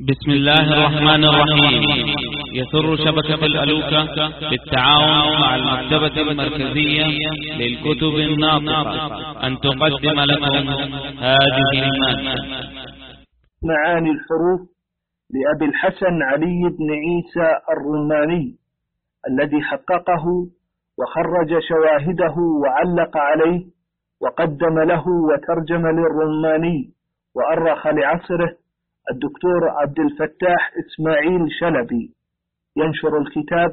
بسم الله الرحمن الرحيم. يسر شبكة الألوكة بالتعاون مع المكتبة المركزية للكتب الناطقة. أن تقدم لكم هذه المادة. معاني الحروف لأبي الحسن علي بن عيسى الرماني الذي حققه وخرج شواهده وعلق عليه وقدم له وترجم للرماني وأرخ لعصره الدكتور عبد الفتاح إسماعيل شلبي. ينشر الكتاب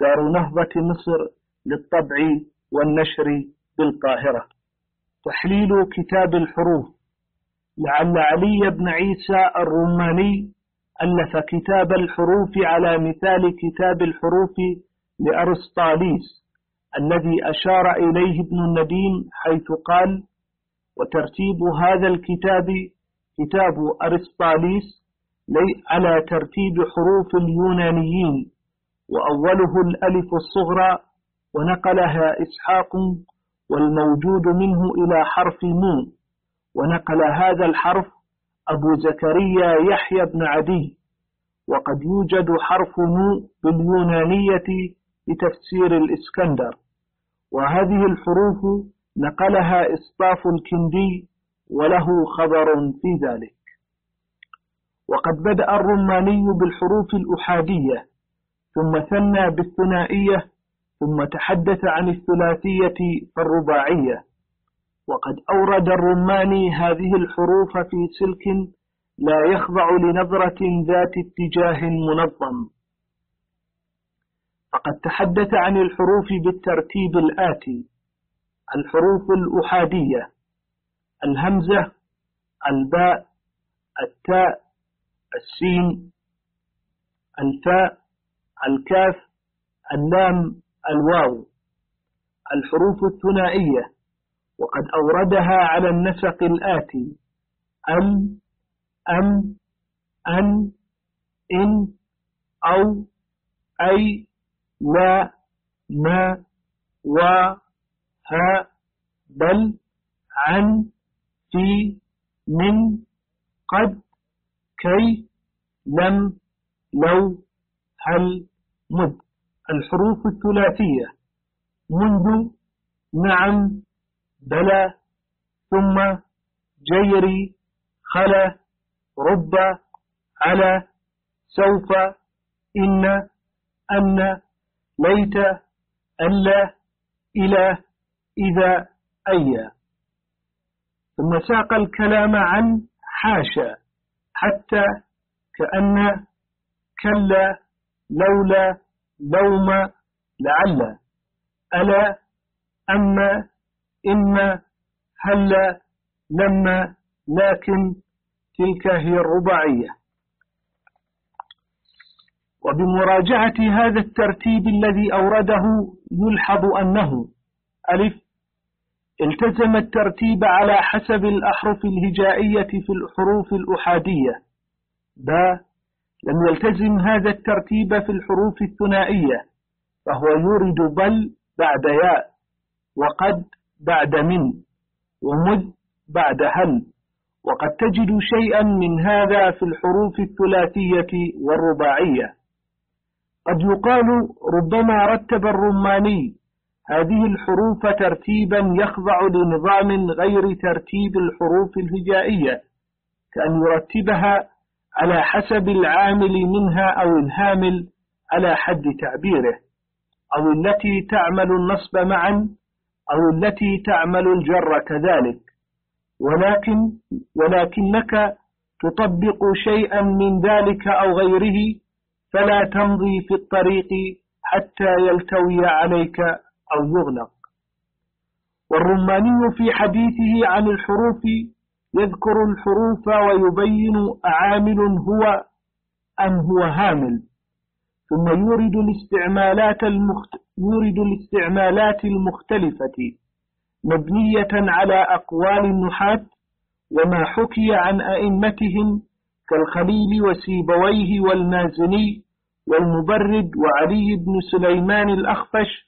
دار نهضة مصر للطبع والنشر بالقاهرة. تحليل كتاب الحروف. لعل علي بن عيسى الروماني ألف كتاب الحروف على مثال كتاب الحروف لأرسطاليس الذي أشار إليه ابن النديم حيث قال وترتيب هذا الكتاب كتاب أرسطاليس لي على ترتيب حروف اليونانيين وأوله الألف الصغرى ونقلها إسحاق والموجود منه إلى حرف مو ونقل هذا الحرف أبو زكريا يحيى بن عدي وقد يوجد حرف مو باليونانية لتفسير الإسكندر. وهذه الحروف نقلها إسطاف الكندي وله خبر في ذلك. وقد بدأ الرماني بالحروف الأحادية ثم ثنى بالثنائية ثم تحدث عن الثلاثية فالرباعية. وقد أورد الرماني هذه الحروف في سلك لا يخضع لنظرة ذات اتجاه منظم. فقد تحدث عن الحروف بالترتيب الآتي الحروف الأحادية. الهمزة الباء التاء السين الفاء الكاف اللام الواو. الحروف الثنائية. وقد أوردها على النسق الآتي. أم أم أن إن أو أي لا ما و ها بل عن في من قد كي لم لو هل مد الحروف الثلاثية. منذ نعم بلى ثم جيري خلا رب على سوف إن أن ليت ألا إلى إذا أيا. ثم ساق الكلام عن حاشا حتى كأن كلا لولا لوم لعل. ألا أما إما هلا لما لكن تلك هي الرباعية. وبمراجعة هذا الترتيب الذي أورده يلحظ أنه ألف التزم الترتيب على حسب الأحرف الهجائية في الحروف الأحادية. ب. لم يلتزم هذا الترتيب في الحروف الثنائية فهو يورد بل بعد ياء وقد بعد من ومذ بعد هل وقد تجد شيئا من هذا في الحروف الثلاثية والرباعية. قد يقال ربما رتب الرماني هذه الحروف ترتيبا يخضع لنظام غير ترتيب الحروف الهجائية كأن يرتبها على حسب العامل منها أو الهامل على حد تعبيره أو التي تعمل النصب معا أو التي تعمل الجر كذلك. ولكن ولكنك تطبق شيئا من ذلك أو غيره فلا تمضي في الطريق حتى يلتوي عليك أو يغلق. والرماني في حديثه عن الحروف يذكر الحروف ويبين أعامل هو أم هو هامل. ثم يورد الاستعمالات المخت... يورد الاستعمالات المختلفة مبنية على أقوال النحاة وما حكي عن أئمتهم كالخليل وسيبويه والمازني والمبرد وعلي بن سليمان الأخفش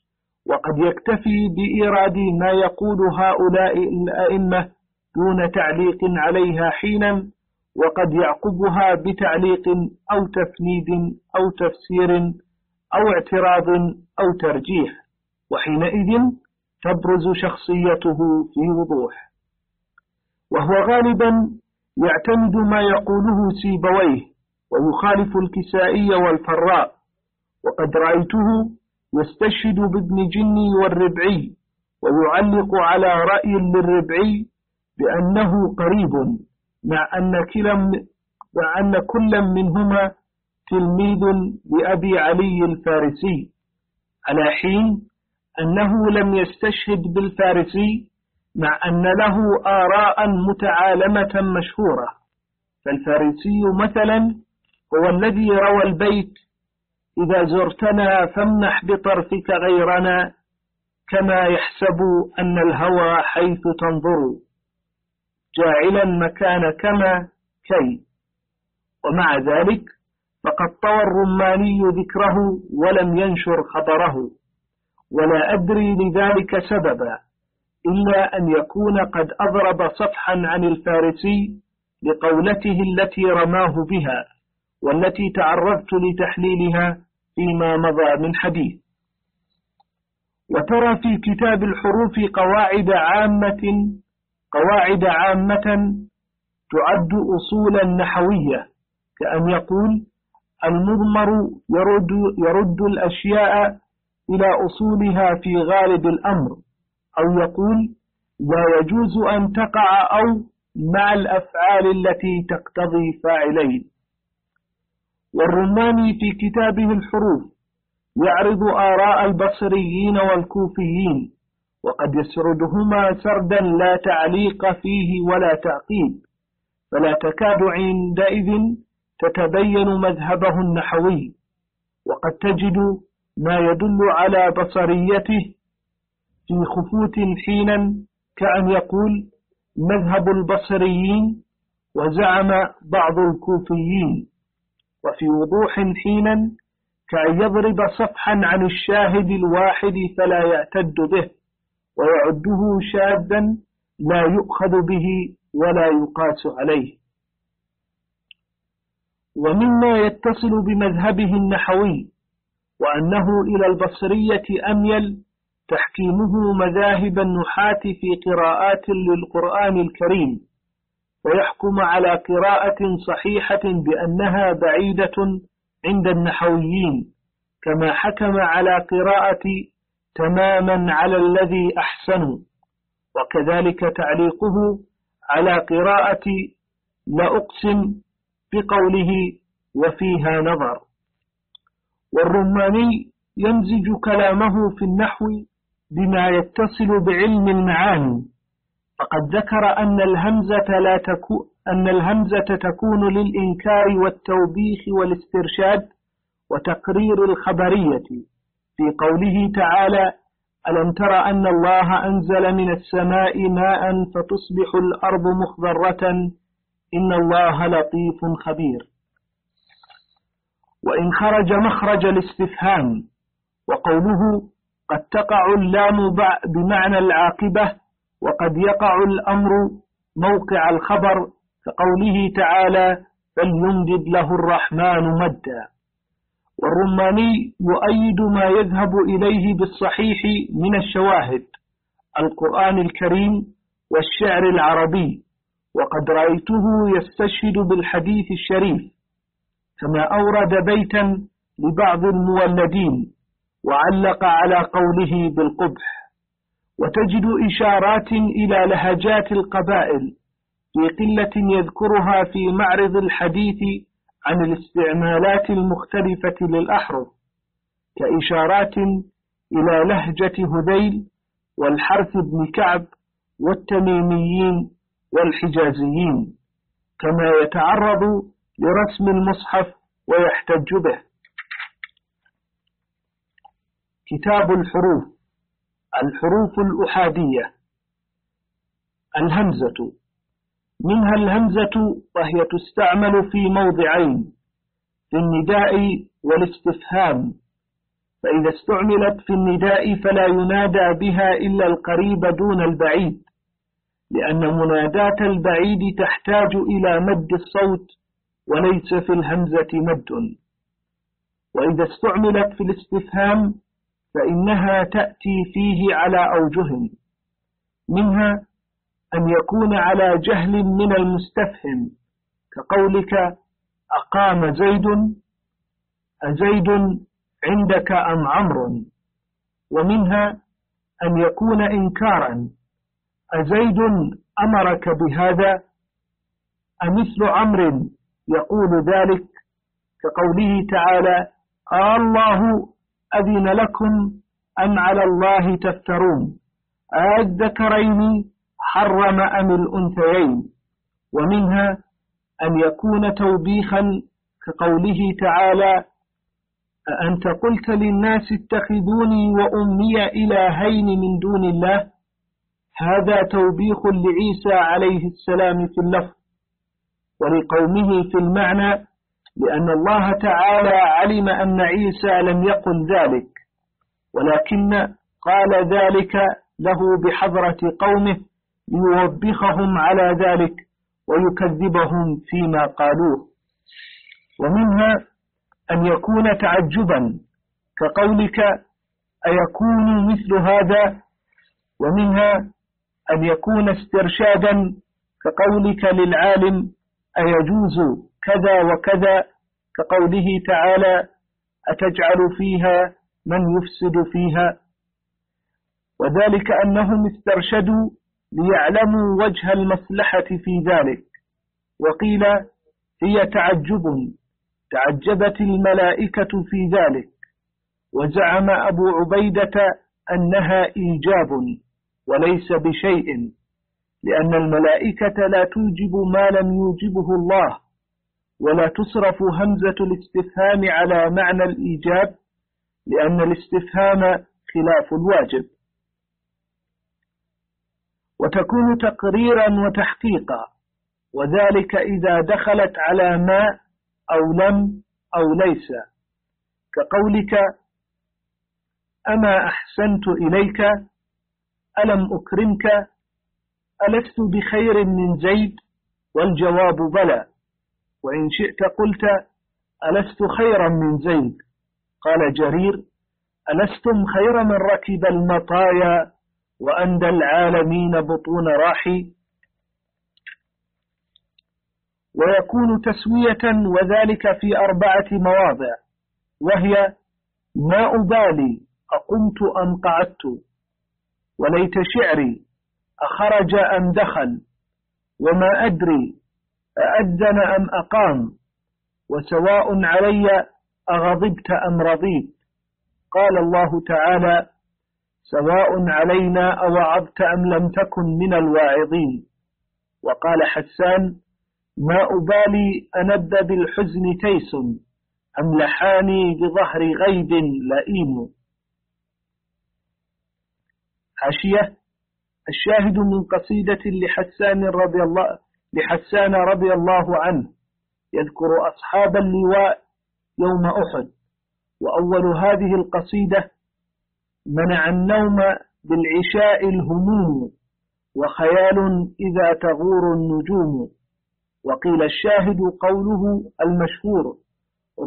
وقد يكتفي بإيراد ما يقول هؤلاء الأئمة دون تعليق عليها حينا وقد يعقبها بتعليق أو تفنيد أو تفسير أو اعتراض أو ترجيح وحينئذ تبرز شخصيته في وضوح. وهو غالبا يعتمد ما يقوله سيبويه ويخالف الكسائي والفراء وقد رأيته يستشهد بابن جني والربعي ويعلق على رأي للربعي بأنه قريب مع أن كلا مع أن منهما تلميذ لأبي علي الفارسي على حين أنه لم يستشهد بالفارسي مع أن له آراء متعالمة مشهورة. فالفارسي مثلا هو الذي روى البيت إذا زرتنا فامنح بطرفك غيرنا كما يحسب أن الهوى حيث تنظر. جاعلا مكان كما كي. ومع ذلك فقد طوى الرماني ذكره ولم ينشر خبره. ولا أدري لذلك سببا إلا أن يكون قد أضرب صفحا عن الفارسي لقولته التي رماه بها والتي تعرضت لتحليلها فيما مضى من حديث. وترى في كتاب الحروف قواعد عامة قواعد عامة تعد أصولا نحوية كأن يقول المضمر يرد, يرد الأشياء إلى أصولها في غالب الأمر أو يقول لا يجوز أن تقع أو مع الأفعال التي تقتضي فاعلين. والرماني في كتابه الحروف يعرض آراء البصريين والكوفيين وقد يسردهما سردا لا تعليق فيه ولا تعقيب فلا تكاد عندئذ تتبين مذهبه النحوي وقد تجد ما يدل على بصريته في خفوت حينا كأن يقول مذهب البصريين وزعم بعض الكوفيين وفي وضوح حينا كأن يضرب صفحا عن الشاهد الواحد فلا يعتد به ويعده شاذا لا يؤخذ به ولا يقاس عليه. ومما يتصل بمذهبه النحوي وأنه إلى البصرية أميل تحكيمه مذاهب النحاة في قراءات للقرآن الكريم. ويحكم على قراءة صحيحة بأنها بعيدة عند النحويين كما حكم على قراءة تماما على الذي أحسن وكذلك تعليقه على قراءة لأقسم بقوله وفيها نظر. والرماني يمزج كلامه في النحو بما يتصل بعلم المعاني. فقد ذكر أن الهمزة لا تكون أن الهمزة تكون للإنكار والتوبيخ والاسترشاد وتقرير الخبرية. في قوله تعالى ألم تر أن الله أنزل من السماء ماء فتصبح الأرض مخضرة؟ إن الله لطيف خبير. وإن خرج مخرج الاستفهام. وقوله قد تقع اللام بمعنى العاقبة وقد يقع الأمر موقع الخبر كقوله تعالى فليمدد له الرحمن مدا. والرماني يؤيد ما يذهب إليه بالصحيح من الشواهد القرآن الكريم والشعر العربي وقد رأيته يستشهد بالحديث الشريف كما أورد بيتا لبعض المولدين وعلق على قوله بالقبح. وتجد إشارات إلى لهجات القبائل في قلة يذكرها في معرض الحديث عن الاستعمالات المختلفة للأحرف كإشارات إلى لهجة هذيل والحرث بن كعب والتميميين والحجازيين كما يتعرض لرسم المصحف ويحتج به. كتاب الحروف الحروف الأحادية. الهمزة. منها الهمزة وهي تستعمل في موضعين في النداء والاستفهام. فإذا استعملت في النداء فلا ينادى بها إلا القريب دون البعيد لأن منادات البعيد تحتاج إلى مد الصوت وليس في الهمزة مد. وإذا استعملت في الاستفهام فإنها تأتي فيه على أوجه منها أن يكون على جهل من المستفهم كقولك أقام زيد أزيد عندك أم عمرو؟ ومنها أن يكون إنكارا أزيد أمرك بهذا؟ أمثل عمرو يقول ذلك كقوله تعالى الله أذن لكم أم على الله تفترون؟ الذكرين حرم أم الأنثيين؟ ومنها أن يكون توبيخا كقوله تعالى أأنت قلت للناس اتخذوني وأمي إلهين من دون الله؟ هذا توبيخ لعيسى عليه السلام في اللفظ. ولقومه في المعنى لأن الله تعالى علم أن عيسى لم يقل ذلك ولكن قال ذلك له بحضرة قومه ليوبخهم على ذلك ويكذبهم فيما قالوه. ومنها أن يكون تعجبا كقولك أيكون مثل هذا؟ ومنها أن يكون استرشادا كقولك للعالم أيجوز؟ كذا وكذا كقوله تعالى أتجعل فيها من يفسد فيها؟ وذلك أنهم استرشدوا ليعلموا وجه المصلحة في ذلك. وقيل هي تعجب تعجبت الملائكة في ذلك. وزعم أبو عبيدة أنها إيجاب وليس بشيء لأن الملائكة لا توجب ما لم يوجبه الله. ولا تصرف همزة الاستفهام على معنى الإيجاب لأن الاستفهام خلاف الواجب. وتكون تقريرا وتحقيقا وذلك إذا دخلت على ما أو لم أو ليس. كقولك أما أحسنت إليك ألم أكرمك ألست بخير من زيد؟ والجواب بلى. وإن شئت قلت ألست خيرا من زيد. قال جرير ألستم خير من ركب المطايا وأندى العالمين بطون راحي. ويكون تسوية وذلك في أربعة مواضع وهي ما أبالي أقمت أم قعدت وليت شعري أخرج أم دخل وما أدري أأذن أم أقام؟ وسواء علي أغضبت أم رضيت؟ قال الله تعالى سواء علينا أوعظت أم لم تكن من الواعظين. وقال حسان ما أبالي أند بالحزن تيس أم لحاني بظهر غيب لئيم. حاشية الشاهد من قصيدة لحسان رضي الله لحسان رضي الله عنه يذكر أصحاب اللواء يوم أحد. وأول هذه القصيدة منع النوم بالعشاء الهموم وخيال إذا تغور النجوم. وقيل الشاهد قوله المشهور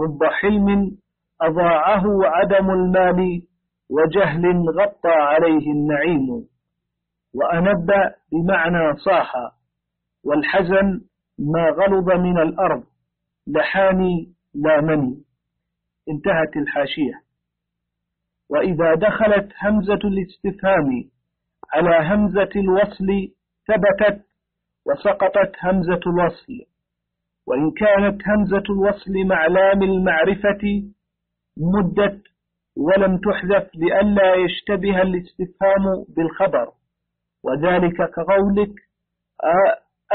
رب حلم أضاعه عدم المال وجهل غطى عليه النعيم. وأنب بمعنى صاح والحزن ما غلظ من الأرض لحاني لا مني. انتهت الحاشية. وإذا دخلت همزة الاستفهام على همزة الوصل ثبتت وسقطت همزة الوصل. وإن كانت همزة الوصل مع لام المعرفة مدت ولم تحذف لئلا يشتبه الاستفهام بالخبر. وذلك كقولك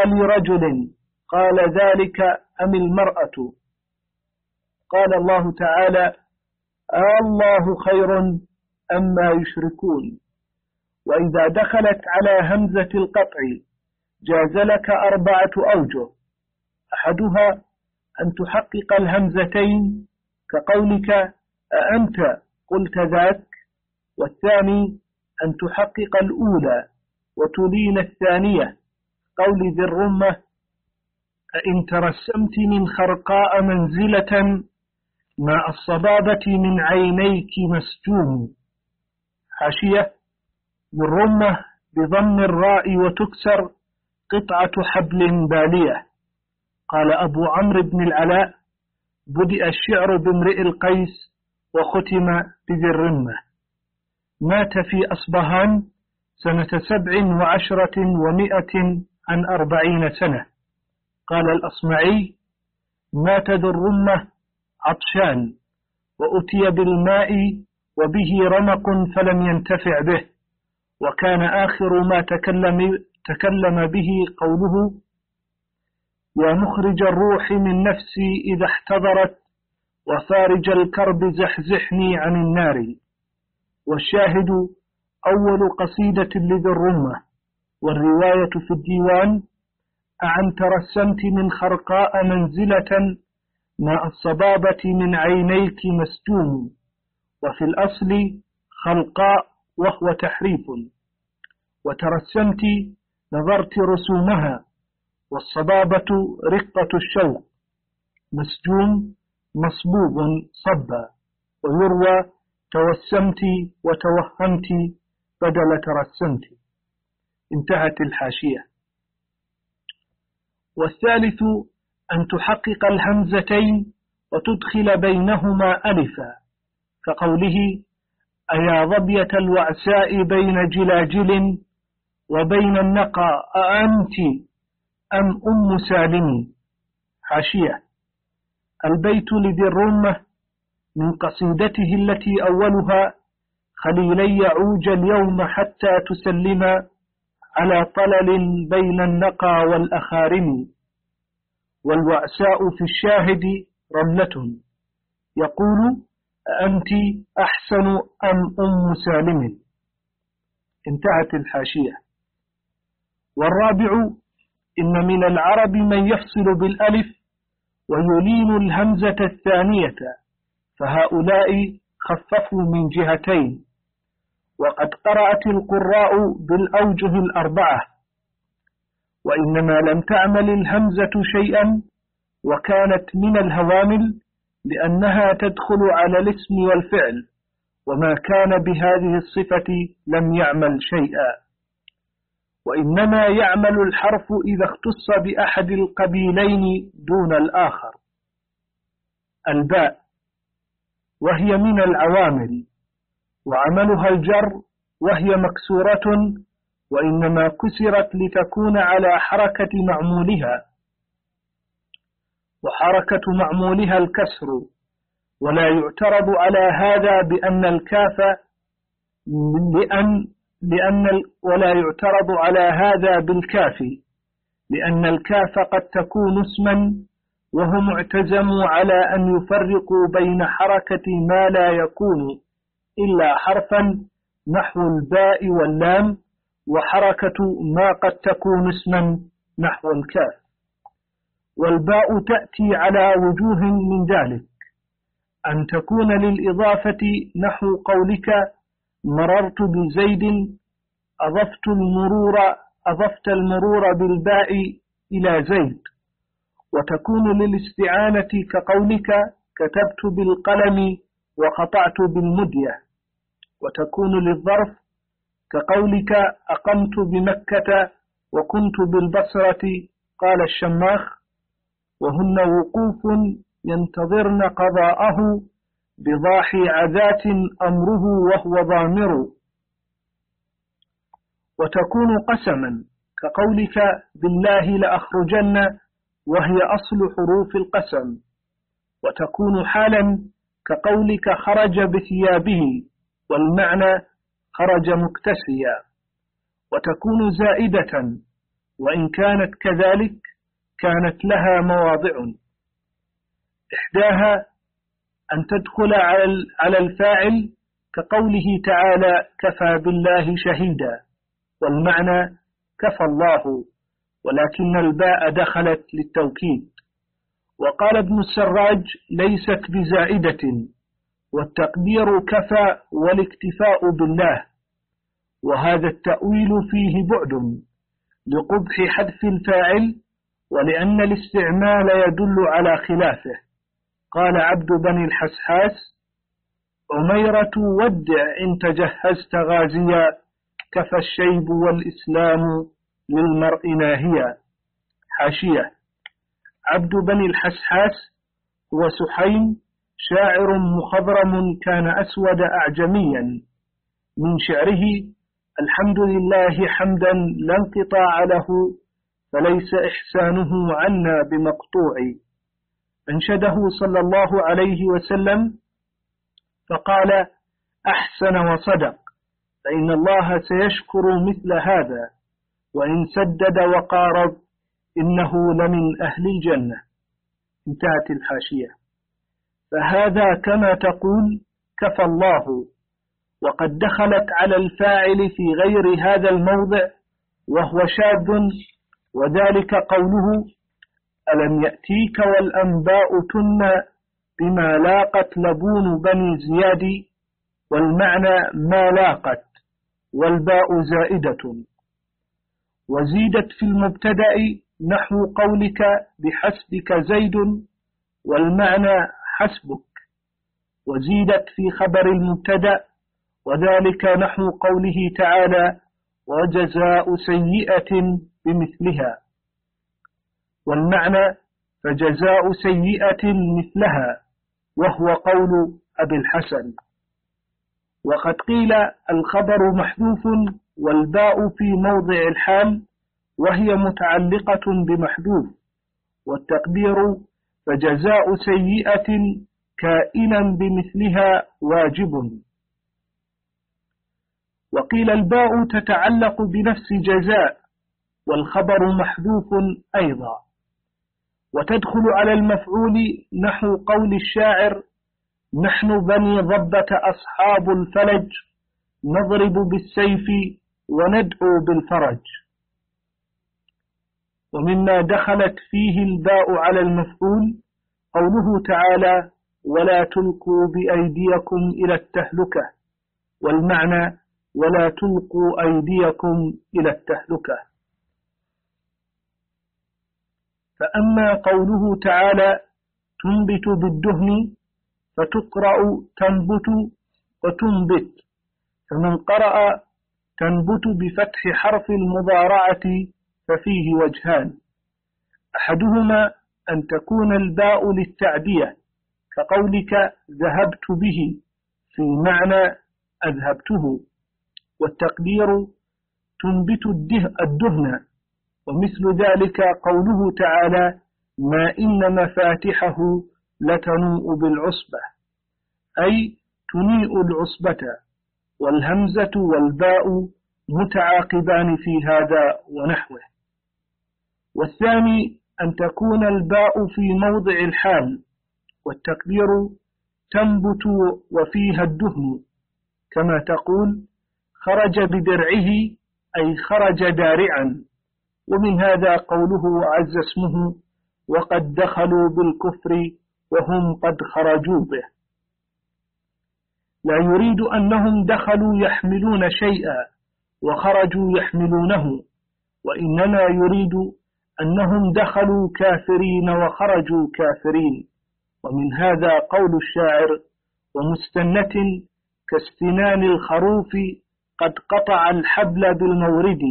ألرجل قال ذلك أم المرأة؟ قال الله تعالى الله خير أما يشركون. وإذا دخلت على همزة القطع جاز لك أربعة أوجه. أحدها أن تحقق الهمزتين كقولك أأنت قلت ذاك. والثاني أن تحقق الأولى وتلين الثانية. قول ذي الرمة فإن ترسمت من خرقاء منزلة ماء الصبابة من عينيك مسجون حاشية بالرمة بضم الراء وتكسر قطعة حبل بالية. قال أبو عمرو بن العلاء بدأ الشعر بامرئ القيس وختم بذي الرمة. مات في أصبهان سنة سبع وعشرة ومائة عن أربعين سنة. قال الأصمعي مات ذو الرمة عطشان وأتي بالماء وبه رمق فلم ينتفع به وكان آخر ما تكلم, تكلم به قوله يا مخرج الروح من نفسي إذا احتضرت وفارج الكرب زحزحني عن النار والشاهد أول قصيدة لذي الرمة. والرواية في الديوان أعن ترسمت من خرقاء منزلة ماء الصبابة من عينيك مسجون وفي الأصل خلقاء وهو تحريف. وترسمت نظرت رسومها والصبابة رقة الشوق مسجون مصبوب صبا. ويروى توسمت وتوهمت بدل ترسمت. انتهت الحاشية. والثالث أن تحقق الهمزتين وتدخل بينهما ألفا. كقوله أيا ظبية الوعساء بين جلاجل وبين النقى أأنت أم أم سالم؟ حاشية. البيت لذي الرمة من قصيدته التي أولها خليلي يعوج اليوم حتى تسلم. على طلل بين النقى والأخارم والوعساء في الشاهد رملة. يقول أنت أحسن أم أم سالم؟ انتهت الحاشية. والرابع إن من العرب من يفصل بالألف ويلين الهمزة الثانية فهؤلاء خففوا من جهتين. وقد قرأت القراء بالأوجه الأربعة. وإنما لم تعمل الهمزة شيئا وكانت من الهوامل لأنها تدخل على الاسم والفعل وما كان بهذه الصفة لم يعمل شيئا. وإنما يعمل الحرف إذا اختص بأحد القبيلين دون الآخر. الباء. وهي من العوامل. وعملها الجر وهي مكسورة وإنما كسرت لتكون على حركة معمولها. وحركة معمولها الكسر ولا يعترض على هذا بأن الكاف لأن لأن ولا يعترض على هذا بالكاف لأن الكاف قد تكون اسما وهم اعتزموا على أن يفرقوا بين حركة ما لا يكون. إلا حرفا نحو الباء واللام وحركة ما قد تكون اسما نحو الكاف. والباء تأتي على وجوه من ذلك. أن تكون للإضافة نحو قولك مررت بزيد أضفت المرور أضفت المرور بالباء إلى زيد. وتكون للاستعانة كقولك كتبت بالقلم وقطعت بالمدية. وتكون للظرف كقولك أقمت بمكة وكنت بالبصرة قال الشماخ وهن وقوف ينتظرن قضاءه بضاحي عذات أمره وهو ضامر. وتكون قسما كقولك بالله لأخرجن وهي أصل حروف القسم. وتكون حالا كقولك خرج بثيابه. والمعنى خرج مكتسيا وتكون زائدة وإن كانت كذلك كانت لها مواضع. إحداها أن تدخل على الفاعل كقوله تعالى كفى بالله شهيدا والمعنى كفى الله ولكن الباء دخلت للتوكيد. وقال ابن السراج ليست بزائدة. والتقدير كفى والاكتفاء بالله وهذا التأويل فيه بعد لقبح حذف الفاعل ولأن الاستعمال يدل على خلافه. قال عبد بني الحسحاس أميرة ودع إن تجهزت غازيا كفى الشيب والإسلام للمرء ناهيا. حاشية. عبد بني الحسحاس هو سحيم شاعر مخضرم كان أسود أعجميا. من شعره الحمد لله حمدا لا انقطاع له فليس إحسانه عنا بمقطوع. أنشده صلى الله عليه وسلم فقال أحسن وصدق فإن الله سيشكر مثل هذا وإن سدد وقارب إنه لمن أهل الجنة. انتهت الحاشية. فهذا كما تقول كفى الله. وقد دخلت على الفاعل في غير هذا الموضع وهو شاذ وذلك قوله ألم يأتيك والأنباء تنى بما لاقت لبون بني زياد والمعنى ما لاقت والباء زائدة. وزيدت في المبتدأ نحو قولك بحسبك زيد والمعنى حسبك وزيدت في خبر المبتدأ وذلك نحو قوله تعالى وجزاء سيئة بمثلها. والمعنى فجزاء سيئة مثلها وهو قول أبي الحسن. وقد قيل الخبر محذوف والباء في موضع الحال وهي متعلقة بمحذوف والتقدير فجزاء سيئة كائنا بمثلها واجب. وقيل الباء تتعلق بنفس جزاء والخبر محذوف أيضا. وتدخل على المفعول نحو قول الشاعر نحن بني ضبة أصحاب الفلج نضرب بالسيف وندعو بالفرج. ومما دخلت فيه الباء على المفعول قوله تعالى ولا تلقوا بأيديكم إلى التهلكة والمعنى ولا تلقوا أيديكم إلى التهلكة. فأما قوله تعالى تنبت بالدهن فتقرأ تنبت وتنبت فمن قرأ تنبت بفتح حرف المضارعة ففيه وجهان. أحدهما أن تكون الباء للتعدية كقولك ذهبت به في معنى أذهبته. والتقدير تنبت الدهن ومثل ذلك قوله تعالى ما إن مفاتحه لتنوء بالعصبة أي تنيء العصبة والهمزة والباء متعاقبان في هذا ونحوه. والثاني أن تكون الباء في موضع الحال والتقدير تنبت وفيها الدهن. كما تقول خرج بدرعه أي خرج دارعا. ومن هذا قوله عز اسمه وقد دخلوا بالكفر وهم قد خرجوا به. لا يريد أنهم دخلوا يحملون شيئا وخرجوا يحملونه. وإنما يريد أنهم دخلوا كافرين وخرجوا كافرين. ومن هذا قول الشاعر ومستنة كاستنان الخروف قد قطع الحبل بالمورد.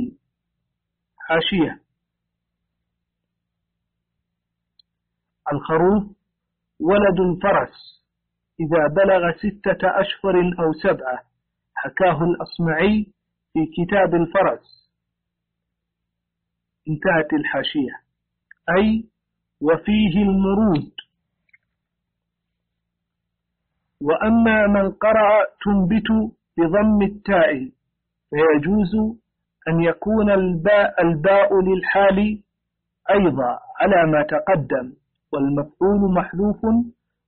حاشية. الخروف ولد الفرس إذا بلغ ستة أشهر أو سبعة. حكاه الأصمعي في كتاب الفرس. انتهت الحاشية. أي وفيه المرود. وأما من قرأ تنبت بضم التاء فيجوز أن يكون الباء, الباء للحال أيضا على ما تقدم والمفعول محذوف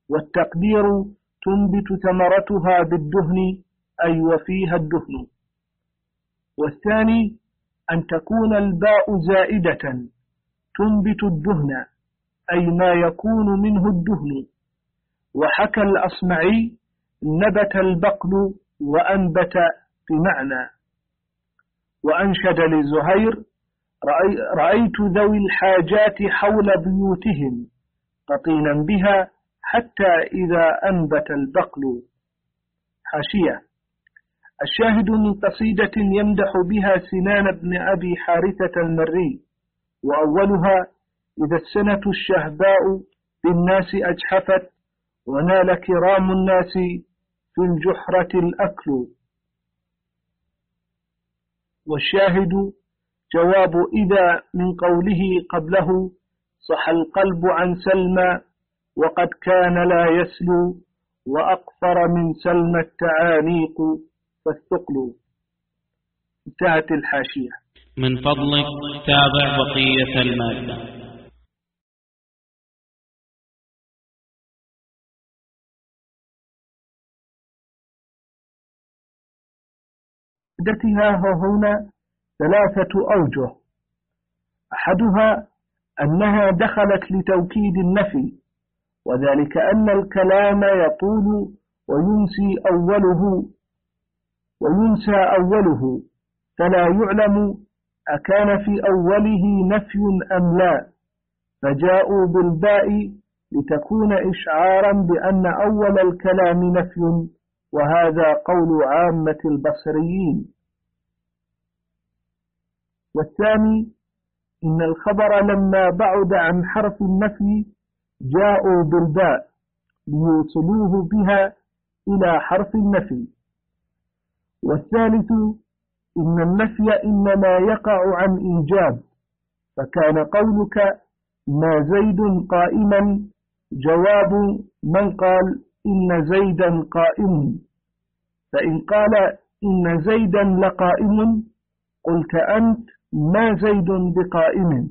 والتقدير تنبت ثمرتها بالدهن أي وفيها الدهن. والثاني أن تكون الباء زائدة تنبت الدهن أي ما يكون منه الدهن. وحكى الأصمعي نبت البقل وأنبت بمعنى. وأنشد لزهير رأيت ذوي الحاجات حول بيوتهم قطينا بها حتى إذا أنبت البقل. حاشية. الشاهد من قصيدة يمدح بها سنان بن أبي حارثة المري وأولها إذا السنة الشهباء بالناس أجحفت ونال كرام الناس في الجحرة الأكل. والشاهد جواب إذا من قوله قبله صح القلب عن سلمى وقد كان لا يسلو وأقفر من سلمى التعانيق. فالثقل انتهت الحاشية. من فضلك تابع بقية المادة. عدتها هنا ثلاثة أوجه. أحدها أنها دخلت لتوكيد النفي وذلك أن الكلام يطول وينسي أوله. وينسى أوله فلا يعلم أكان في أوله نفي أم لا. فجاءوا بالباء لتكون إشعارا بأن أول الكلام نفي وهذا قول عامة البصريين. والثاني إن الخبر لما بعد عن حرف النفي جاءوا بالباء ليوصلوه بها إلى حرف النفي. والثالث إن النفي إنما يقع عن إيجاب فكان قولك ما زيد قائما جواب من قال إن زيدا قائم. فإن قال إن زيدا لقائم قلت أنت ما زيد بقائم.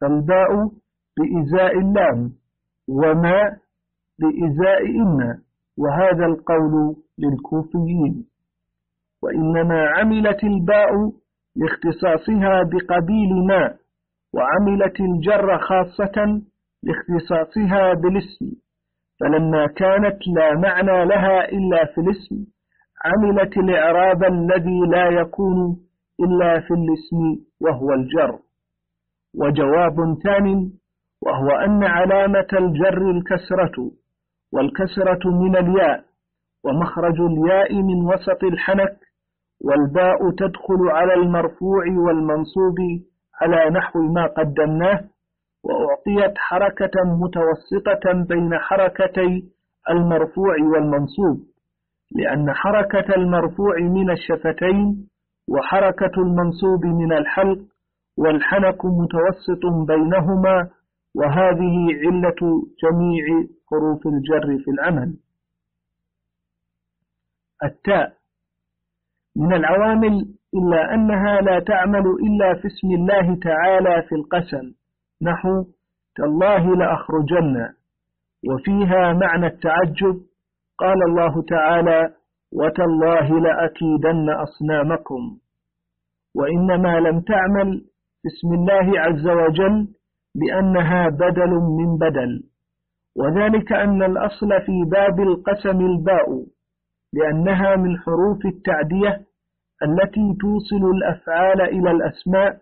فالباء بإزاء اللام وما بإزاء إن وهذا القول للكوفيين. وإنما عملت الباء لاختصاصها بقبيل ما وعملت الجر خاصة لاختصاصها بالاسم. فلما كانت لا معنى لها إلا في الاسم عملت الإعراب الذي لا يكون إلا في الاسم وهو الجر. وجواب ثاني وهو أن علامة الجر الكسرة والكسرة من الياء ومخرج الياء من وسط الحنك والباء تدخل على المرفوع والمنصوب على نحو ما قدمناه وأعطيت حركة متوسطة بين حركتي المرفوع والمنصوب لأن حركة المرفوع من الشفتين وحركة المنصوب من الحلق والحنك متوسط بينهما وهذه علة جميع حروف الجر في العمل. التاء من العوامل إلا أنها لا تعمل إلا في اسم الله تعالى في القسم. نحو تالله لأخرجن. وفيها معنى التعجب قال الله تعالى وتالله لأكيدن أصنامكم. وإنما لم تعمل بسم الله عز وجل لأنها بدل من بدل. وذلك أن الأصل في باب القسم الباء. لأنها من حروف التعدية التي توصل الأفعال إلى الأسماء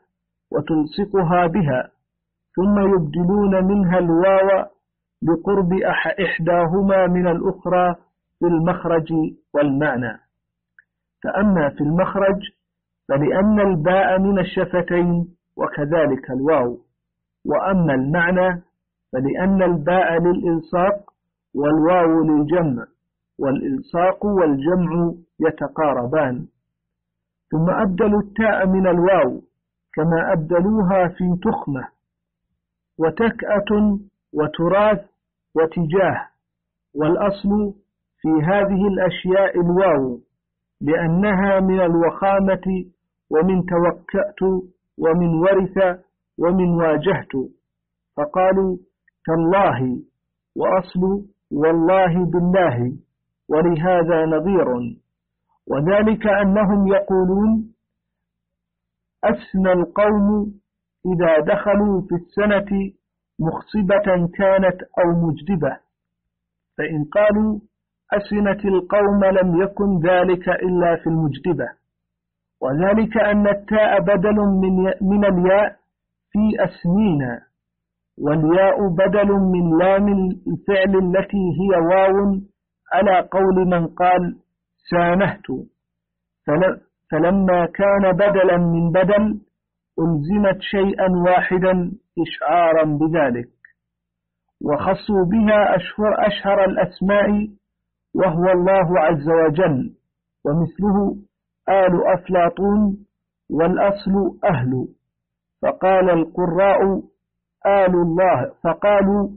وتلصقها بها ثم يبدلون منها الواو لقرب إحداهما من الأخرى في المخرج والمعنى. فأما في المخرج فلأن الباء من الشفتين وكذلك الواو. وأما المعنى فلأن الباء للإلصاق والواو للجمع. والإلصاق والجمع يتقاربان. ثم أبدلوا التاء من الواو كما أبدلوها في تخمة وتكأة وتراث وتجاه والأصل في هذه الأشياء الواو لأنها من الوخامة ومن توكأت ومن ورث ومن واجهت. فقالوا تالله وأصل والله بالله. ولهذا نظير. وذلك أنهم يقولون أسنى القوم إذا دخلوا في السنة مخصبة كانت أو مجدبة. فإن قالوا أسنت القوم لم يكن ذلك إلا في المجدبة. وذلك أن التاء بدل من, من الياء في أسنين والياء بدل من لام الفعل التي هي واو على قول من قال سانهت فلما كان بدلا من بدل ألزمت شيئا واحدا إشعارا بذلك. وخصوا بها أشهر, أشهر الأسماء وهو الله عز وجل ومثله آل أفلاطون والأصل أهل. فقال القراء آل الله فقالوا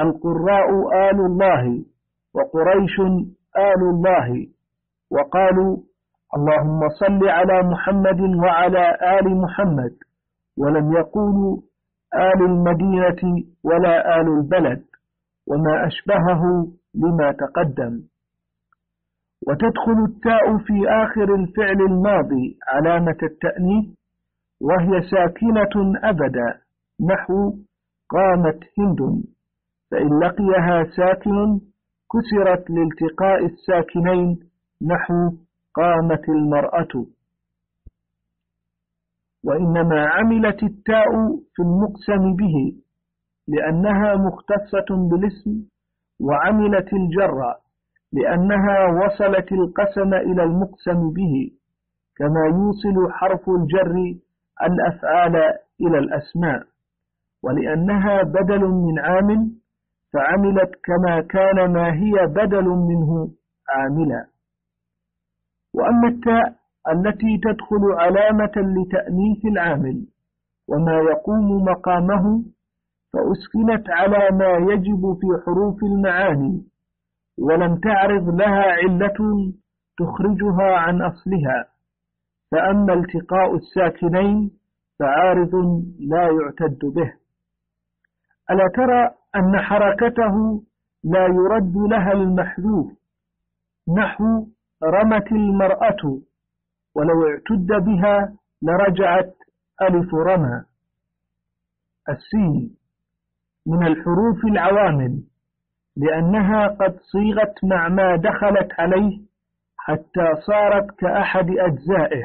القراء آل الله. وقريش آل الله. وقالوا اللهم صل على محمد وعلى آل محمد ولم يقولوا آل المدينة ولا آل البلد وما أشبهه لما تقدم. وتدخل التاء في آخر الفعل الماضي علامة التأنيث وهي ساكنة أبدا نحو قامت هند. فإن لقيها ساكن كسرت لالتقاء الساكنين نحو قامت المرأة. وإنما عملت التاء في المقسم به لأنها مختصة بالاسم وعملت الجر لأنها وصلت القسم إلى المقسم به كما يوصل حرف الجر الأفعال إلى الأسماء. ولأنها بدل من عامل فعملت كما كان ما هي بدل منه عاملا. وأما التاء التي تدخل علامة لتأنيث العامل وما يقوم مقامه فأسكنت على ما يجب في حروف المعاني ولم تعرض لها علة تخرجها عن أصلها. فأما التقاء الساكنين فعارض لا يعتد به. ألا ترى أن حركته لا يرد لها المحذوف؟ نحو رمت المرأة ولو اعتد بها لرجعت ألف رمى. السين من الحروف العوامل لأنها قد صيغت مع ما دخلت عليه حتى صارت كأحد أجزائه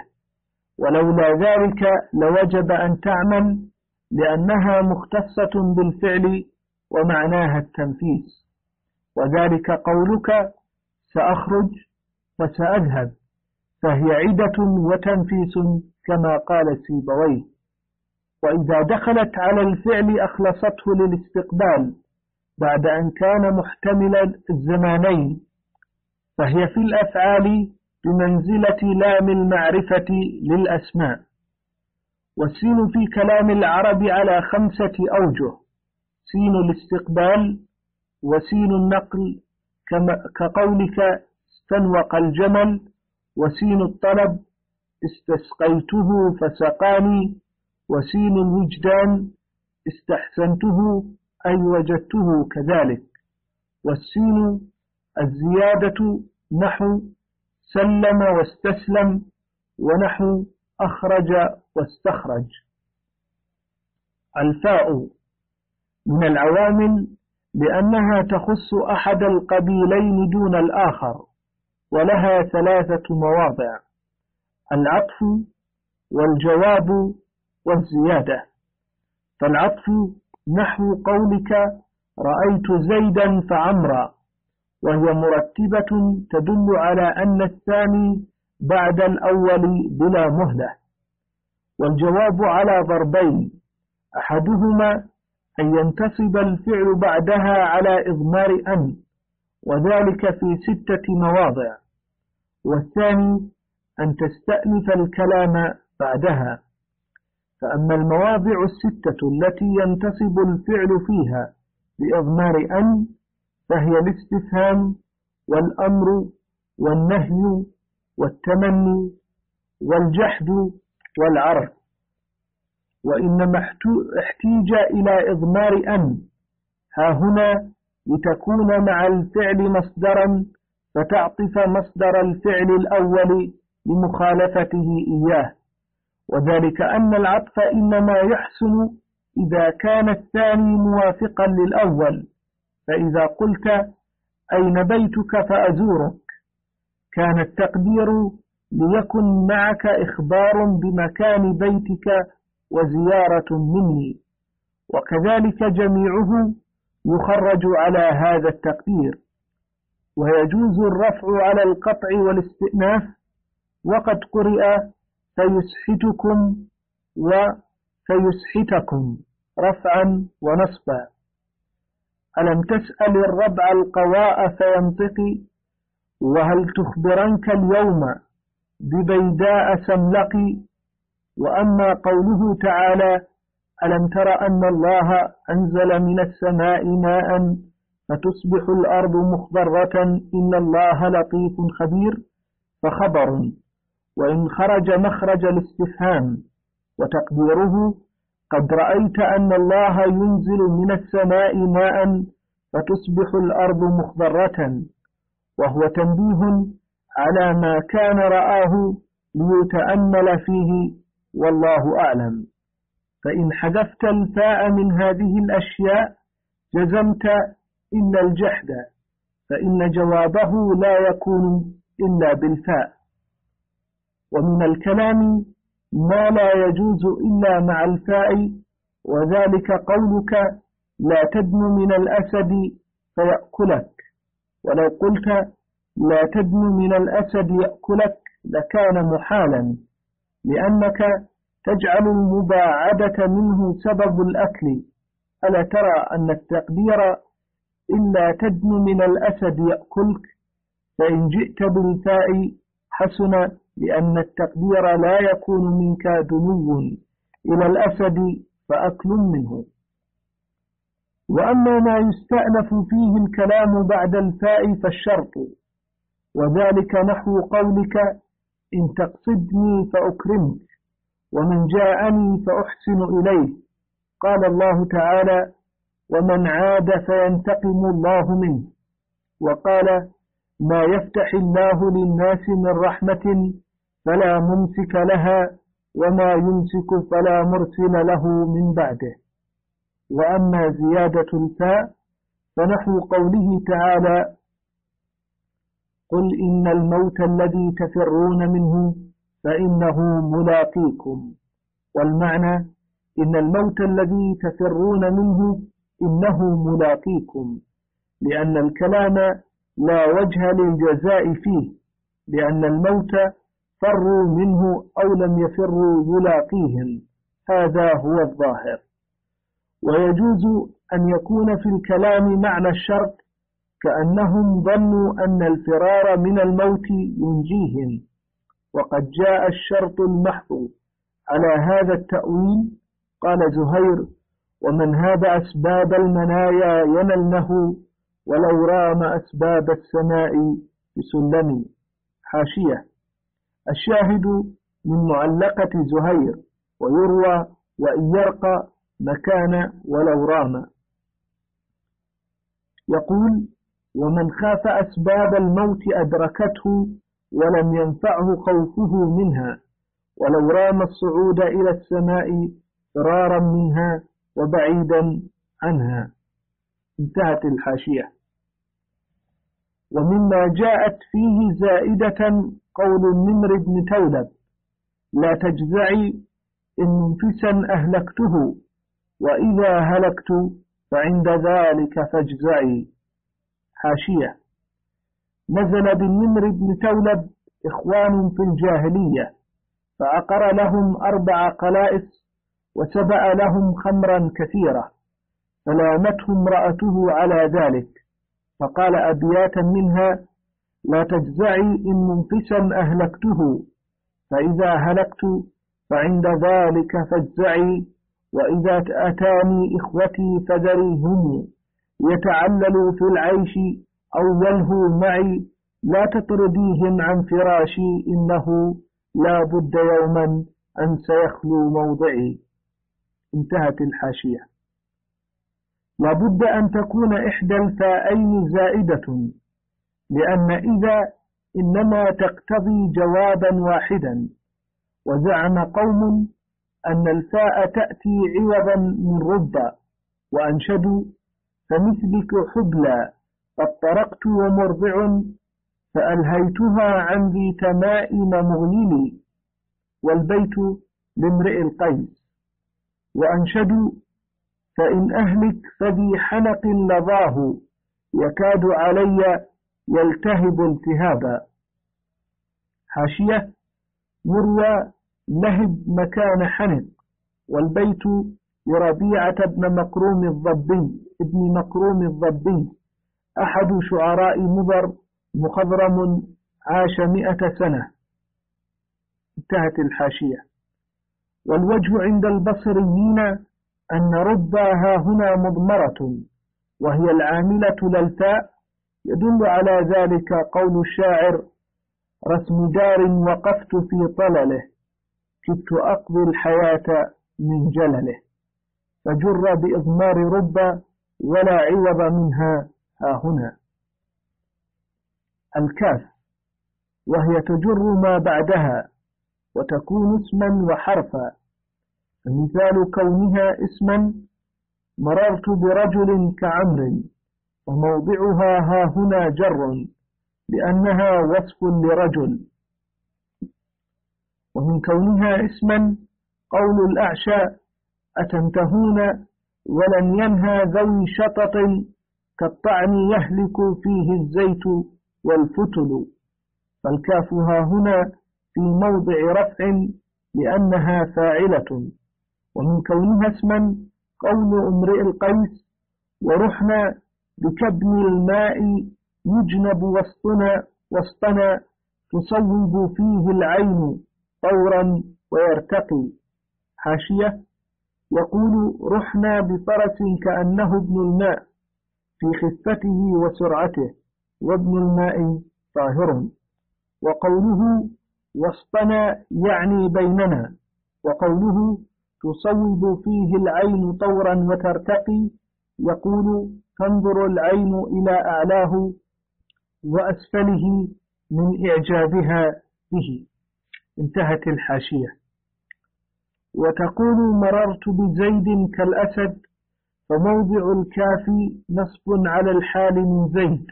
ولولا ذلك لوجب أن تعمل لأنها مختصة بالفعل ومعناها التنفيس. وذلك قولك سأخرج وسأذهب فهي عدة وتنفيس كما قال سيبويه وإذا دخلت على الفعل أخلصته للاستقبال بعد أن كان محتمل الزمانين فهي في الأفعال بمنزلة لام المعرفة للأسماء. والسين في كلام العرب على خمسة أوجه. سين الاستقبال وسين النقل كقولك استنوق الجمل وسين الطلب استسقيته فسقاني وسين الوجدان استحسنته أي وجدته كذلك. والسين الزيادة نحو سلم واستسلم ونحو أخرج واستخرج. الفاء من العوامل لأنها تخص أحد القبيلين دون الآخر ولها ثلاثة مواضع العطف والجواب والزيادة. فالعطف نحو قولك رأيت زيدا فعمرا وهي مرتبة تدل على أن الثاني بعد الأول بلا مهلة. والجواب على ضربين. أحدهما أن ينتصب الفعل بعدها على إضمار أن وذلك في ستة مواضع. والثاني أن تستأنف الكلام بعدها. فأما المواضع الستة التي ينتصب الفعل فيها بإضمار أن فهي الاستفهام والأمر والنهي والتمني والجحد والعرض وإنما احتيج إلى إضمار أن ها هنا لتكون مع الفعل مصدرا فتعطف مصدر الفعل الأول لمخالفته إياه. وذلك أن العطف إنما يحسن إذا كان الثاني موافقا للأول. فإذا قلت أين بيتك فأزورك كان التقدير ليكن معك إخبار بمكان بيتك وزيارة مني. وكذلك جميعه يخرج على هذا التقدير. ويجوز الرفع على القطع والاستئناف. وقد قرئ فيسحتكم وفيسحتكم رفعا ونصبا. ألم تسأل الربع القواء فينطقي؟ وهل تخبرنك اليوم ببيداء سملقي وأما قوله تعالى ألم تر أن الله أنزل من السماء ماء فتصبح الأرض مخضرة إن الله لطيف خبير؟ فخبر. وإن خرج مخرج الاستفهام. وتقديره قد رأيت أن الله ينزل من السماء ماء فتصبح الأرض مخضرة. وهو تنبيه على ما كان رآه ليتأمل فيه والله أعلم. فإن حذفت الفاء من هذه الأشياء جزمت إلا الجحد فإن جوابه لا يكون إلا بالفاء. ومن الكلام ما لا يجوز إلا مع الفاء وذلك قولك لا تدن من الأسد فيأكلك. ولو قلت لا تدن من الأسد يأكلك لكان محالا لأنك تجعل المباعدة منه سبب الأكل. ألا ترى أن التقدير إلا تدن من الأسد يأكلك؟ فإن جئت بالفاء حسن لأن التقدير لا يكون منك دنو إلى الأسد فأكل منه. وأما ما يستأنف فيه الكلام بعد الفاء فالشرط. وذلك نحو قولك إن تقصدني فأكرمك ومن جاءني فأحسن إليه قال الله تعالى ومن عاد فينتقم الله منه. وقال ما يفتح الله للناس من رحمة فلا ممسك لها وما يمسك فلا مرسل له من بعده. وأما زيادة الفاء فنحو قوله تعالى قل إن الموت الذي تفرون منه فإنه ملاقيكم والمعنى إن الموت الذي تفرون منه إنه ملاقيكم لأن الكلام لا وجه للجزاء فيه لأن الموت فروا منه أو لم يفروا يلاقيهم هذا هو الظاهر ويجوز أن يكون في الكلام معنى الشرط كأنهم ظنوا أن الفرار من الموت ينجيهم. وقد جاء الشرط المحض على هذا التأويل. قال زهير ومن هاب أسباب المنايا ينلنه ولو رام أسباب السماء بسلم. حاشية. الشاهد من معلقة زهير ويروى وإن يرقى مكان ولو رام. يقول ومن خاف أسباب الموت أدركته ولم ينفعه خوفه منها. ولو رام الصعود إلى السماء فرارا منها وبعيدا عنها. انتهت الحاشية. ومما جاءت فيه زائدة قول النمر بن تولب لا تجزعي إن منفسا أهلكته. وإذا هلكت فعند ذلك فاجزعي. حاشية. نزل بالنمر بن تولب إخوان في الجاهلية فعقر لهم أربع قلائس وسبأ لهم خمرا كثيرة فلامته امرأته على ذلك فقال أبياتا منها لا تجزعي إن منفسا أهلكته فإذا هلكت فعند ذلك فاجزعي وإذا أتاني إخوتي فذريهم يتعللوا في العيش أو يلهوا معي لا تطرديهم عن فراشي إنه لا بد يوما أن سيخلو موضعي. انتهت الحاشية. لا بد أن تكون إحدى الفاءين زائدة لأن إذا إنما تقتضي جوابا واحدا وزعم قوم أن الفاء تأتي عوضا من رب وأنشدوا فمثلك حبلى قد طرقت ومرضع فألهيتها عن ذي تمائم مغنمي والبيت لامرئ القيس. وأنشدوا فإن أهلك فذي حنق لظاه يكاد علي يلتهب التهابا. حاشية يروى لهب مكان حنق والبيت لربيعة بن مكروم الضبي ابن مكروم الضبي. أحد شعراء مضر مخضرم عاش مئة سنة. انتهت الحاشية. والوجه عند البصريين أن رباها هنا مضمرة وهي العاملة للفاء. يدل على ذلك قول الشاعر رسم دار وقفت في طلله. كدت أقضي الحياة من جلله فجر بإضمار رب ولا عوض منها ها هنا. الكاف وهي تجر ما بعدها وتكون اسما وحرفا. فمثال كونها اسما مررت برجل كعمر وموضعها ها هنا جر لأنها وصف لرجل. ومن كونها اسما قول الأعشى أتنتهون ولن ينهى ذوي شطط كالطعن يهلك فيه الزيت والفتل. فالكاف ها هنا في موضع رفع لأنها فاعلة. ومن كونها اسما قول امرئ القيس ورحنا بكبن الماء يجنب وسطنا وسطنا تصوب فيه العين. طورا ويرتقي. حاشية. يقول رحنا بفرس كأنه ابن الماء في خفته وسرعته وابن الماء طاهر. وقوله وسطنا يعني بيننا. وقوله تصوب فيه العين طورا وترتقي. يقول تنظر العين إلى أعلاه وأسفله من إعجابها به. انتهت الحاشية. وتقول مررت بزيد كالأسد فموضع الكاف نصب على الحال من زيد.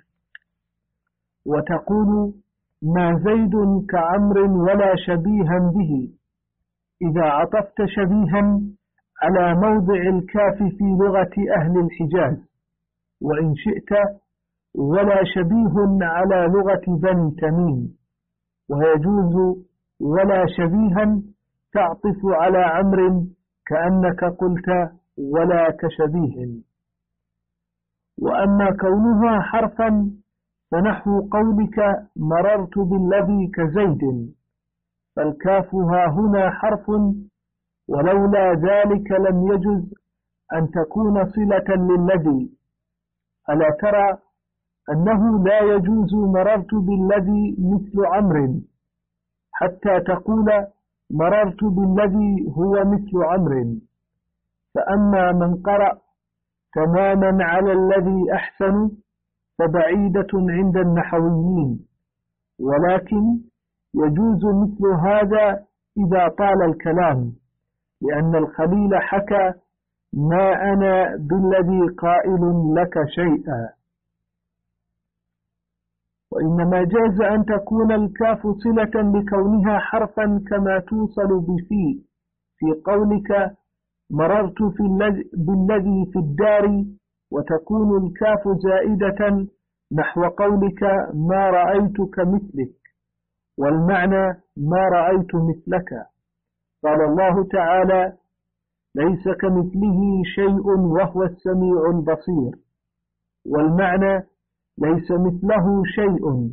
وتقول ما زيد كعمر ولا شبيها به إذا عطفت شبيها على موضع الكاف في لغة أهل الحجاز. وإن شئت ولا شبيه على لغة بني تميم. ويجوز ولا شبيها تعطف على عمر كأنك قلت ولا كشبيه. وأما كونها حرفا فنحو قولك مررت بالذي كزيد فالكاف ها هنا حرف ولولا ذلك لم يجز أن تكون صلة للذي. ألا ترى أنه لا يجوز مررت بالذي مثل عمر؟ حتى تقول مررت بالذي هو مثل عمر فأما من قرأ تماما على الذي أحسن فبعيدة عند النحويين. ولكن يجوز مثل هذا إذا طال الكلام لأن الخليل حكى ما أنا بالذي قائل لك شيئا. وإنما جاز أن تكون الكاف صلة لكونها حرفا كما توصل بفي في قولك مررت في بالذي في الدار وتكون الكاف زائدة نحو قولك ما رأيتك مثلك والمعنى ما رأيت مثلك. قال الله تعالى ليس كمثله شيء وهو السميع البصير. والمعنى ليس مثله شيء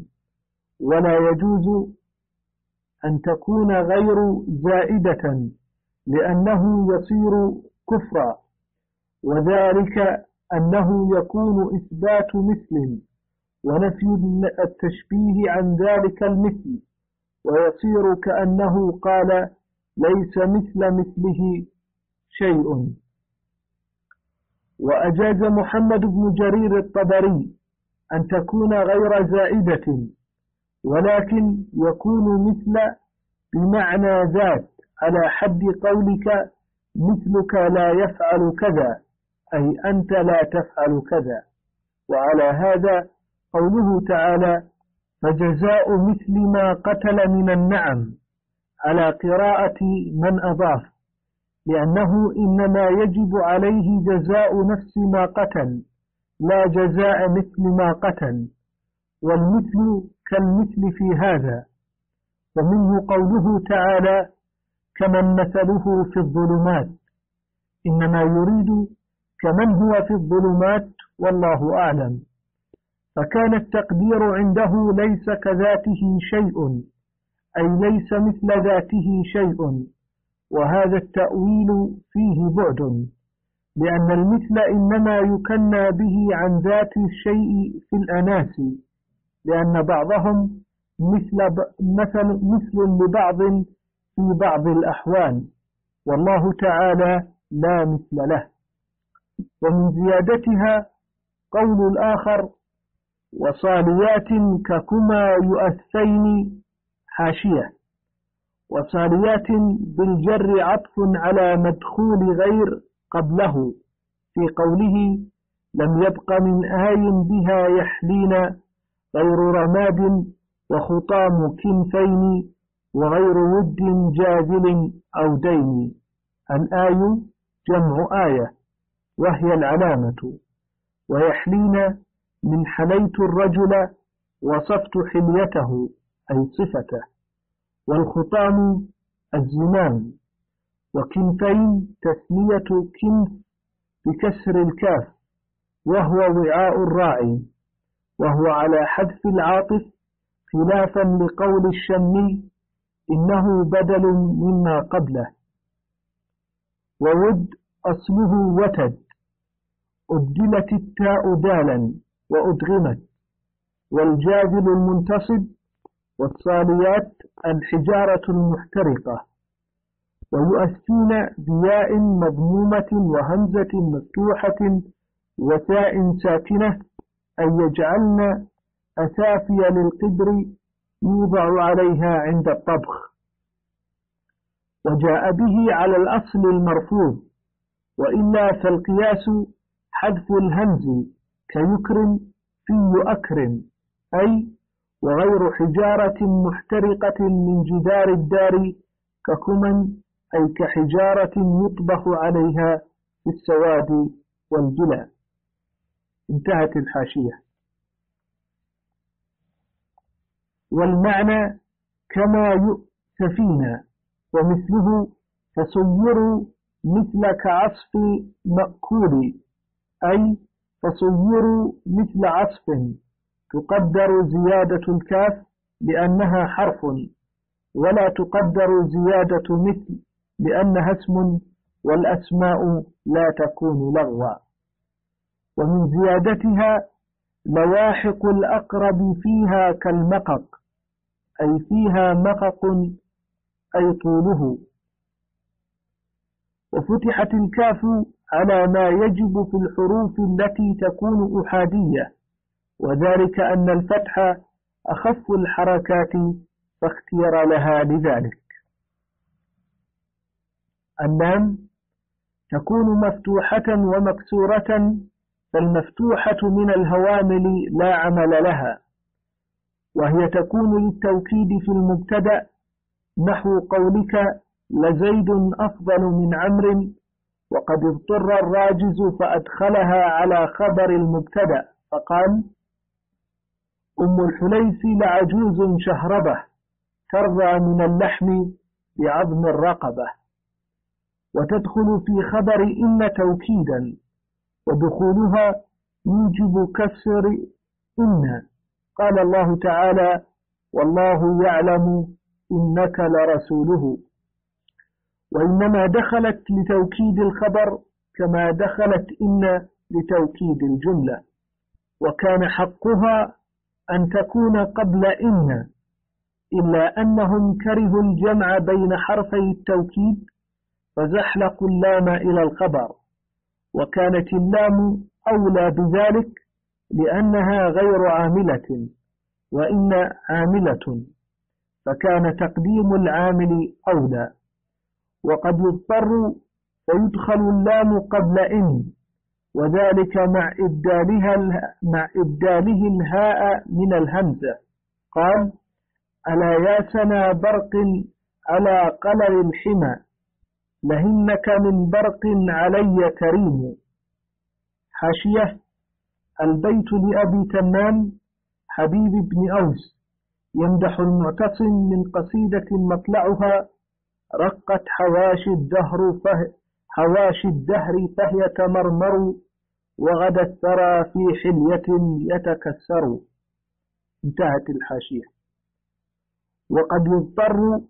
ولا يجوز أن تكون غير زائدة لأنه يصير كفرا وذلك أنه يكون إثبات مثل ونفي التشبيه عن ذلك المثل ويصير كأنه قال ليس مثل مثله شيء. وأجاز محمد بن جرير الطبري أن تكون غير زائدة ولكن يكون مثل بمعنى ذات على حد قولك مثلك لا يفعل كذا أي أنت لا تفعل كذا. وعلى هذا قوله تعالى فجزاء مثل ما قتل من النعم على قراءة من أضاف لأنه إنما يجب عليه جزاء نفس ما قتل لا جزاء مثل ما قتل والمثل كالمثل في هذا. ومنه قوله تعالى كمن مثله في الظلمات. إنما يريد كمن هو في الظلمات والله أعلم. فكان التقدير عنده ليس كذاته شيء أي ليس مثل ذاته شيء وهذا التأويل فيه بعد. لأن المثل إنما يكنى به عن ذات الشيء في الأناس لأن بعضهم مثل مثل مثل لبعض في بعض الأحوال والله تعالى لا مثل له. ومن زيادتها قول الآخر وصاليات ككما يؤثين حاشية. وصاليات بالجر عطف على مدخول غير قبله. في قوله لم يبق من آي بها يحلين غير رماد وخطام كنفين وغير ود جاذل أو دين الآي جمع آية وهي العلامة. ويحلين من حليت الرجل وصفت حليته أي صفته والخطام الزمام وكنفين تسمية كنف بكسر الكاف وهو وعاء الراعي وهو على حذف العاطف خلافا لقول الشمي إنه بدل مما قبله. وود أصله وتد أبدلت التاء دالا وأدغمت. والجاذل المنتصب والصاليات الحجارة المحترقة. ويؤسين بياء مضمومة وهمزة مفتوحة وتاء ساكنة أن يجعلن أسافي للقدر يوضع عليها عند الطبخ. وجاء به على الأصل المرفوض وإلا فالقياس حذف الهمز كيكرم في يؤكرم أي وغير حجارة محترقة من جدار الدار ككمن أي كحجارة يطبخ عليها في السواد والجلاء انتهت الحاشية. والمعنى كما يؤتفينا ومثله فصيروا مثل كعصف مأكول أي فصيروا مثل عصف تقدر زيادة الكاف لأنها حرف ولا تقدر زيادة مثل لأنها اسم والأسماء لا تكون لغوا ومن زيادتها لواحق الأقرب فيها كالمقق أي فيها مقق أي طوله. وفتحت الكاف على ما يجب في الحروف التي تكون أحادية وذلك أن الفتح أخف الحركات فاختير لها لذلك. اللام تكون مفتوحة ومكسورة فالمفتوحة من الهوامل لا عمل لها وهي تكون للتوكيد في المبتدأ. نحو قولك لزيد أفضل من عمر وقد اضطر الراجز فأدخلها على خبر المبتدأ. فقال أم الحليس لعجوز شهربة ترضى من اللحم بعظم الرقبة. وتدخل في خبر إن توكيدا ودخولها يوجب كسر إن. قال الله تعالى والله يعلم إنك لرسوله. وإنما دخلت لتوكيد الخبر كما دخلت إن لتوكيد الجملة. وكان حقها أن تكون قبل إن إلا أنهم كرهوا الجمع بين حرفي التوكيد فزحلقوا اللام إلى الخبر وكانت اللام أولى بذلك لأنها غير عاملة وإن عاملة فكان تقديم العامل أولى. وقد يضطر فيدخل اللام قبل إن وذلك مع إبدالها مع إبداله الهاء من الهمزة قال ألا يا سنا برق على قلل الحمى. لهنك من برق علي كريم. حاشية البيت لأبي تمام حبيب بن أوس. يمدح المعتصم من قصيدة مطلعها رقت حواشي الدهر فه حواشي الدهر فهي تمرمر وغدا الثرى في حلية يتكسر. انتهت الحاشية. وقد يضطر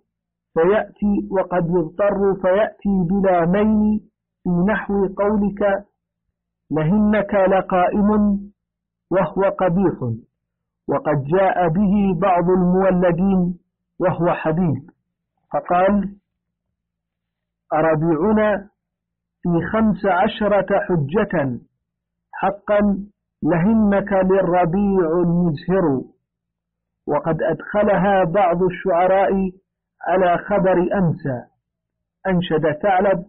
فيأتي وقد يضطر فيأتي بلا مين في نحو قولك لهنك لقائم وهو قبيح. وقد جاء به بعض المولدين وهو حبيب فقال أربيعنا في خمس عشرة حجة حقا لهنك للربيع المزهر. وقد أدخلها بعض الشعراء على خبر أمسى أنشد ثعلب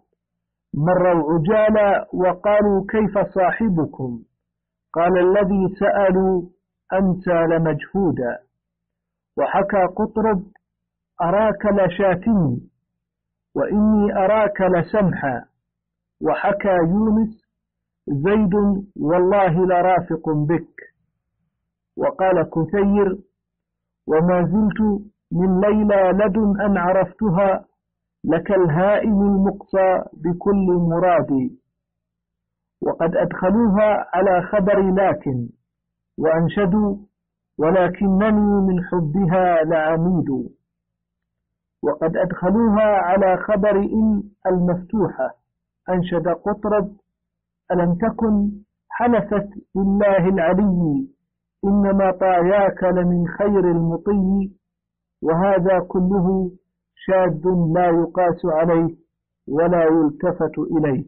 مروا عجالا وقالوا كيف صاحبكم؟ قال الذي سألوا أمسى لمجهودا. وحكى قطرب أراك لشاتمي وإني أراك لسمحا. وحكى يونس زيد والله لرافق بك. وقال كثير وما زلت من ليلى لدن أن عرفتها لك الهائم المقصى بكل مراد. وقد أدخلوها على خبر لكن وأنشدوا ولكنني من حبها لعميد. وقد أدخلوها على خبر إن المفتوحة أنشد قطرب ألم تكن حلفت بالله العلي إنما طاياك لمن خير المطي. وهذا كله شاذ لا يقاس عليه ولا يلتفت إليه.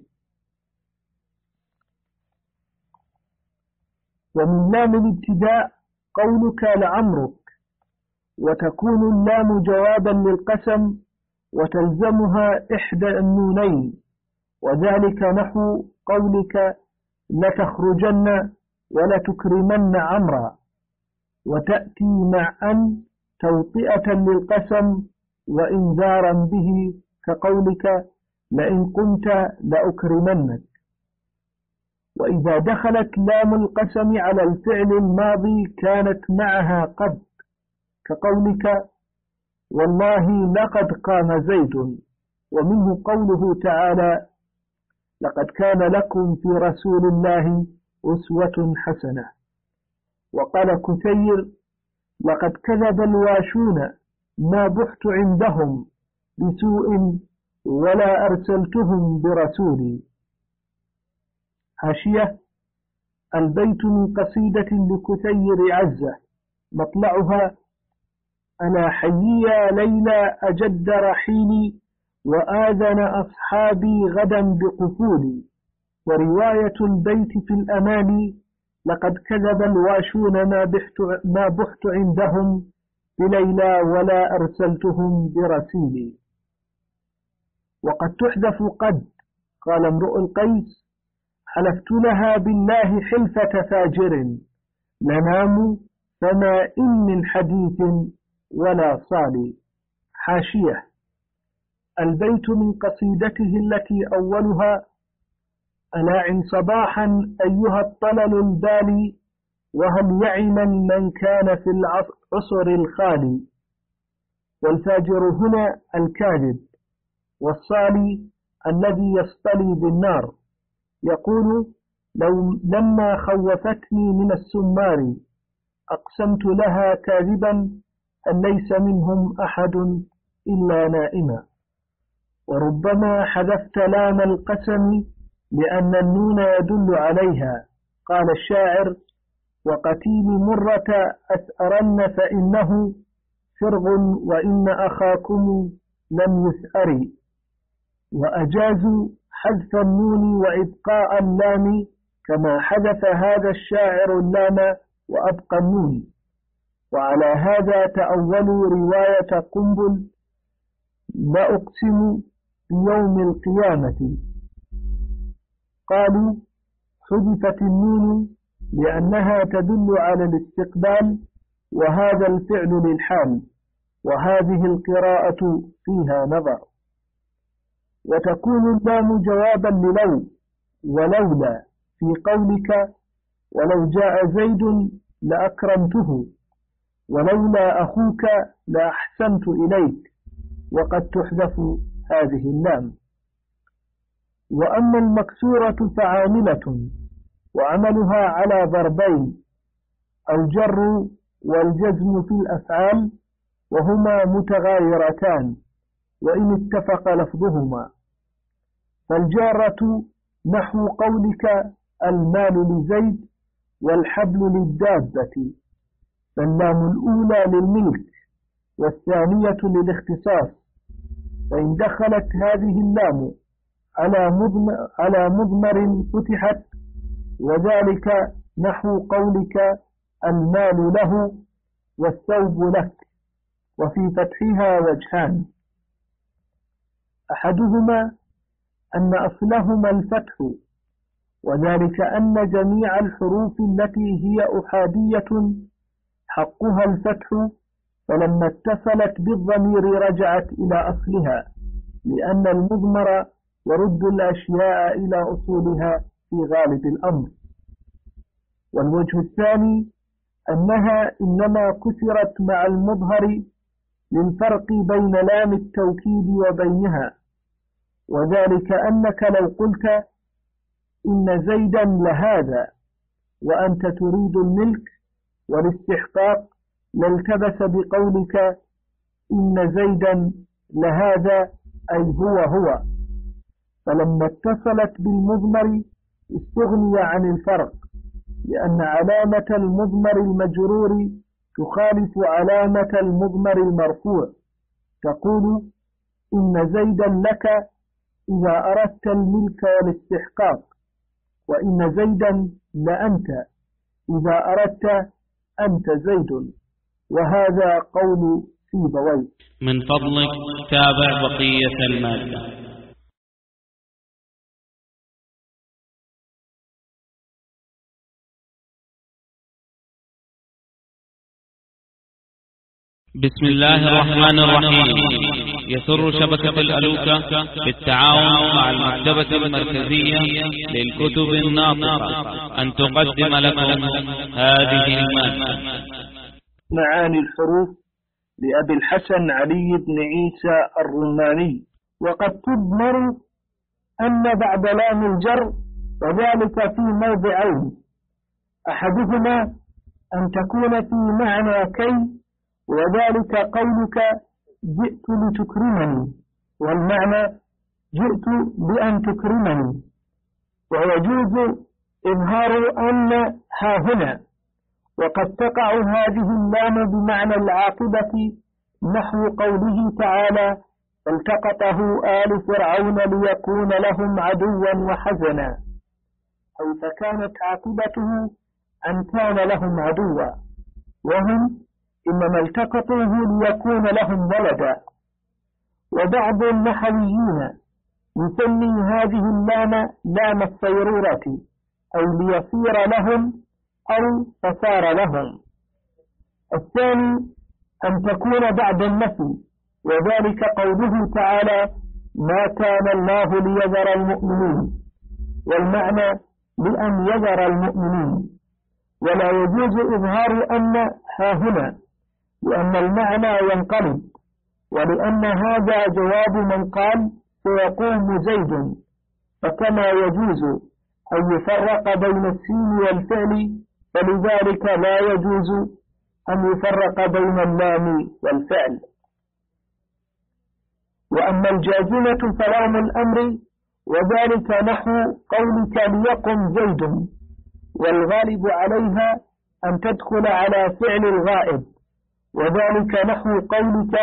ومن لام الابتداء قولك لعمرك وتكون اللام جوابا للقسم وتلزمها إحدى النونين وذلك نحو قولك لتخرجن ولتكرمن عمرا وتأتي مع أن توطئة للقسم وإنذارا به كقولك لئن قمت لأكرمنك. وإذا دخلت لام القسم على الفعل الماضي كانت معها قد كقولك والله لقد قام زيد ومنه قوله تعالى لقد كان لكم في رسول الله أسوة حسنة. وقال كثير لقد كذب الواشون ما بحت عندهم بسوء ولا أرسلتهم برسولي حاشية البيت من قصيدة لكثير عزة مطلعها أنا حيي ليلى أجد رحيلي وآذن أصحابي غدا بقفولي. ورواية البيت في الأمان لقد كذب الواشون ما بحت, ما بحت عندهم بليلى ولا أرسلتهم برسيلي وقد تحذف قد قال امرؤ القيس حلفت لها بالله حلفة فاجر ننام فما إن من حديث ولا صالي حاشية. البيت من قصيدته التي أولها ألاعن صباحا أيها الطلل البالي وهل يعما من كان في العصر الخالي. والفاجر هنا الكاذب والصالي الذي يصطلي بالنار. يقول لو لما خوفتني من السمار أقسمت لها كاذبا أن ليس منهم أحد إلا نائما. وربما حذفت لام القسم لأن النون يدل عليها. قال الشاعر وقتيل مرة أثأرن فإنه فرغ وإن أخاكم لم يثأري وأجازوا حذف النون وإبقاء اللام كما حذف هذا الشاعر اللام وأبقى النون. وعلى هذا تأولوا رواية قنبل لا أقسم بيوم القيامة. قالوا حذفت النون لأنها تدل على الاستقبال وهذا الفعل للحال وهذه القراءة فيها نظر. وتكون اللام جوابا للو ولولا في قولك ولو جاء زيد لأكرمته ولولا أخوك لأحسنت إليك وقد تحذف هذه اللام. وأما المكسورة فعاملة وعملها على ضربين الجر والجزم في الأفعال وهما متغايرتان وإن اتفق لفظهما. فالجارة نحو قولك المال لزيد والحبل للدابة. فاللام الأولى للملك والثانية للاختصاص. فإن دخلت هذه اللام على مضمر, على مضمر فتحت وذلك نحو قولك المال له والثوب لك وفي فتحها وجهان. أحدهما أن أصلهما الفتح وذلك أن جميع الحروف التي هي أحادية حقها الفتح فلما اتصلت بالضمير رجعت إلى أصلها لأن المضمر يرد الأشياء إلى أصولها في غالب الأمر. والوجه الثاني أنها إنما كسرت مع المظهر للفرق بين لام التوكيد وبينها وذلك أنك لو قلت إن زيدا لهذا وأنت تريد الملك والاستحقاق لالتبس بقولك إن زيدا لهذا أي هو هو. فلما اتصلت بالمضمر استغني عن الفرق لأن علامة المضمر المجرور تخالف علامة المضمر المرفوع. تقول إن زيدا لك إذا أردت الملك والاستحقاق وإن زيدا لأنت إذا أردت أنت زيد. وهذا قول سيبويه. من فضلك تابع بقية المادة. بسم الله الرحمن الرحيم. يسر شبكة الألوكة بالتعاون مع المكتبة المركزية للكتب الناطقة. أن تقدم لكم هذه المادة. معاني الحروف لأبي الحسن علي بن عيسى الرماني. وقد تضمر أن بعد لام الجر وذلك في موضعين. أحدهما أن تكون في معنى كي وذلك قولك جئت لتكرمني والمعنى جئت بأن تكرمني. ويجوز إظهار أن ها هنا وقد تقع هذه اللام بمعنى العاقبة نحو قوله تعالى التقطه آل فرعون ليكون لهم عدوا وحزنا. أو فكانت عاقبته أن كان لهم عدوا وهم إنما التقطوه ليكون لهم ولدا. وبعض النحويين يسمي هذه اللام لام الصيرورة أي ليصير لهم أو فصار لهم. الثاني أن تكون بعد النفي وذلك قوله تعالى ما كان الله ليذر المؤمنين والمعنى لأن يذر المؤمنين ولا يجوز إظهار أن ها هنا لأن المعنى ينقلب ولأن هذا جواب من قال سيقوم زيد. فكما يجوز أن يفرق بين السين والفعل فلذلك لا يجوز أن يفرق بين اللام والفعل. وأما الجازمة فلام الأمر وذلك نحو قولك ليقم زيد والغالب عليها أن تدخل على فعل الغائب. وذلك نحو قولك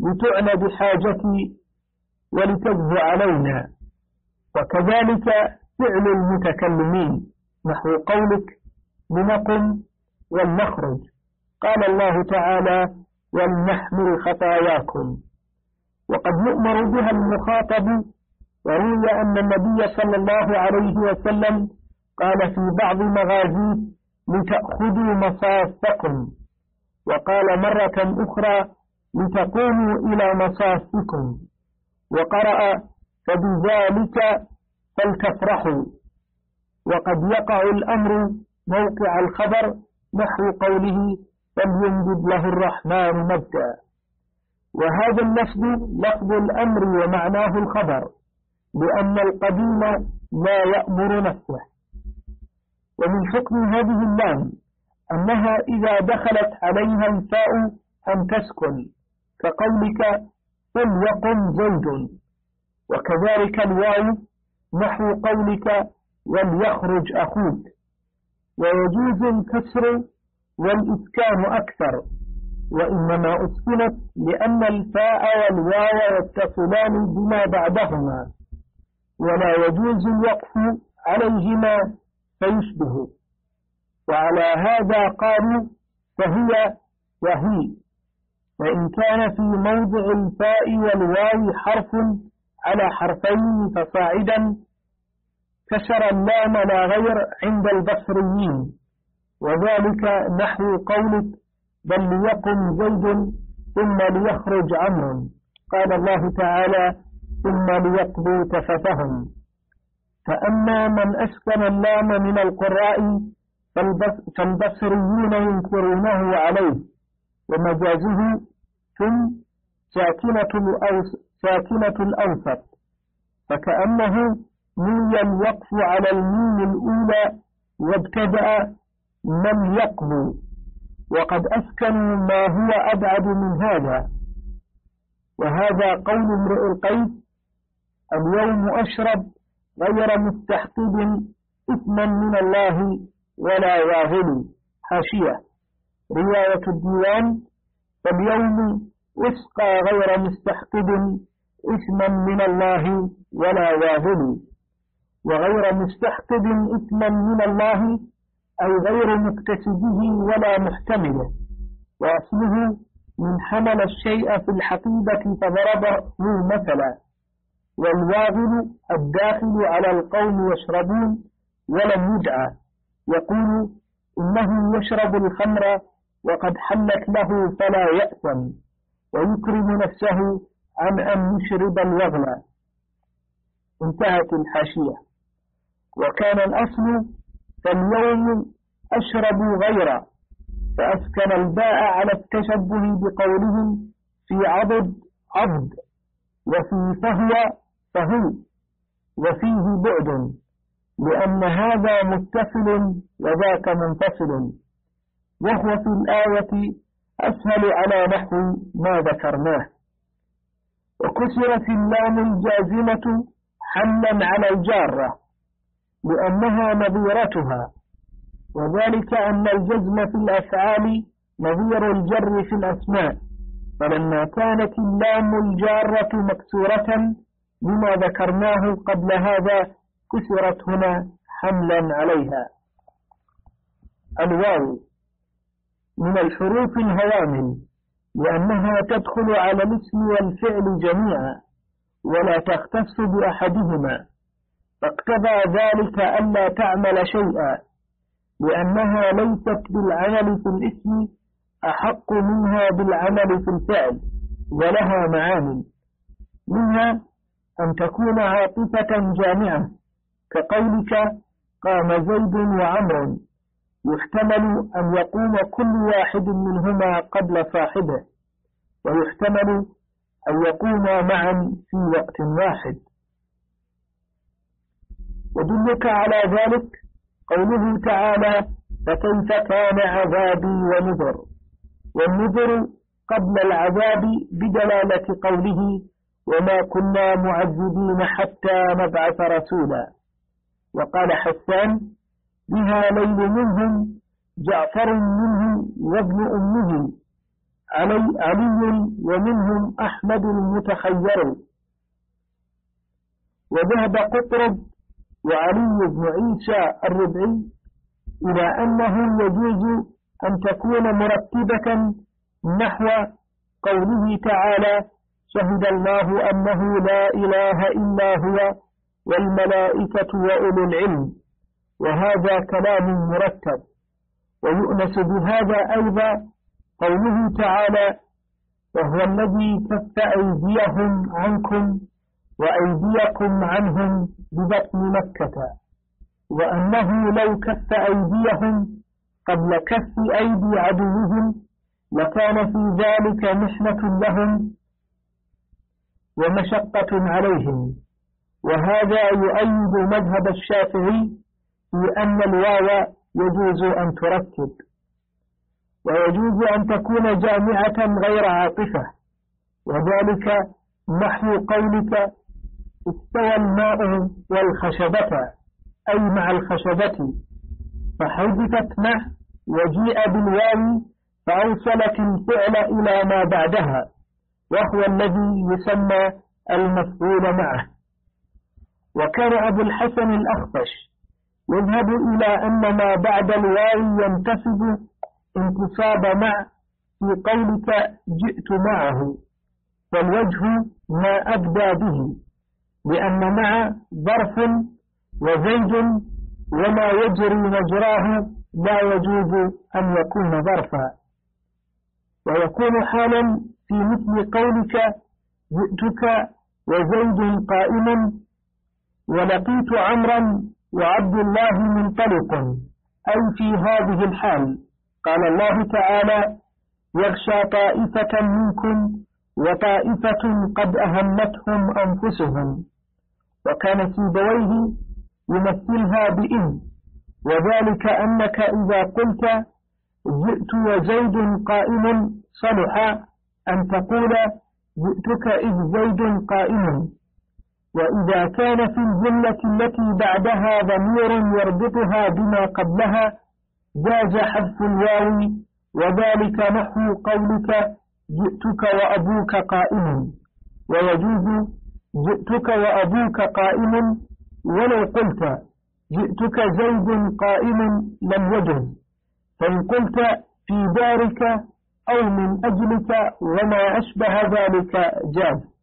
لتعنى بحاجتي ولتجب علينا. وكذلك فعل المتكلمين نحو قولك لنقم ولنخرج. قال الله تعالى ولنحمل خطاياكم وقد يؤمر بها المخاطب وروي أن النبي صلى الله عليه وسلم قال في بعض مغازيه لتأخذوا مصافكم وقال مرة أخرى لتقوموا إلى مصافكم. وقرأ فبذلك فلتفرحوا. وقد يقع الأمر موقع الخبر نحو قوله فلينجد له الرحمن مبدأ. وهذا اللفظ لفظ الأمر ومعناه الخبر لأن القديم لا يأمر نفسه. ومن حكم هذه اللام أنها إذا دخلت عليها الفاء أن تسكن. كقولك قل وقم زيد وكذلك الواو نحو قولك وليخرج أخوك. ويجوز الكسر والإسكان أكثر. وإنما أسكنت لأن الفاء والواو يتصلان بما بعدهما. ولا يجوز الوقف عليهما فيشبه. وعلى هذا قالوا فهي وهي. وإن كان في موضع الفاء والواو حرف على حرفين فصاعدا كسر اللام لا غير عند البصريين. وذلك نحو قولك بل ليقم زيد ثم ليخرج عمرو. قال الله تعالى ثم ليقضوا تفتهم. فأما من أسكن اللام من القراء فالبصريون ينكرونه عليه. ومجازه ثم ساكنة, الأوس ساكنة الأوسط فكأنه نوي الوقف على الميم الأولى وابتدأ من يقضوا وقد أسكنوا ما هو أبعد من هذا. وهذا قول امرئ القيس اليوم أشرب غير مستحقب إثما من الله ولا واهل حاشية. رواية الديوان فاليوم أسقى غير مستحقب إثما من الله ولا واهل. وغير مستحقب إثما من الله أي غير مكتسبه ولا محتمله وأصله من حمل الشيء في الحقيبة فضربه مثلا. والواغل الداخل على القوم يشربون ولم يدعى. يقول إنه يشرب الخمر وقد حلت له فلا يأثم ويكرم نفسه عن أن يشرب الوغل انتهت الحاشية. وكان الأصل فاليوم أشرب غيره فأسكن الباء على التشبه بقولهم في عضد عضد وفي فهو فهو وفيه بعد. لأن هذا متصل وذاك منفصل. وهو في الآية أسهل على نحو ما ذكرناه. وكسرت اللام الجازمة حملا على الجارة لأنها نظيرتها. وذلك أن الجزم في الأفعال نظير الجر في الأسماء. فلما كانت اللام الجارة مكسورة لما ذكرناه قبل هذا كسرت هنا حملا عليها. الواو من الحروف الهوامل لأنها تدخل على الاسم والفعل جميعا ولا تختص بأحدهما. فاقتضى ذلك ألا تعمل شيئا لأنها ليست بالعمل في الاسم أحق منها بالعمل في الفعل ولها معاني منها أن تكون عاطفة جامعة. كقولك قام زيد وعمر. يحتمل أن يقوم كل واحد منهما قبل صاحبه ويحتمل أن يقوما معا في وقت واحد. ودلك على ذلك قوله تعالى فكيف كان عذابي ونذر؟ والنذر قبل العذاب بدلالة قوله وما كنا معذبين حتى نبعث رسولا. وقال حسان بها ليل منهم جعفر منه وابن أمه علي, علي ومنهم أحمد المتخير. وذهب قطرب وعلي بن عيسى الربعي إلى أنه يجوز أن تكون مرتبة نحو قوله تعالى شهد الله أنه لا إله إلا هو والملائكة وأولو العلم. وهذا كلام مرتب. ويؤنس بهذا أيضا قوله تعالى وهو الذي كف أيديهم عنكم وأيديكم عنهم ببطن مكة. وأنه لو كف أيديهم قبل كف أيدي عدوهم لكان في ذلك محنة لهم ومشقة عليهم. وهذا يؤيد مذهب الشافعي في أن الواو يجوز أن تركب ويجوز أن تكون جامعة غير عاطفة وذلك نحو قولك استوى الماء والخشبة أي مع الخشبة فحذفت مع وجيء بالواو فأوصلت الفعل إلى ما بعدها وهو الذي يسمى المفعول معه. وكان أبو الحسن الأخفش يذهب إلى أن ما بعد الواو ينتسب انتصاب مع في قولك جئت معه والوجه ما أبدى به لأن مع ظرف وزيد وما يجري مجراه لا يجوز أن يكون ظرفا. ويكون حالا في مثل قولك جئتك وزيد قائم ولقيت عمرا وعبد الله منطلق أي في هذه الحال. قال الله تعالى يغشى طائفة منكم وطائفة قد أهمتهم أنفسهم. وكان سيبويه يمثلها بإن وذلك أنك إذا قلت جئت وزيد قائم صلح أن تقول جئتك إذ زيد قائم. وإذا كان في الجملة التي بعدها ضمير يربطها بما قبلها جاز حذف الواو وذلك نحو قولك جئتك وأبوك قائم. ويجوز جئتك وأبوك قائم ولو قلت جئتك زيد قائم لم يجز. فإن قلت في دارك أو من أجلك وما أشبه ذلك جاز.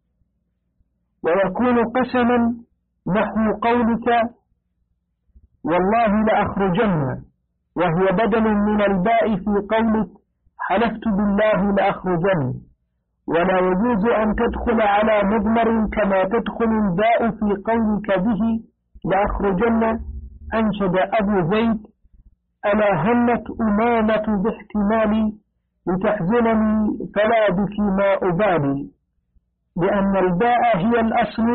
ويكون قسما نحو قولك والله لأخرجن وهي بدل من الباء في قولك حلفت بالله لأخرجن. ولا يجوز أن تدخل على مضمر كما تدخل الباء في قولك به لأخرجن. أنشد أبو زيد ألا همت أمامة باحتمالي لتحزنني فلا بك ما أبالي. لأن الباء هي الأصل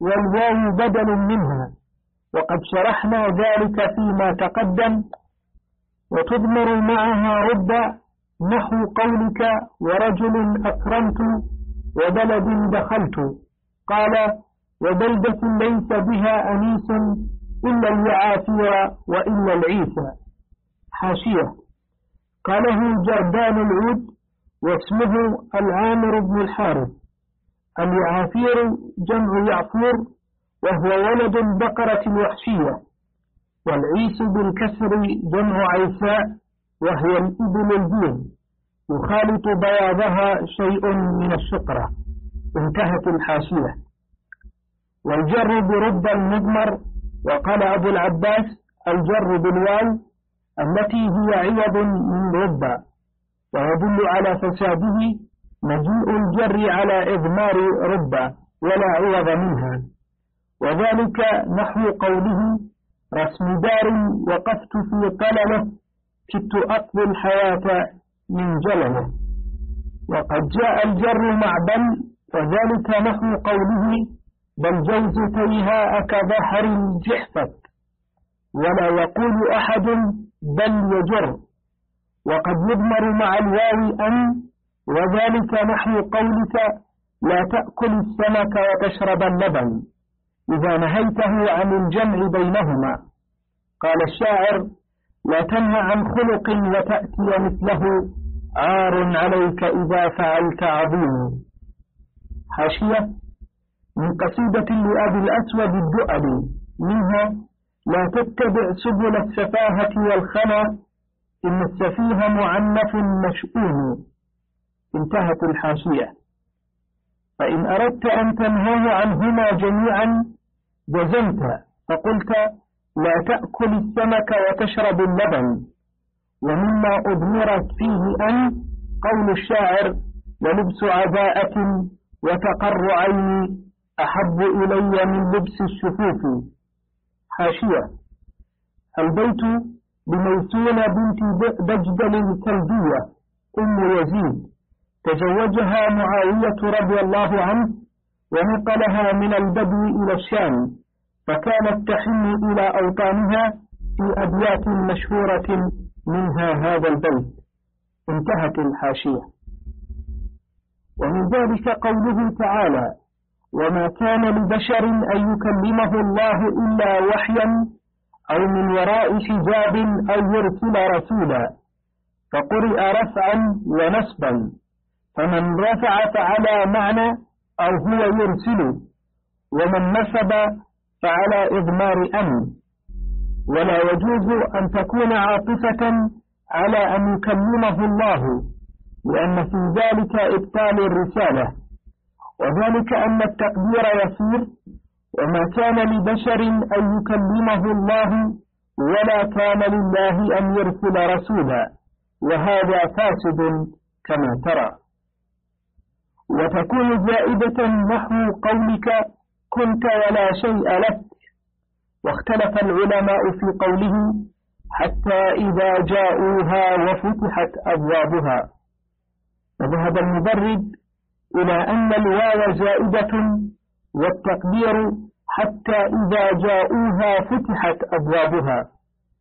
والواو بدل منها. وقد شرحنا ذلك فيما تقدم وتضمر معها رب نحو قولك ورجل أكرمت وبلد دخلت. قال وبلدة ليس بها أنيس إلا اليعافير وإلا العيسى حاشية. قاله جردان العود واسمه العامر بن الحارث. اليعافير جمع يعفور وهو ولد البقرة الوحشية والعيس بالكسر جمع عيساء وهي الإبل البيض يخالط بياضها شيء من الشقرة انتهت الحاشية. والجر برب المضمر وقال أبو العباس الجر بالواو التي هي عوض من ربا ويدل على فساده مجيء الجر على إضمار ربا ولا عوض منها. وذلك نحو قوله رسم دار وقفت في طلبة كدت أقضي الحياة من جلله وقد جاء الجر مع بل وذلك نحو قوله بل جوزتيها كبحر جحفت ولا يقول أحد بل يجر. وقد يضمر مع الواو أن وذلك نحو قولك لا تأكل السمك وتشرب اللبن إذا نهيته عن الجمع بينهما. قال الشاعر لا تنهى عن خلق وتأتي مثله. عار عليك إذا فعلت عظيم. حاشية من قصيدة لأبي الأسود الدؤلي منها لا تتبع سبل السفاهة والخنا. إن السفيه معنف مشؤوم. انتهت الحاشية. فإن أردت أن تنهاه عنهما جميعا جزمت فقلت لا تأكل السمك وتشرب اللبن ومما أضمرت فيه أن قول الشاعر ولبس عباءة وتقر عيني أحب إلي من لبس الشفوف. حاشية. البيت بميسونة بنت دجدل الكلبية أم يزيد. تزوجها معاوية رضي الله عنه ونقلها من البدو إلى الشام فكانت تحن إلى أوطانها في أبيات مشهورة منها هذا البيت. انتهت الحاشية. ومن ذلك قوله تعالى وما كان لبشر أن يكلمه الله إلا وحيا أو من وراء حجاب أو يرسل رسولا فقرئ رفعا ونصبا. فمن رفع فعلى معنى أو هو يرسل ومن نصب فعلى إضمار أمن ولا يجوز أن تكون عاطفة على أن يكلمه الله لأن في ذلك إبطال الرسالة. وذلك أن التقدير يسير وما كان لبشر أن يكلمه الله ولا كان لله أن يرسل رسولا. وهذا فاسد كما ترى. وتكون زائدة نحو قولك كنت ولا شيء لك. واختلف العلماء في قوله حتى إذا جاءوها وفتحت أبوابها. وذهب المبرد إلى أن الواو زائدة والتقدير حتى إذا جاءوها فتحت أبوابها.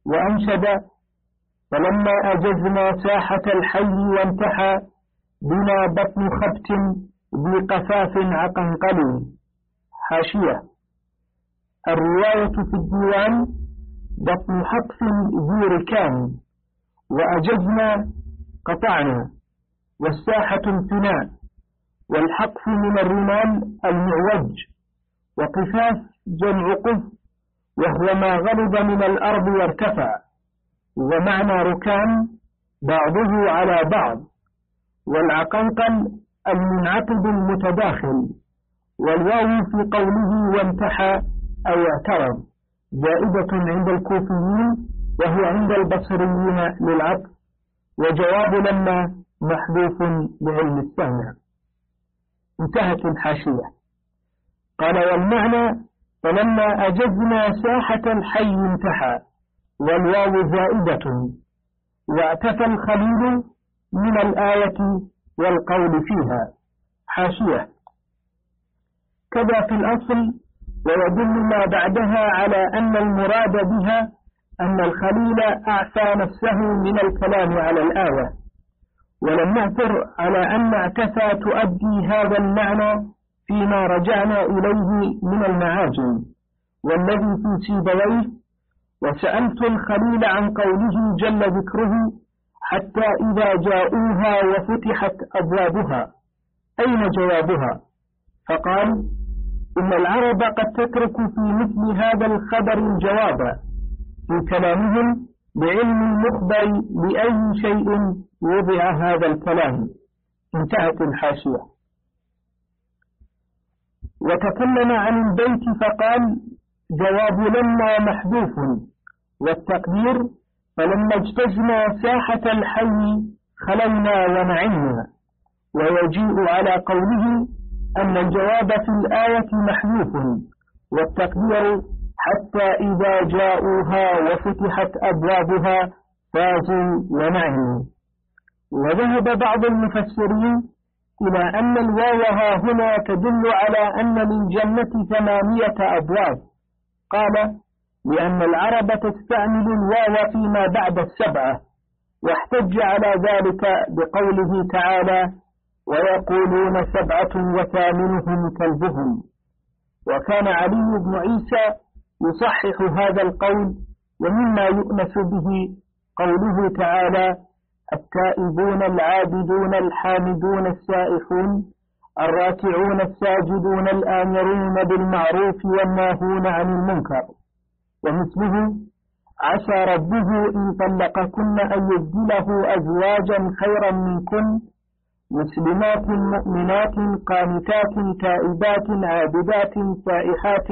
وأنشد فلما أجزنا ساحة الحي وانتحى بنا بطن خبت ذي قفاف عقنقل. حاشية. الرواية في الديوان بطن حقف ذي ركام وأجزنا قطعنا والساحة امتناء والحقف من الرمال المعوج وقفاف جمع قف وهو ما غلب من الأرض وارتفع ومعنى ركام بعضه على بعض. والعقنقل المنعقد المتداخل والواو في قوله وانتحى أو اعترض زائدة عند الكوفيين وهي عند البصريين للعطف وجواب لما محذوف لعلم السامع انتهت الحاشية. قال والمعنى فلما أجزنا ساحة الحي انتحى والواو زائدة واعتفى الخليل من الآية والقول فيها حاشية. كذا في الأصل ويدل ما بعدها على أن المراد بها أن الخليل أعفى نفسه من الكلام على الآية. ولم نعثر على أن اعتفى تؤدي هذا المعنى فيما رجعنا إليه من المعاجم. والذي في سيبويه وسألت الخليل عن قوله جل ذكره حتى إذا جاءوها وفتحت أبوابها. أين جوابها؟ فقال إن العرب قد تترك في مثل هذا الخبر الجواب في كلامهم بعلم المخبر بأي شيء وضع هذا الكلام. انتهت الحاشية. وتكلم عن البيت فقال جواب لما محذوف والتقدير فلما اجتزنا ساحة الحي خلينا ونعمنا. ويجيء على قوله أن الجواب في الآية محذوف والتقدير حتى إذا جاءوها وفتحت أبوابها فازوا ونعموا. وذهب بعض المفسرين إلى أن الواو ها هنا تدل على أن للجنة ثمانية أبواب. قال لأن العرب تستعمل الواو فيما بعد السبعة واحتج على ذلك بقوله تعالى ويقولون سبعة وثامنهم كلبهم. وكان علي بن عيسى يصحح هذا القول ومما يؤنس به قوله تعالى التائبون العابدون الحامدون السائحون الراكعون الساجدون الآمرون بالمعروف والناهون عن المنكر. ومثله عسى ربه إن طلقكن أن يبدله أزواجا خيرا منكن مسلمات مؤمنات قانتات تائبات عابدات سائحات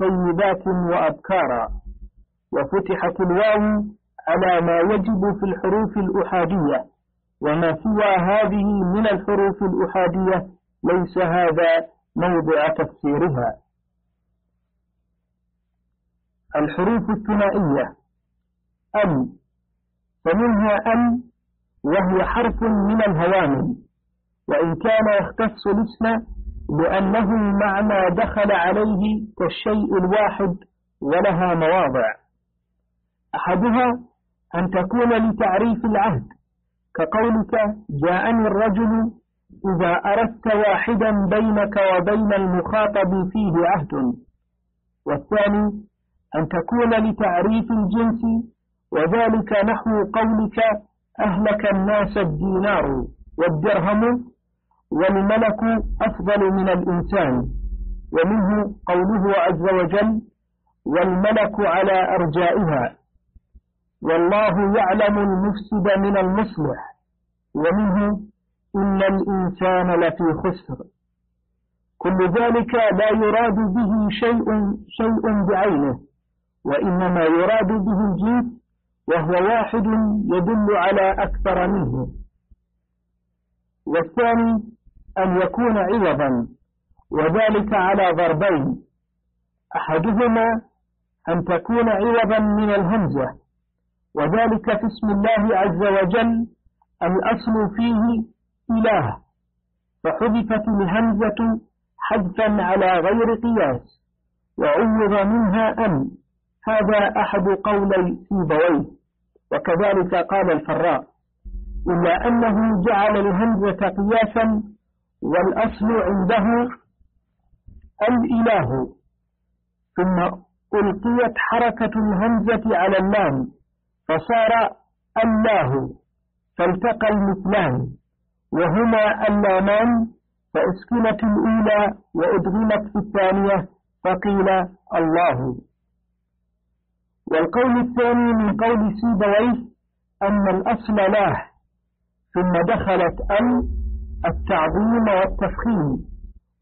طيبات وأبكارا. وفتحت الواو على ما يجب في الحروف الأحادية وما سوى هذه من الحروف الأحادية ليس هذا موضع تفسيرها. الحروف الثنائية. أم. فمنها أم وهي حرف من الهوامل. وإن كان يختص الاسم لأنه معنى دخل عليه كالشيء الواحد ولها مواضع. أحدها أن تكون لتعريف العهد. كقولك جاءني الرجل إذا أردت واحدا بينك وبين المخاطب فيه عهد. والثاني أن تكون لتعريف الجنس وذلك نحو قولك أهلك الناس الدينار والدرهم والملك أفضل من الإنسان ومنه قوله عز وجل والملك على أرجائها. والله يعلم المفسد من المصلح ومنه إن الإنسان لفي خسر. كل ذلك لا يراد به شيء شيء بعينه. وإنما يراد به الجنس وهو واحد يدل على أكثر منه. والثاني أن يكون عوضا وذلك على ضربين. أحدهما أن تكون عوضا من الهمزة وذلك في اسم الله عز وجل الأصل فيه إله. فحذفت الهمزة حذفا على غير قياس وعوض منها أن. هذا أحد قولي سيبويه وكذلك قال الفراء إلا أنه جعل الهمزة قياسا والأصل عنده الإله ثم ألقيت حركة الهمزة على اللام فصار الله فالتقى المثلان وهما اللامان فأسكنت الأولى وأدغمت في الثانية فقيل الله. والقول الثاني من قول سيبويه أن الأصل لاه ثم دخلت ال التعظيم والتفخيم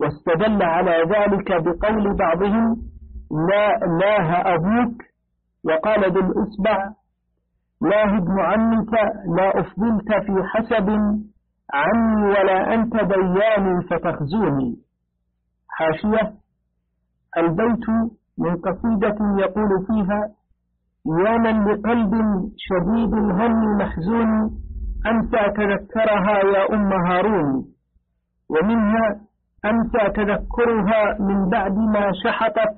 واستدل على ذلك بقول بعضهم لا لاه أبوك وقال بالإصبع لاه ابن عمك لا أفضلت في حسب عني ولا أنت ديان فتخزوني حاشية البيت من قصيدة يقول فيها يا من لقلب شديد الهم محزون أمسى تذكرها يا أم هارون ومنها أمسى تذكرها من بعد ما شحطت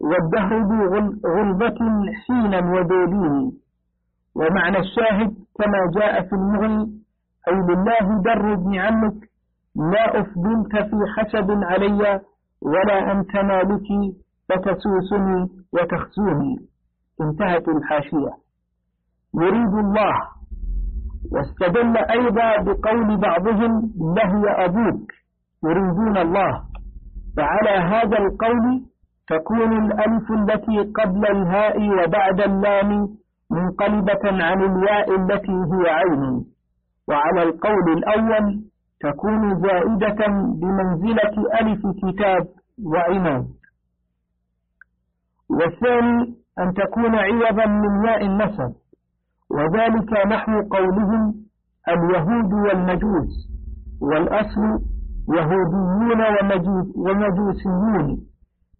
والدهر بغلبة حينا ودولين ومعنى الشاهد كما جاء في المغني أي لله در ابن عمك لا أفضلت في حسب علي ولا أنت مالكي فتسوسني وتخزوني. انتهت الحاشية. يريد الله. واستدل أيضا بقول بعضهم لهي أبوك. يريدون الله. فعلى هذا القول تكون الألف التي قبل الهاء وبعد اللام منقلبة عن الياء التي هي عين وعلى القول الأول تكون زائدة بمنزلة ألف كتاب وعناد. والثاني أن تكون عوضا من ياء النسب. وذلك نحو قولهم اليهود والمجوس والأصل يهوديون ومجوسيون.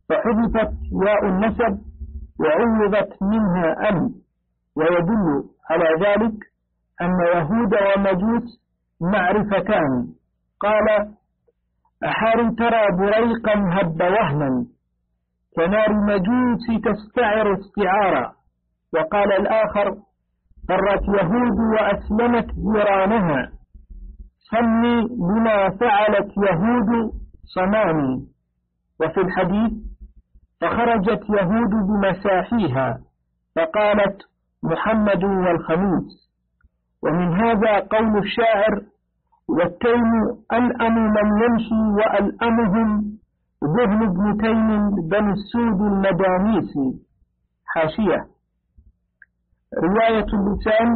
فحذفت ياء النسب وعوضت منها أن ويدل على ذلك أن يهود ومجوس معرفتان. قال أحار ترى بريقا هب وهنا. كنار مجوس تستعر استعارا. وقال الآخر فرت يهود وأسلمت جيرانها. سمي بما فعلت يهود صنامي. وفي الحديث فخرجت يهود بمساحيها فقالت محمد والخميس. ومن هذا قول الشاعر والتيم ألأم من يمشي وألأمهم ذهل بن تيم بن السود المدانيسي حاشية. رواية اللسان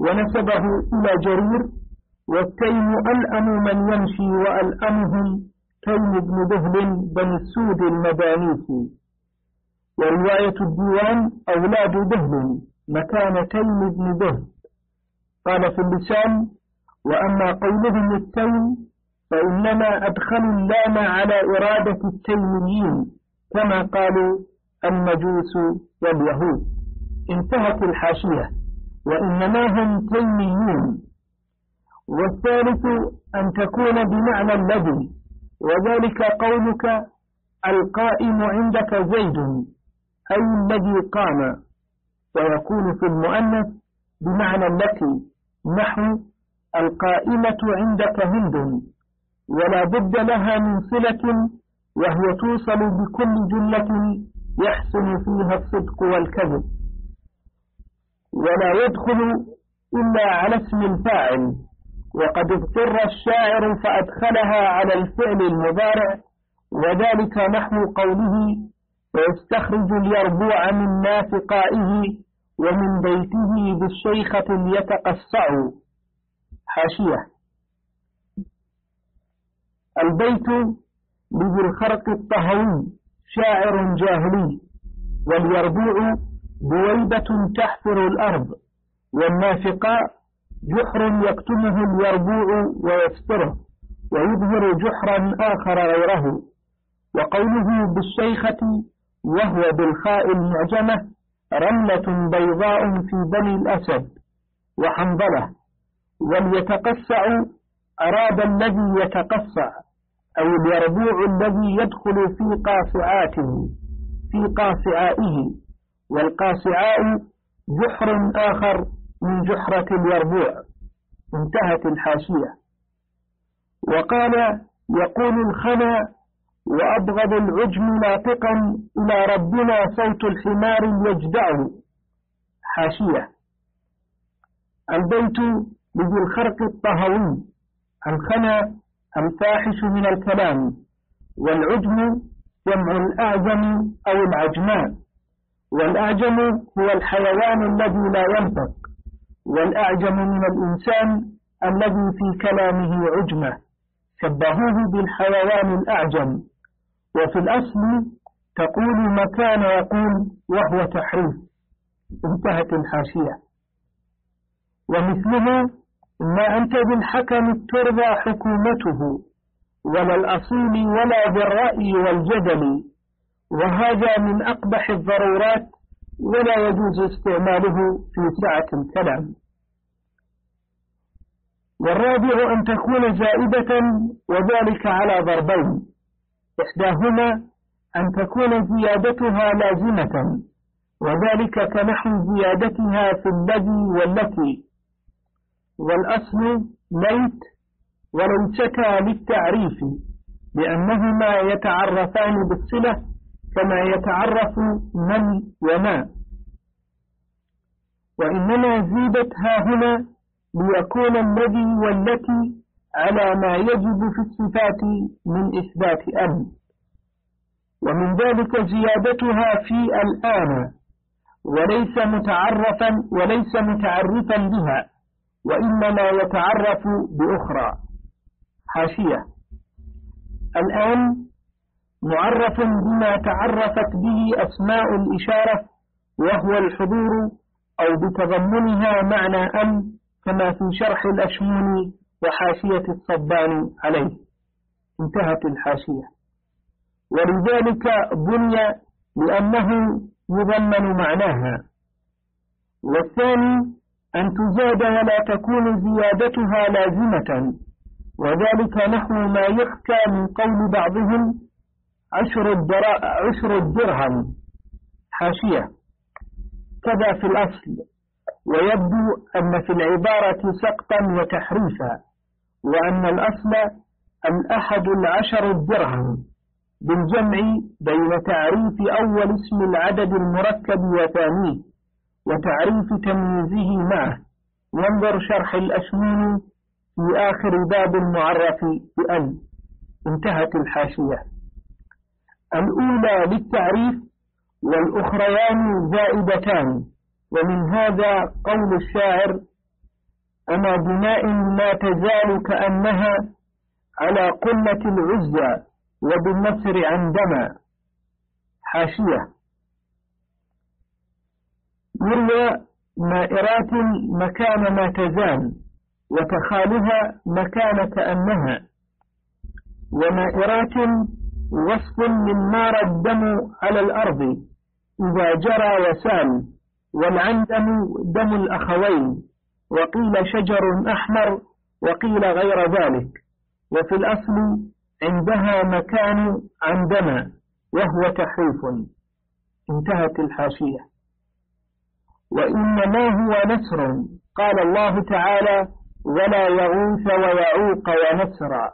ونسبه إلى جرير والتيم ألأم من يمشي وألأمهم تيم بن ذهل بن السود المدانيسي ورواية الديوان أولاد ذهل مكان تيم بن ذهل قال في اللسان وأما قولهم التيم فإنما أدخلوا اللام على إرادة التيميين كما قالوا المجوس واليهود. انتهت الحاشية. وإنما هم تيميون. والثالث أن تكون بمعنى الذي وذلك قولك القائم عندك زيد أي الذي قام. ويكون في المؤنث بمعنى التي. نحو القائمة عندك هند. ولا بد لها من صلة وهي توصل بكل جملة يحسن فيها الصدق والكذب. ولا يدخل إلا على اسم الفاعل وقد اضطر الشاعر فأدخلها على الفعل المضارع وذلك نحو قوله ويستخرج اليربوع من نافقائه ومن بيته بالشيخة يتقصع حاشية. البيت لذي الخرق الطهوي شاعر جاهلي. واليربوع بويبة تحفر الأرض. والنافقاء جحر يكتمه اليربوع ويستره ويظهر جحرا آخر غيره. وقوله بالشيخة وهو بالخاء المعجمة رملة بيضاء في بني الأسد وحنظلة. وليتقصع أراد الذي يتقصع. أو اليربوع الذي يدخل في قاصعاته في قاصعائه والقاصعاء جحر آخر من جحرة اليربوع انتهت الحاشية. وقال يقول الخنا وأبغض العجم ناطقا إلى ربنا صوت الحمار يجدع حاشية. البيت لذي الخرق الطهوي. الخنا الفاحش من الكلام والعجم جمع الأعجم أو العجماء. والأعجم هو الحيوان الذي لا ينطق والأعجم من الإنسان الذي في كلامه عجمة. شبهوه بالحيوان الأعجم. وفي الأصل تقول مكان يقول وهو تحريف. انتهت الحاشية. ومثله ما أنت بالحكم ترضى حكومته ولا الأصيل ولا بالرأي والجدل وهذا من أقبح الضرورات ولا يجوز استعماله في سعة الكلام والرابع أن تكون زائدة وذلك على ضربين إحداهما أن تكون زيادتها لازمة وذلك كنحو زيادتها في الذي والتي والأصل ليت وليسكا للتعريف لأنهما يتعرفان بالصلة كما يتعرف من وما. وإنما زيدت ها هنا ليكون الذي والتي على ما يجب في الصفات من إثبات أمن ومن ذلك زيادتها في الآن وليس متعرفا وليس متعرفا بها. وإنما يتعرف بأخرى. حاشية. الآن معرف بما تعرفت به أسماء الإشارة وهو الحضور أو بتضمنها معنى أن كما في شرح الأشموني وحاشية الصبان عليه. انتهت الحاشية. ولذلك بني لأنه يضمن معناها. والثاني أن تزاد ولا تكون زيادتها لازمة وذلك نحو ما يحكى من قول بعضهم عشر, عشر الدرهم حاشية. كذا في الأصل. ويبدو أن في العبارة سقطا وتحريفا وأن الأصل الأحد العشر الدرهم بالجمع بين تعريف أول اسم العدد المركب وثانيه. وتعريف تمييزه معه. وانظر شرح الأشمون في آخر باب المعرف بأن انتهت الحاشية. الأولى للتعريف والأخريان زائدتان. ومن هذا قول الشاعر أما بناء ما تزال كأنها على قلة العزة وبالنصر عندما. حاشية. يروى مائرات مكان ما تزال وتخالها مكان كأنها. ومائرات وصف من مار الدم على الأرض إذا جرى وسال والعندم دم الأخوين وقيل شجر أحمر وقيل غير ذلك. وفي الأصل عندها مكان عندما وهو تحريف. انتهت الحاشية. وإنما هو نسر قال الله تعالى ولا يغوث ويعوق ونسرا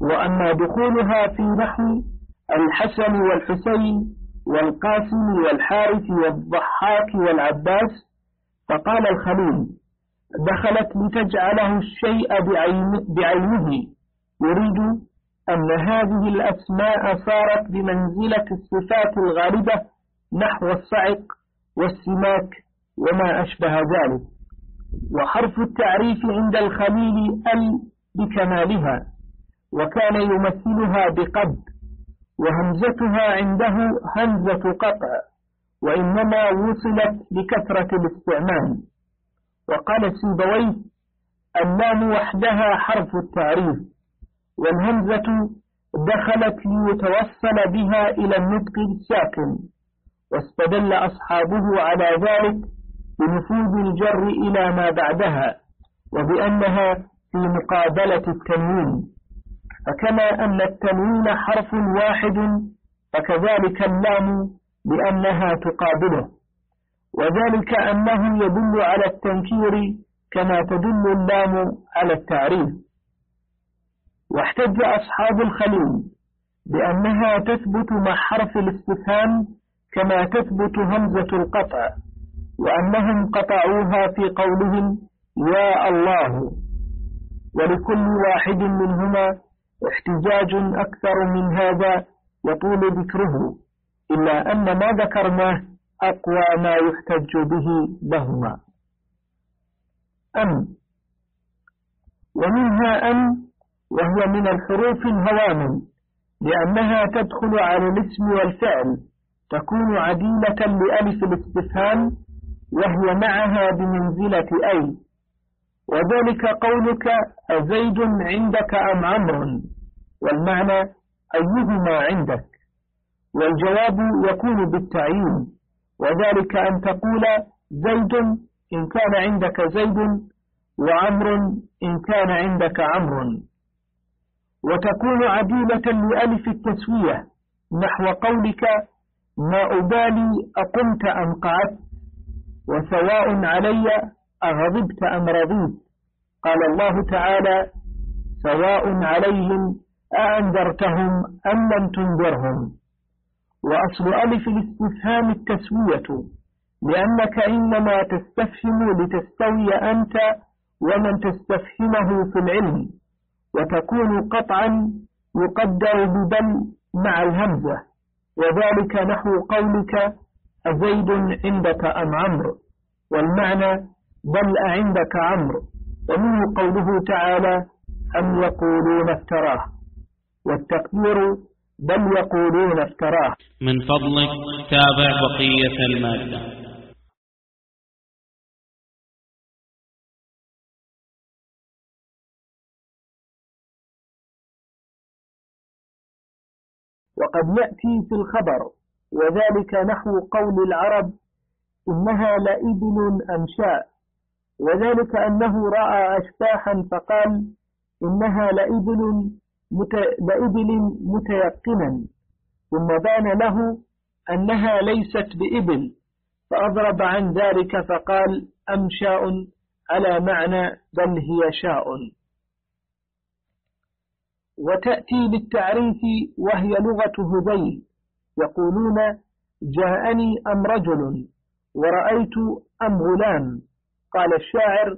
وأما دخولها في نحو الحسن والحسين والقاسم والحارث والضحاك والعباس فقال الخليل دخلت لتجعله الشيء بعينه. يريد أن هذه الأسماء صارت بمنزلة الصفات الغالبة نحو الصعق والسماك وما أشبه ذلك. وحرف التعريف عند الخليل أل بكمالها وكان يمثلها بقد وهمزتها عنده همزة قطع وإنما وصلت لكثرة الاستعمال. وقال سيبويه اللام وحدها حرف التعريف والهمزة دخلت ليتوصل بها إلى النطق الساكن. واستدل أصحابه على ذلك بنفوذ الجر إلى ما بعدها وبأنها في مقابلة التنوين. فكما أن التنوين حرف واحد فكذلك اللام لأنها تقابله. وذلك أنه يدل على التنكير كما تدل اللام على التعريف. واحتج أصحاب الخليل بأنها تثبت مع حرف الاستفهام كما تثبت همزة القطع وأنهم قطعوها في قولهم يا الله. ولكل واحد منهما احتجاج أكثر من هذا يطول ذكره إلا أن ما ذكرناه أقوى ما يحتج به لهما. أم. ومنها أم وهي من الحروف الهوامل لأنها تدخل على الاسم والفعل. تكون عديلة لألف الاستفهام وهي معها بمنزلة أي. وذلك قولك أزيد عندك أم عمر والمعنى أيهما عندك؟ والجواب يكون بالتعيين. وذلك أن تقول زيد إن كان عندك زيد وعمر إن كان عندك عمر وتكون عديلة لألف التسوية نحو قولك ما أبالي أقمت أم قعدت وسواء علي أغضبت أم رضيت. قال الله تعالى سواء عليهم أأنذرتهم أم لم تنذرهم. وأصل ألف الاستفهام التسوية لأنك إنما تستفهم لتستوي أنت ومن تستفهمه في العلم وتكون قطعا يقدر ببل مع الهمزة. وذلك نحو قولك أزيد عندك أم عمرو؟ والمعنى بل أعندك عمرو ومنه قوله تعالى أم يقولون افتراه. والتقدير بل يقولون افتراه. من فضلك تابع بقية المادة. وقد يأتي في الخبر وذلك نحو قول العرب إنها لإبل أمشاء وذلك أنه رأى أشباحا فقال إنها لإبل مت... لإبل متيقنا. ثم بان له أنها ليست بإبل فأضرب عن ذلك فقال أمشاء على معنى بل هي شاء. وتأتي بالتعريف وهي لغة هذيل يقولون جاءني أم رجل ورأيت أم غلام. قال الشاعر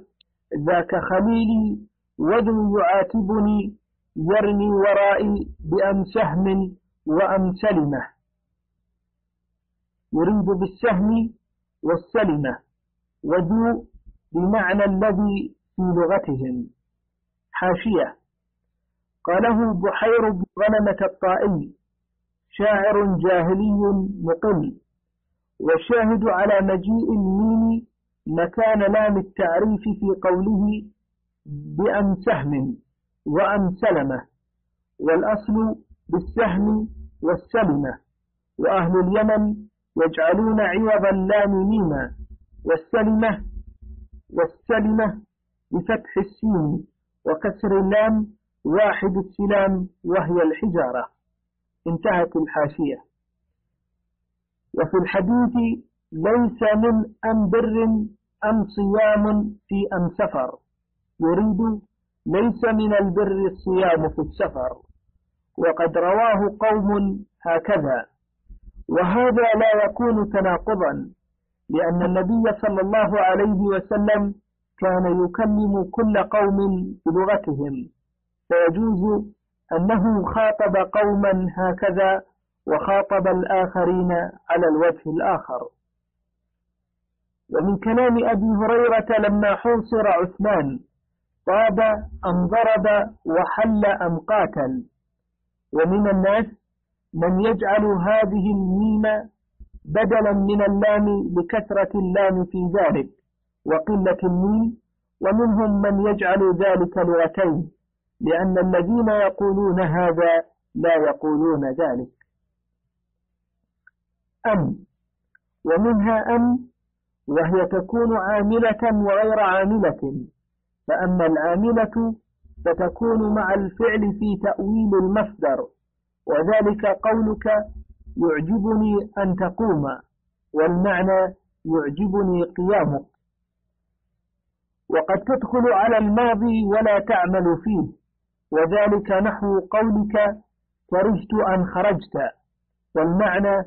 ذاك خليلي وذو يعاتبني يرمي ورائي بأم سهم وأم سلمة. يريد بالسهم والسلمة وذو بمعنى الذي في لغتهم. حاشية. قاله بحير بن غنمة الطائي شاعر جاهلي مقل والشاهد على مجيء الميم مكان لام التعريف في قوله بأم سهم وأم سلمة والأصل بالسهم والسلمة وأهل اليمن يجعلون عوض اللام ميما والسلمة والسلمة بفتح السين وكسر اللام واحد السلام وهي الحجارة. انتهت الحاشية. وفي الحديث ليس من أم بر أم صيام في أم سفر. يريد ليس من البر الصيام في السفر. وقد رواه قوم هكذا. وهذا لا يكون تناقضا لأن النبي صلى الله عليه وسلم كان يكلم كل قوم بلغتهم. فيجوز أنه خاطب قوما هكذا وخاطب الآخرين على الوجه الآخر. ومن كلام أبي هريرة لما حوصر عثمان طاب أم ضرب وحل أم قاتل. ومن الناس من يجعل هذه الميم بدلا من اللام لكثرة اللام في ذلك وقلة الميم ومنهم من يجعل ذلك لغتين. لأن الذين يقولون هذا لا يقولون ذلك. أم ومنها أم وهي تكون عاملة وغير عاملة فأما العاملة فتكون مع الفعل في تأويل المصدر وذلك قولك يعجبني أن تقوم والمعنى يعجبني قيامك. وقد تدخل على الماضي ولا تعمل فيه. وذلك نحو قولك كرهت أن خرجت والمعنى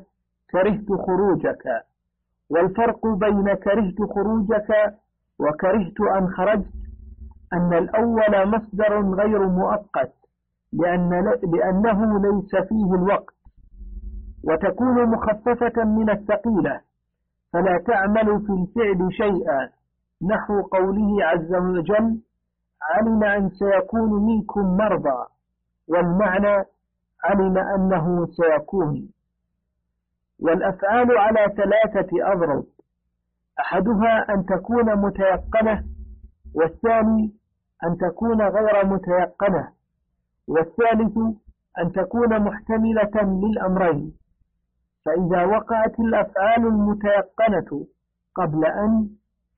كرهت خروجك والفرق بين كرهت خروجك وكرهت أن خرجت أن الأول مصدر غير مؤقت لأن لأنه ليس فيه الوقت وتكون مخففة من الثقيلة فلا تعمل في الفعل شيئا نحو قوله عز وجل علم أن سيكون منكم مرضى والمعنى علم أنه سيكون. والأفعال على ثلاثة أضرب. أحدها أن تكون متيقنة والثاني أن تكون غير متيقنة والثالث أن تكون محتملة للأمرين. فإذا وقعت الأفعال المتيقنة قبل أن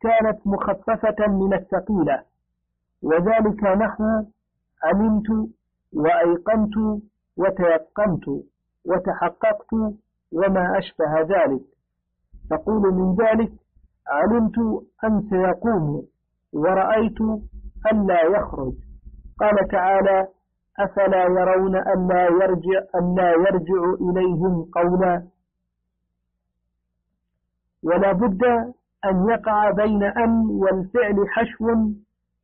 كانت مخففة من الثقيلة. وذلك نحو علمت وأيقنت وتيقنت وتحققت وما أشبه ذلك. تقول من ذلك علمت أن سيقوم ورأيت أن لا يخرج. قال تعالى أفلا يرون أن لا يرجع, أن لا يرجع إليهم قولا. ولا بد أن يقع بين أن والفعل حشو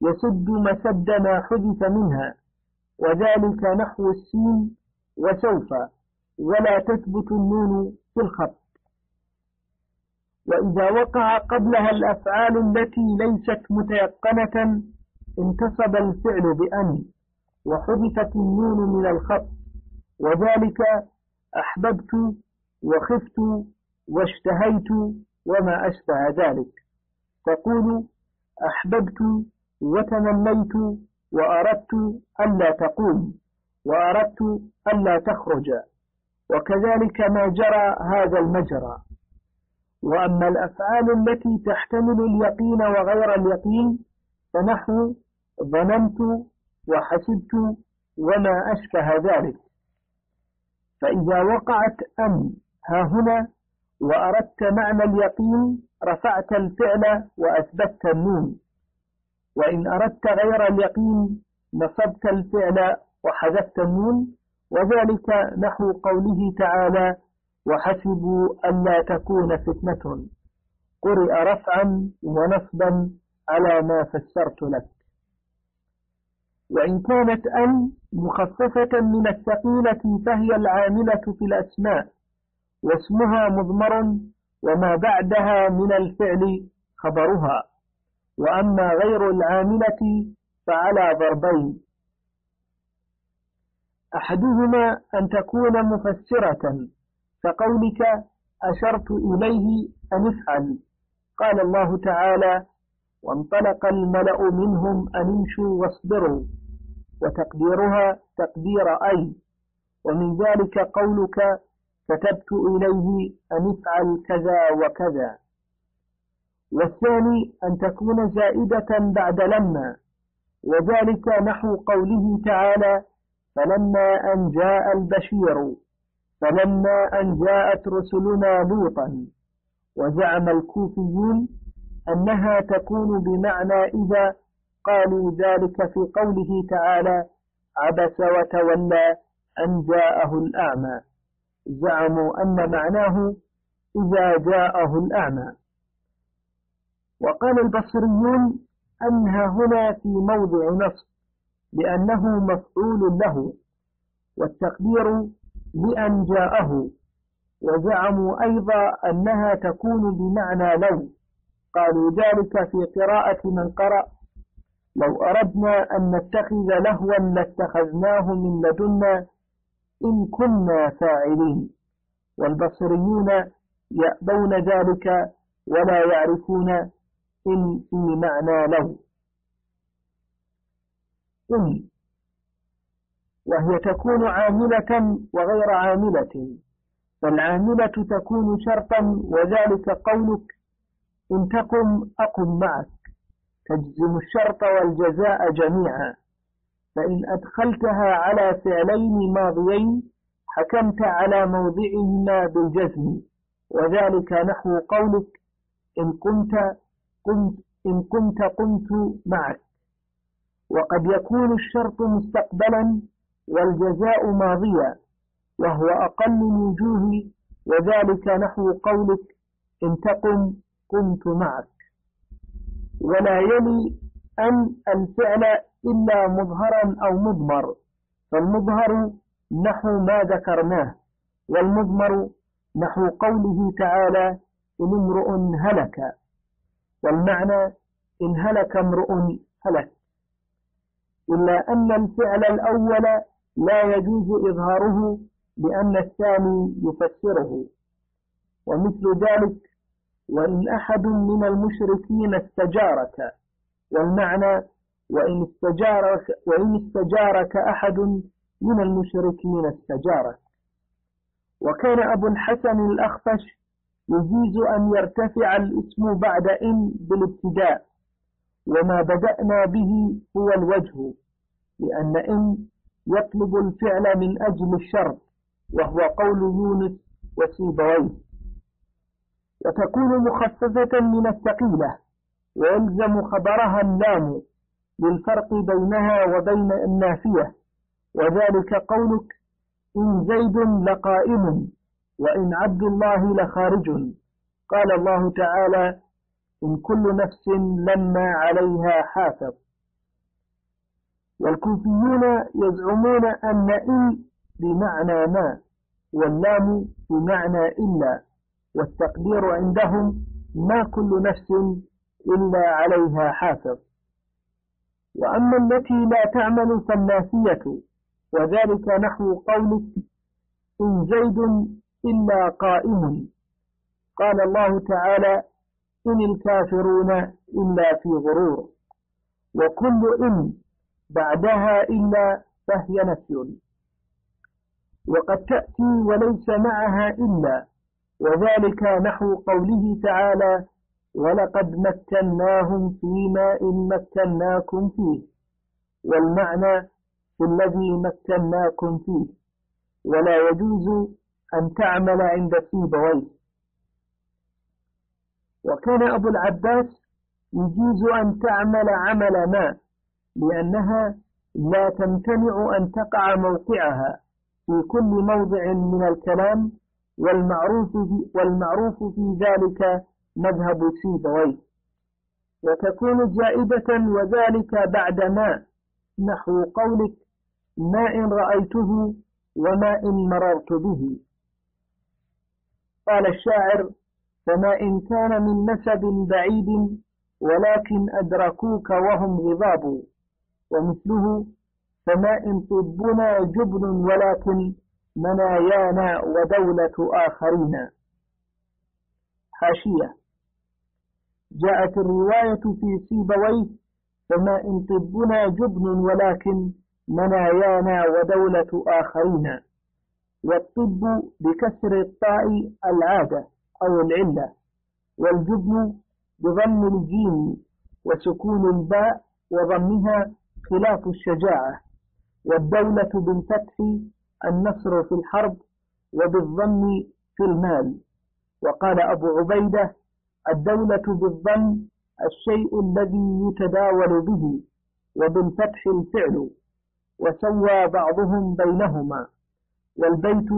يسد مسد ما حدث منها وذلك نحو السين وسوف ولا تثبت النون في الخط. وإذا وقع قبلها الأفعال التي ليست متيقنة انتصب الفعل بأن وحذفت النون من الخط. وذلك أحببت وخفت واشتهيت وما أشبه ذلك. تقول أحببت وتمنيت وأردت ألا تقوم وأردت ألا تخرج وكذلك ما جرى هذا المجرى. وأما الأفعال التي تحتمل اليقين وغير اليقين فنحو ظننت وحسبت وما أشبه ذلك. فإذا وقعت أن ها هنا وأردت معنى اليقين رفعت الفعل وأثبتت النون. وإن أردت غير اليقين نصبت الفعل وحذفت النون وذلك نحو قوله تعالى وحسبوا ألا تكون فتنة قرئ رفعا ونصبا على ما فسرت لك. وإن كانت أن مخففة من الثقيلة فهي العاملة في الأسماء واسمها مضمر وما بعدها من الفعل خبرها. وأما غير العاملة فعلى ضربين. أحدهما أن تكون مفسرة كقولك أشرت إليه أن افعل. قال الله تعالى وانطلق الملأ منهم أن امشوا واصبروا وتقديرها تقدير أي. ومن ذلك قولك كتبت إليه أن افعل كذا وكذا. والثاني أن تكون زائدة بعد لما وذلك نحو قوله تعالى فلما أن جاء البشير فلما أن جاءت رسلنا لوطا وزعم الكوفيون أنها تكون بمعنى إذا قالوا ذلك في قوله تعالى عبس وتولى أن جاءه الأعمى زعموا أن معناه إذا جاءه الأعمى وقال البصريون أنها هنا في موضع نصب لأنه مفعول له والتقدير بأن جاءه وزعموا أيضا أنها تكون بمعنى لو قالوا ذلك في قراءة من قرأ لو أردنا أن نتخذ لهوا لاتخذناه من لدنا إن كنا فاعلين. والبصريون يأبون ذلك ولا يعرفون إن في معنى له. إن وهي تكون عاملة وغير عاملة. فالعاملة تكون شرطا وذلك قولك. إن تقم أقم معك. تجزم الشرط والجزاء جميعا. فإن أدخلتها على فعلين ماضيين حكمت على موضعهما بالجزم. وذلك نحو قولك. إن كنت قمت إن كنت قمت معك. وقد يكون الشرط مستقبلا والجزاء ماضيا وهو أقل الوجوه وذلك نحو قولك إن تقم قمت معك. ولا يلي أن الفعل إلا مظهرا أو مضمر فالمظهر نحو ما ذكرناه والمضمر نحو قوله تعالى إن امرؤ هلك. والمعنى إن هلك امرؤ هلك. إلا أن الفعل الأول لا يجوز إظهاره لأن الثاني يفسره. ومثل ذلك وإن أحد من المشركين استجارك. والمعنى وإن استجارك, وإن استجارك أحد من المشركين استجارك. وكان أبو الحسن الأخفش يجيز أن يرتفع الاسم بعد إن بالابتداء وما بدأنا به هو الوجه لأن إن يطلب الفعل من أجل الشرط وهو قول يونس وسيبويه وتكون مخففة من الثقيلة ويلزم خبرها اللام للفرق بينها وبين النافية وذلك قولك إن زيد لقائم. وإن عبد الله لخارج. قال الله تعالى إن كل نفس لما عليها حافظ. والكوفيون يزعمون أن إن بمعنى ما واللام بمعنى إلا والتقدير عندهم ما كل نفس إلا عليها حافظ. وأما التي لا تعمل فالنافية وذلك نحو قولك إن زيد إلا قائم. قال الله تعالى إن الكافرون إلا في غرور وكل إن بعدها إلا فهي نفي وقد تأتي وليس معها إلا وذلك نحو قوله تعالى ولقد مكناهم في ماء مكناكم فيه والمعنى في الذي مكناكم فيه. ولا يجوز أن تعمل عند سيبويه. وكان أبو العباس يجوز أن تعمل عمل ما لأنها لا تمتنع أن تقع موقعها في كل موضع من الكلام والمعروف في, والمعروف في ذلك مذهب سيبويه. وتكون جائبة وذلك بعد ما نحو قولك ما إن رأيته وما إن مررت به. قال الشاعر فما إن كان من نسب بعيد ولكن أدركوك وهم غضاب. ومثله فما إن طبنا جبن ولكن منايانا ودولة آخرين. حاشية. جاءت الرواية في سيبويه فما إن طبنا جبن ولكن منايانا ودولة آخرين. والطب بكسر الطاء العادة أو العلة والجبن بضم الجيم وسكون الباء وضمها خلاف الشجاعة والدولة بالفتح النصر في الحرب وبالضم في المال. وقال أبو عبيدة الدولة بالضم الشيء الذي يتداول به وبالفتح الفعل وسوى بعضهم بينهما. والبيت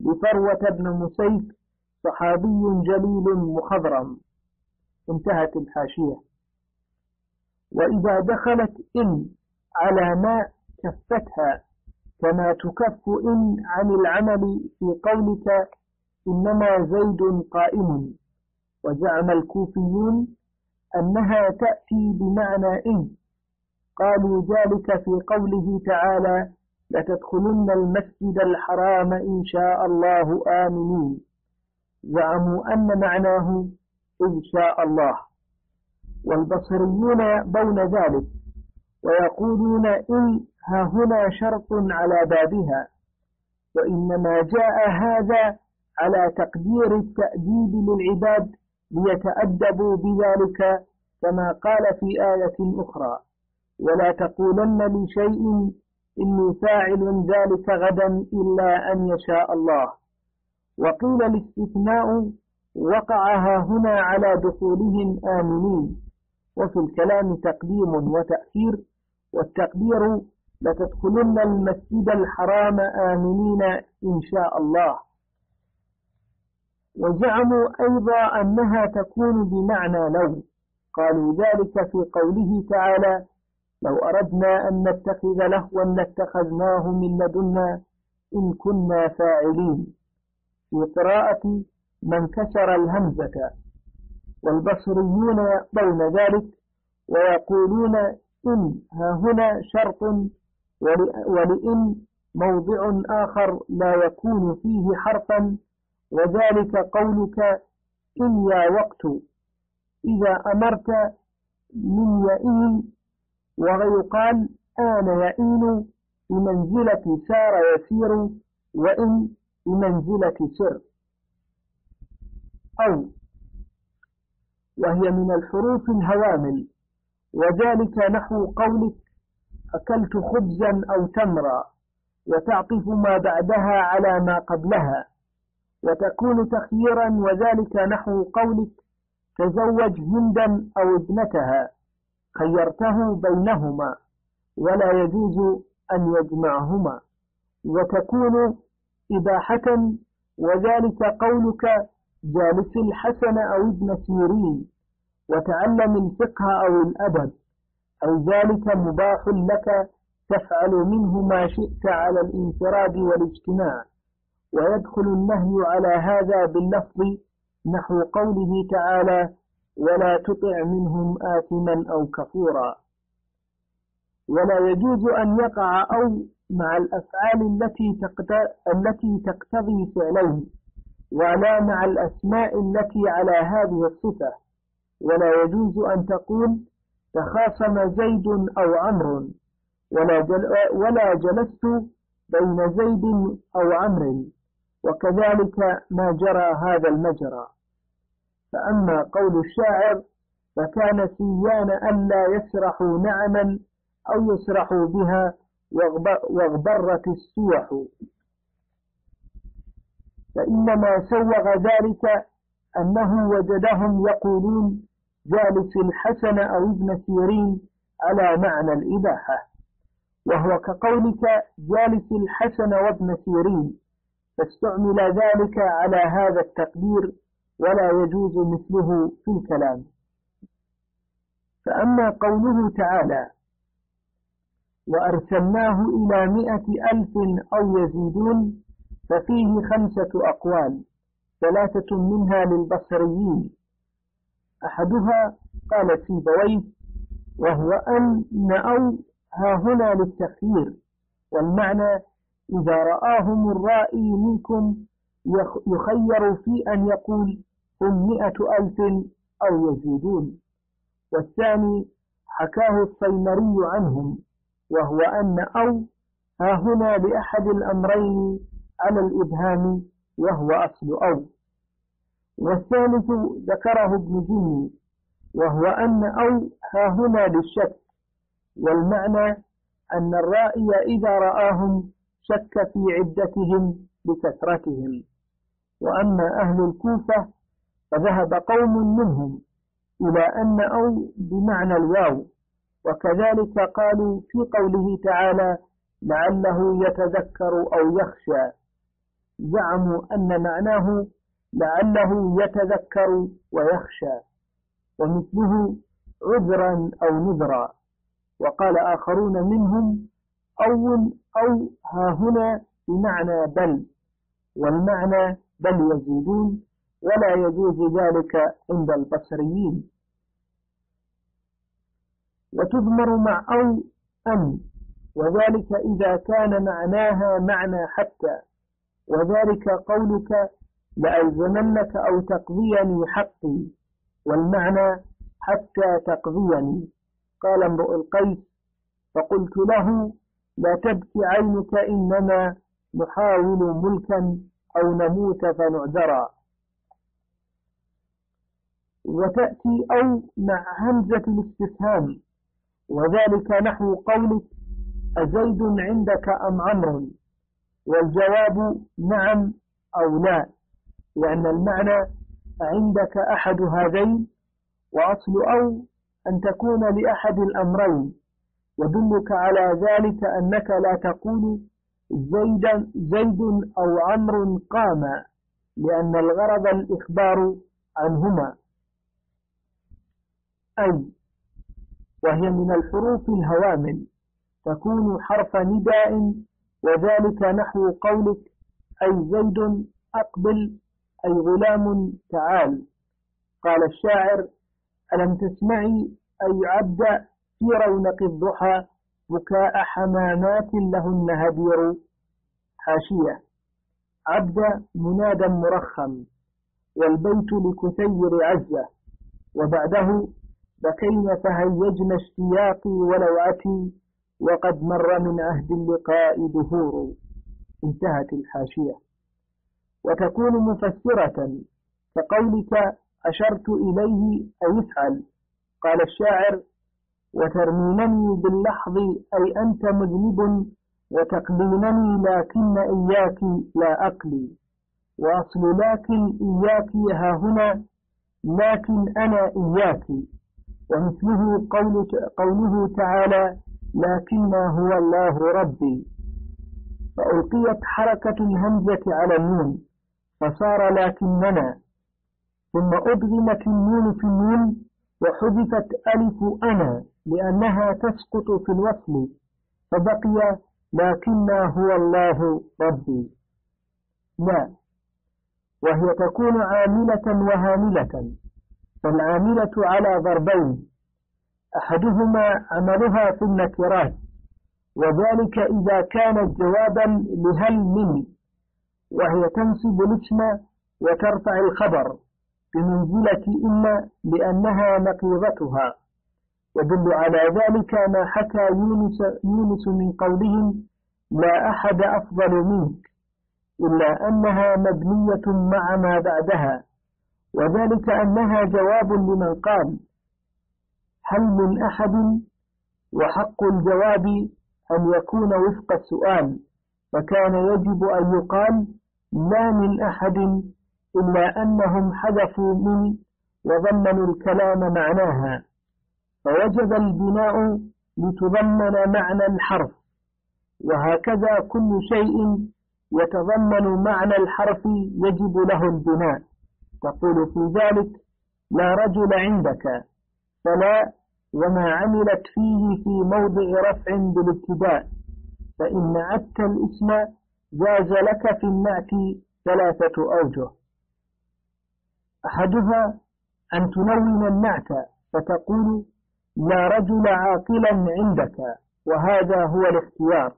لفروة بن مسيف صحابي جليل مخضرم. انتهت الحاشية. وإذا دخلت إن على ما كفتها كما تكف إن عن العمل في قولك إنما زيد قائم. وزعم الكوفيون أنها تأتي بمعنى إن. قالوا ذلك في قوله تعالى لتدخلن المسجد الحرام إن شاء الله آمنين. زعموا أن معناه إن شاء الله. والبصريون يأبون ذلك ويقولون إن ها هنا شرط على بابها وإنما جاء هذا على تقدير التأديب للعباد ليتأدبوا بذلك كما قال في آية أخرى. ولا تقولن لشيء إني فاعل ذلك غدا إلا أن يشاء الله. وقيل الاستثناء وقعها هنا على دخولهم آمنين. وفي الكلام تقديم وتأثير والتقدير لتدخلن المسجد الحرام آمنين إن شاء الله. وزعموا أيضا أنها تكون بمعنى لو قالوا ذلك في قوله تعالى لو أردنا أن نتخذ لهوا لاتخذناه من لدنا إن كنا فاعلين. في قراءة من كسر الهمزة والبصريون يقبلون ذلك ويقولون إن ها هنا شرط ولئن موضع آخر لا يكون فيه حرفا وذلك قولك إن يا وقت إذا أمرت من يئين ويقال آن يئين بمنزلة سار يسير وإن بمنزلة سر. أو وهي من الحروف الهوامل. وذلك نحو قولك أكلت خبزا أو تمرا وتعطف ما بعدها على ما قبلها وتكون تخييرا وذلك نحو قولك تزوج هندا أو ابنتها. خيرته بينهما ولا يجوز أن يجمعهما وتكون إباحة وذلك قولك جالس الحسن أو ابن سيرين وتعلم الفقه أو الأدب أو ذلك مباح لك تفعل منه ما شئت على الانفراد والاجتماع. ويدخل النهي على هذا باللفظ نحو قوله تعالى ولا تطع منهم آثما أو كفورا. ولا يجوز أن يقع أو مع الأفعال التي التي تقتضي فعلين ولا مع الأسماء التي على هذه الصفة. ولا يجوز أن تقول تخاصم زيد أو عمرو. ولا, جل ولا جلست بين زيد أو عمرو. وكذلك ما جرى هذا المجرى. فأما قول الشاعر فكان سيان ألا يسرحوا نعما أو يسرحوا بها واغبرت السوح فإنما سوغ ذلك أنه وجدهم يقولون جالس الحسن أو ابن سيرين على معنى الإباحة. وهو كقولك جالس الحسن وابن سيرين فاستعمل ذلك على هذا التقدير ولا يجوز مثله في الكلام. فأما قوله تعالى وأرسلناه إلى مئة ألف أو يزيدون ففيه خمسة أقوال ثلاثة منها للبصريين. أحدها قال سيبويه وهو أن أو ها هنا للتخيير والمعنى إذا رآهم الرائي منكم يخير في أن يقول هم مئة ألف أو يزيدون. والثاني حكاه الصيمري عنهم وهو أن أو ها هنا لأحد الأمرين على الإبهام وهو أصل أو. والثالث ذكره ابن جني وهو أن أو ها هنا للشك والمعنى أن الرائي إذا رآهم شك في عدتهم بكثرتهم. وأما أهل الكوفة فذهب قوم منهم إلى أن أو بمعنى الواو وكذلك قالوا في قوله تعالى لعله يتذكر أو يخشى. زعموا أن معناه لعله يتذكر ويخشى ومثله عذرا أو نذرا. وقال آخرون منهم أو أو ها هنا بمعنى بل والمعنى بل يزيدون. ولا يجوز ذلك عند البصريين. وتضمر مع أو أن وذلك إذا كان معناها معنى حتى وذلك قولك لألزمنك أو تقضيني حقي والمعنى حتى تقضيني. قال امرؤ القيس فقلت له لا تبكي عينك إنما نحاول ملكا أو نموت فنعذرا. وتأتي أو مع همزة الاستفهام. وذلك نحو قولك أزيد عندك أم عمر والجواب نعم أو لا لأن المعنى عندك أحد هذين وأصل أو أن تكون لأحد الأمرين. يدلك على ذلك أنك لا تقول زيد, زيد أو عمر قام لأن الغرض الإخبار عنهما. أي وهي من الحروف الهوامل. تكون حرف نداء وذلك نحو قولك أي زيد أقبل أي غلام تعال. قال الشاعر ألم تسمعي أي عبد في رونق الضحى بكاء حمامات لهن هدير؟ حاشية عبد منادى مرخم والبيت لكثير عزة. وبعده بكين فهيجن اشتياقي ولوعتي وقد مر من عهد اللقاء دهور؟ انتهت الحاشية. وتكون مفسرة كقولك أشرت إليه أي افعل قال الشاعر وترمينني باللحظ أي أنت مذنب وتقلينني لكن إياك لا أقلي. وأصل لكن إياك ها هنا لكن أنا إياك. ومثله قوله تعالى لكن هو الله ربي. فألقيت حركة الهمزة على النون فصار لكننا. ثم أدغمت النون في النون وحذفت ألف أنا لأنها تسقط في الوصل فبقي لكنا هو الله ربي. لا. وهي تكون عاملة وهاملة. فالعاملة على ضربين. أحدهما عملها في النكرات وذلك إذا كانت جوابا لهل من وهي تنصب الاسم وترفع الخبر بمنزلة إما لأنها نقيضتها يدل على ذلك ما حكى يونس, يونس من قولهم لا أحد أفضل منك إلا أنها مبنية مع ما بعدها. وذلك أنها جواب لمن قال هل من أحد وحق الجواب أن يكون وفق السؤال فكان يجب أن يقال لا من أحد إلا أنهم حذفوا من وضمنوا الكلام معناها فوجب البناء لتضمن معنى الحرف وهكذا كل شيء يتضمن معنى الحرف يجب له البناء. تقول في ذلك لا رجل عندك فلا وما عملت فيه في موضع رفع بالابتداء فإن عدت الاسم جاز لك في النعت ثلاثة أوجه. أحدها أن تنون النعت فتقول لا رجل عاقلا عندك وهذا هو الاختيار.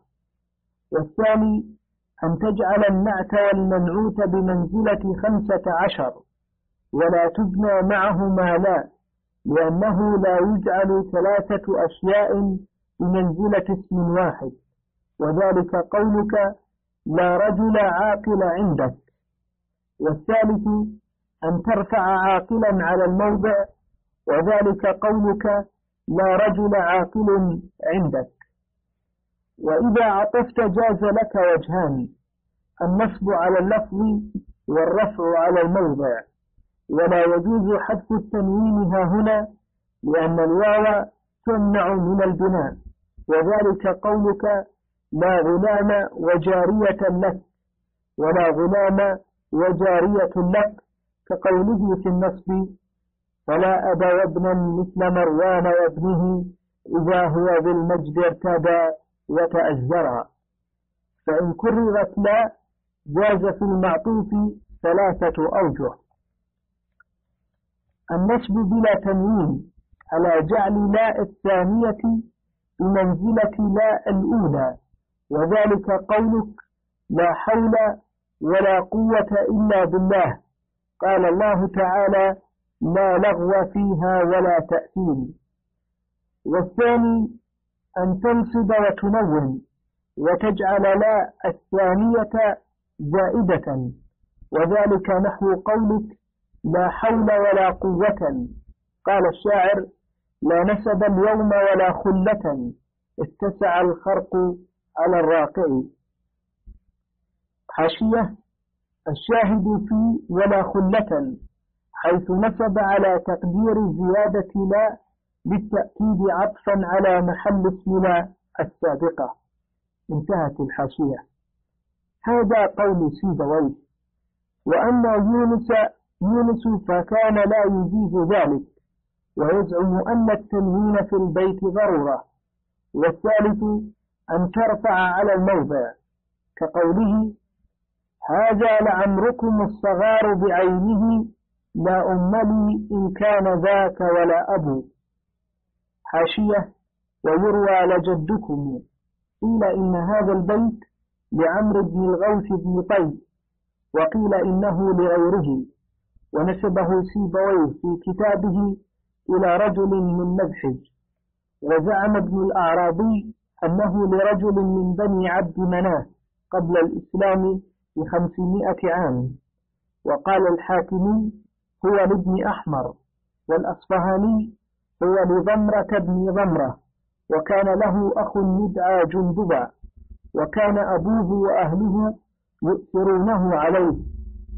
والثاني أن تجعل النعت والمنعوت بمنزلة خمسة عشر. ولا تبنى معه ما لا لأنه لا يجعل ثلاثة أشياء بمنزلة اسم واحد. وذلك قولك لا رجل عاقل عندك. والثالث أن ترفع عاقلا على الموضع وذلك قولك لا رجل عاقل عندك. وإذا عطفت جاز لك وجهان النصب على اللفظ والرفع على الموضع. ولا يجوز حذف التنوين ها هنا لأن الواو تمنع من البناء. وذلك قولك لا غلام وجارية لك ولا غلام وجارية لك كقوله في النصب فلا أبا وابنا مثل مروان وابنه إذا هو بالمجد ارتدى وتأزرا فإن كررت لا جاز في المعطوف ثلاثة أوجه. النصب بلا تنوين على جعل لا الثانية بمنزلة لا الأولى وذلك قولك لا حول ولا قوة إلا بالله. قال الله تعالى لا لغو فيها ولا تأثيم. والثاني أن تنصب وتنون وتجعل لا الثانية زائدة وذلك نحو قولك لا حول ولا قوة. قال الشاعر لا نسب اليوم ولا خلة. اتسع الخرق على الراقع. حاشية الشاهد في ولا خلة حيث نسب على تقدير زيادة لا بالتأكيد عطفا على محل اسم لا السابقة. انتهت الحاشية. هذا قول سيبويه وأما يونس يونس فكان لا يجيز ذلك. ويزعم أن التنوين في البيت ضرورة. والثالث أن ترفع على الموضع. كقوله هذا لعمركم الصغار بعينه لا أم لي إن كان ذاك ولا أبو حاشية ويروى لجدكم. قيل إن هذا البيت لعمر بن الغوث بن طيب وقيل إنه لغيره. ونسبه سيبويه في كتابه إلى رجل من مذحج وزعم ابن الأعرابي أنه لرجل من بني عبد مناه قبل الإسلام بخمسمائة عام. وقال الحاكمي هو لابن أحمر والأصفهاني هو لضمرة بن ضمرة وكان له أخ يدعى جندبا وكان أبوه وأهله يؤثرونه عليه.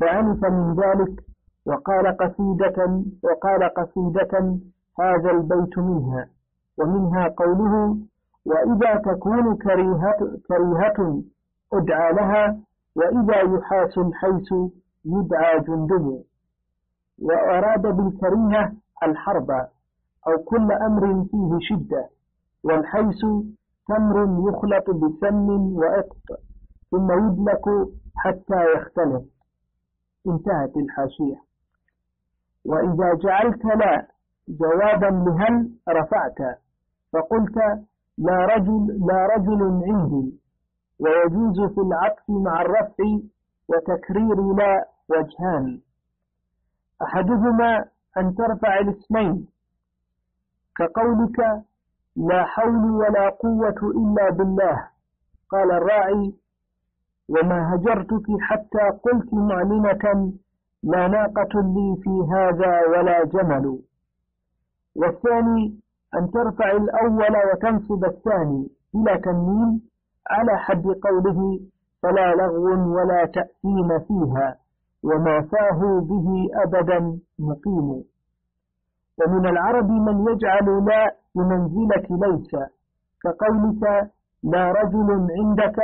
فعنف من ذلك وقال قصيدة وقال قصيدة هذا البيت منها ومنها قوله وإذا تكون كريهة, كريهة أدعى لها وإذا يحاس الحيس يدعى جندب. وأراد بالكريهة الحرب أو كل أمر فيه شدة والحيس تمر يخلط بسم وإقط ثم يدلك حتى يختلف انتهت الحاشية. وإذا جعلت لا جوابا لهل رفعت فقلت لا رجل لا رجل عندي ويجوز في العطف مع الرفع وتكرير لا وجهان. أحدهما أن ترفع الاسمين كقولك لا حول ولا قوة إلا بالله. قال الراعي وما هجرتك حتى قلت معلنة لا ناقة لي في هذا ولا جمل. والثاني أن ترفع الأول وتنصب الثاني إلى تنوين على حد قوله فلا لغو ولا تأثيم فيها وما فاه به أبدا مقيم. ومن العرب من يجعل لا بمنزلة ليس كقولك لا رجل عندك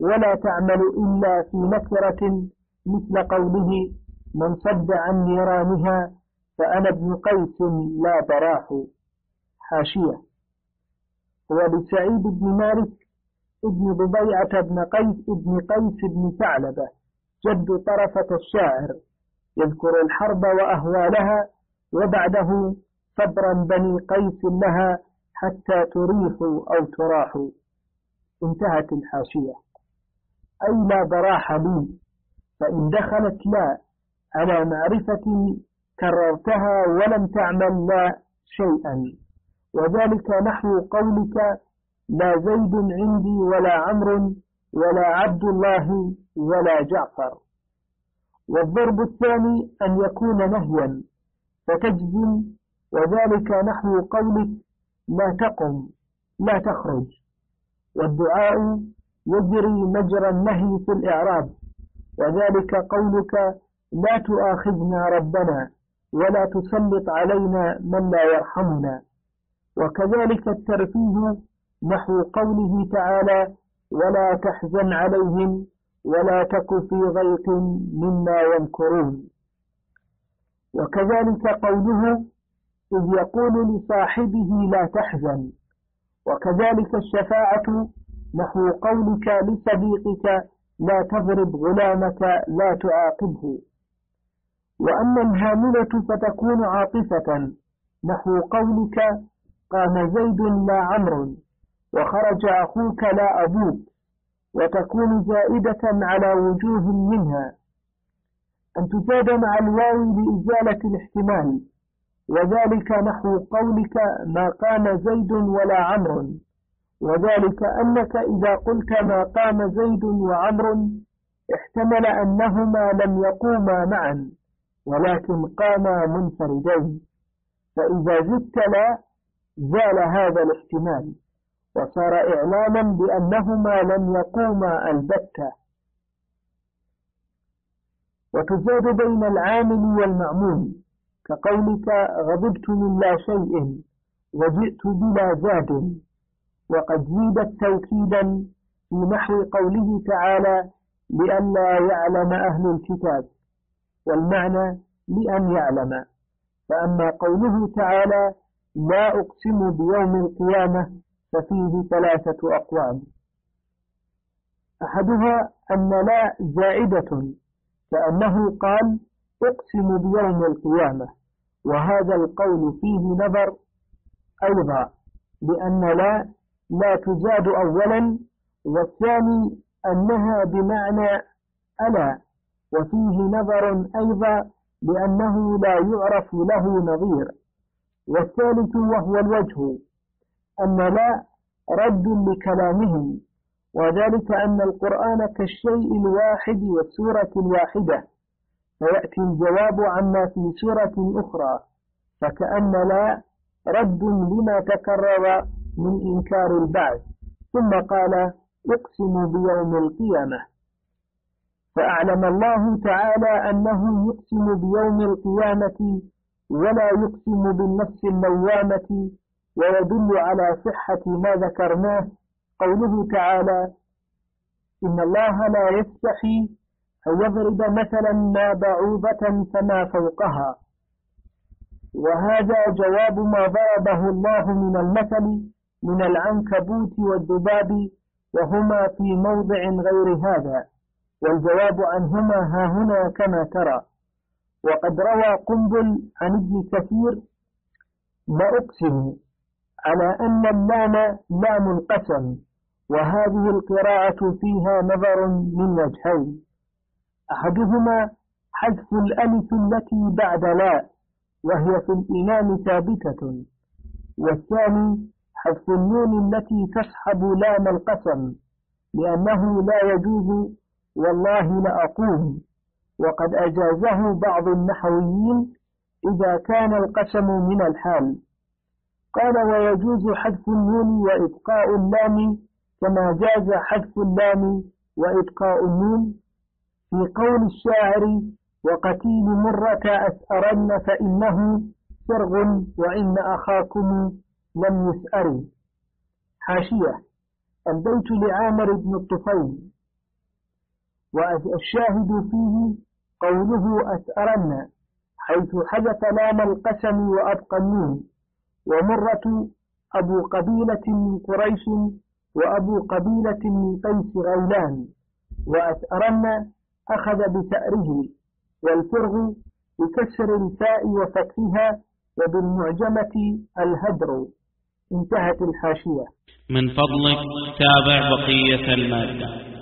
ولا تعمل إلا في نكرة مثل قوله من صد عن نيرانها فأنا ابن قيس لا براح. حاشية. ولسعيد بن مالك ابن ضبيعة بن قيس ابن قيس بن ثعلبة جد طرفة الشاعر يذكر الحرب وأهوالها وبعده صبرا بني قيس لها حتى تريح أو تراح. انتهت الحاشية. أي لا براح لي فإن دخلت لا على معرفة كررتها ولم تعمل لا شيئا. وذلك نحو قولك لا زيد عندي ولا عمرو ولا عبد الله ولا جعفر. والضرب الثاني أن يكون نهيا فتجزم وذلك نحو قولك لا تقم لا تخرج. والدعاء يجري مجرى النهي في الإعراب وذلك قولك لا تؤاخذنا ربنا ولا تسلط علينا من لا يرحمنا. وكذلك الترفيه نحو قوله تعالى ولا تحزن عليهم ولا تك في ضيق مما يمكرون. وكذلك قوله إذ يقول لصاحبه لا تحزن. وكذلك الشفاعة نحو قولك لصديقك لا تضرب غلامك لا تعاقبه. وأما الهاملة فتكون عاطفة. نحو قولك قام زيد لا عمرو وخرج أخوك لا أبوك وتكون زائدة على وجوه منها. أن تزاد مع الواو لإزالة الاحتمال. وذلك نحو قولك ما قام زيد ولا عمرو. وذلك أنك إذا قلت ما قام زيد وعمر احتمل أنهما لم يقوما معا. ولكن قاما منفردين. فإذا لا زال هذا الاحتمال. وصار إعلاما بأنهما لم يقوما البتة. وتزاد بين العامل والمعمول كقولك غضبت من لا شيء وجئت بلا زاد. وقد زيدت توكيدا في نحو قوله تعالى لئلا يعلم أهل الكتاب. والمعنى لأن يعلم. فأما قوله تعالى لا أقسم بيوم القيامة ففيه ثلاثة أقوال أحدها أن لا زائدة كأنه قال أقسم بيوم القيامة. وهذا القول فيه نظر أيضا لأن لا لا تزاد أولا والثاني أنها بمعنى ألا. وفيه نظر أيضا لأنه لا يعرف له نظير. والثالث وهو الوجه أن لا رد لكلامهم وذلك أن القرآن كالشيء الواحد والسورة الواحدة فيأتي الجواب عما في سورة أخرى فكأن لا رد لما تكرر من إنكار البعث. ثم قال يقسم بيوم القيامة. فأعلم الله تعالى أنه يقسم بيوم القيامة ولا يقسم بالنفس اللوامة ويدل على صحة ما ذكرناه. قوله تعالى إن الله لا يستحي أن يضرب مثلا ما بعوضة فما فوقها. وهذا جواب ما ضربه الله من المثل من العنكبوت والذباب وهما في موضع غير هذا. والجواب عنهما ها هنا كما ترى. وقد روى قنبل عن ابن كثير لأقسم على أن اللام لام القسم وهذه القراءة فيها نظر من وجهين. أحدهما حذف الألف التي بعد لا وهي في الإمام ثابتة. والثاني حذف النون التي تصحب لام القسم لأنه لا يجوز والله لأقوم وقد أجازه بعض النحويين إذا كان القسم من الحال. قال ويجوز حذف النون وإبقاء اللام كما جاز حذف اللام وإبقاء النون. في قول الشاعر وقتيل مرة أسأرن فإنه سرغ وإن أخاكم لم يسأروا. حاشية. البيت لعامر بن الطفيل. والشاهد فيه قوله أسأرن حيث حدث لام القسم وأبقى النون ومرة أبو قبيلة من قريش وأبو قبيلة من قيس غيلان وأسأرن أخذ بثأره والفرغ بكسر الفاء وفتحها وبالمعجمة الهدر. انتهت الحاشية. من فضلك تابع بقية المادة.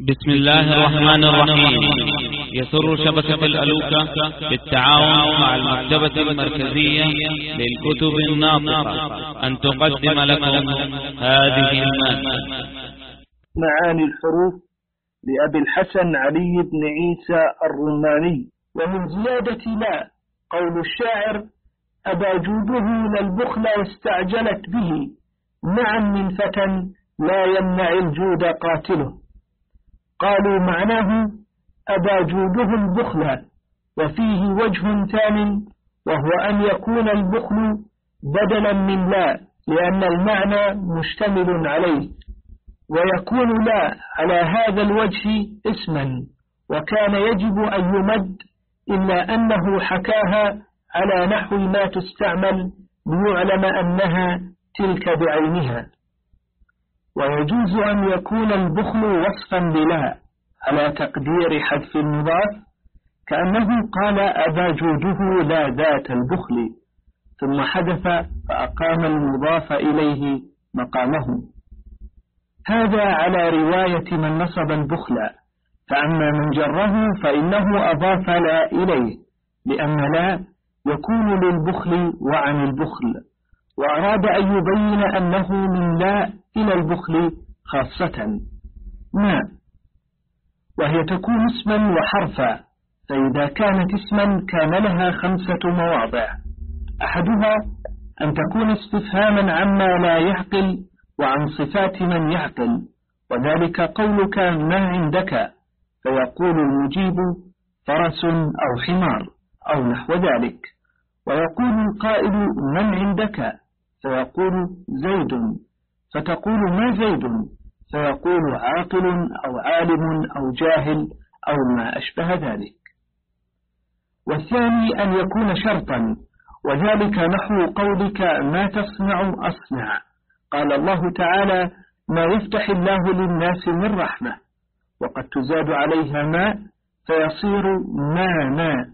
بسم الله الرحمن الرحيم. يسر شبكة الألوكة بالتعاون مع المكتبة المركزية للكتب الناطقة. أن تقدم لكم هذه المادة. معاني الحروف لأبي الحسن علي بن عيسى الرماني. ومن زيادة لا قول الشاعر أبا جوده للبخل واستعجلت به. معا من فتى لا يمنع الجود قاتله. قالوا معناه أبا جوده البخل وفيه وجه ثان وهو أن يكون البخل بدلا من لا لأن المعنى مشتمل عليه ويكون لا على هذا الوجه اسما وكان يجب أن يمد إلا أنه حكاها على نحو ما تستعمل ليعلم أنها تلك بعينها. ويجوز أن يكون البخل وصفا بلا. على تقدير حذف المضاف كأنه قال أبا جوده لا ذات البخل. ثم حذف فأقام المضاف إليه مقامه. هذا على رواية من نصب البخل. فأما من جره فإنه أضاف لا إليه لأن لا يكون للبخل وعن البخل. وأراد أن يبين أنه من لا إلى البخل خاصة. ما؟ وهي تكون اسما وحرفا فإذا كانت اسما كان لها خمسة مواضع. أحدها أن تكون استفهاما عما لا يعقل وعن صفات من يعقل وذلك قولك ما عندك فيقول المجيب فرس أو حمار أو نحو ذلك. ويقول القائل من عندك فيقول زيد. فتقول ما زيد؟ فيقول عاقل أو عالم أو جاهل أو ما أشبه ذلك. والثاني أن يكون شرطا وذلك نحو قولك ما تصنع أصنع. قال الله تعالى ما يفتح الله للناس من رحمة وقد تزاد عليها ماء فيصير ما ما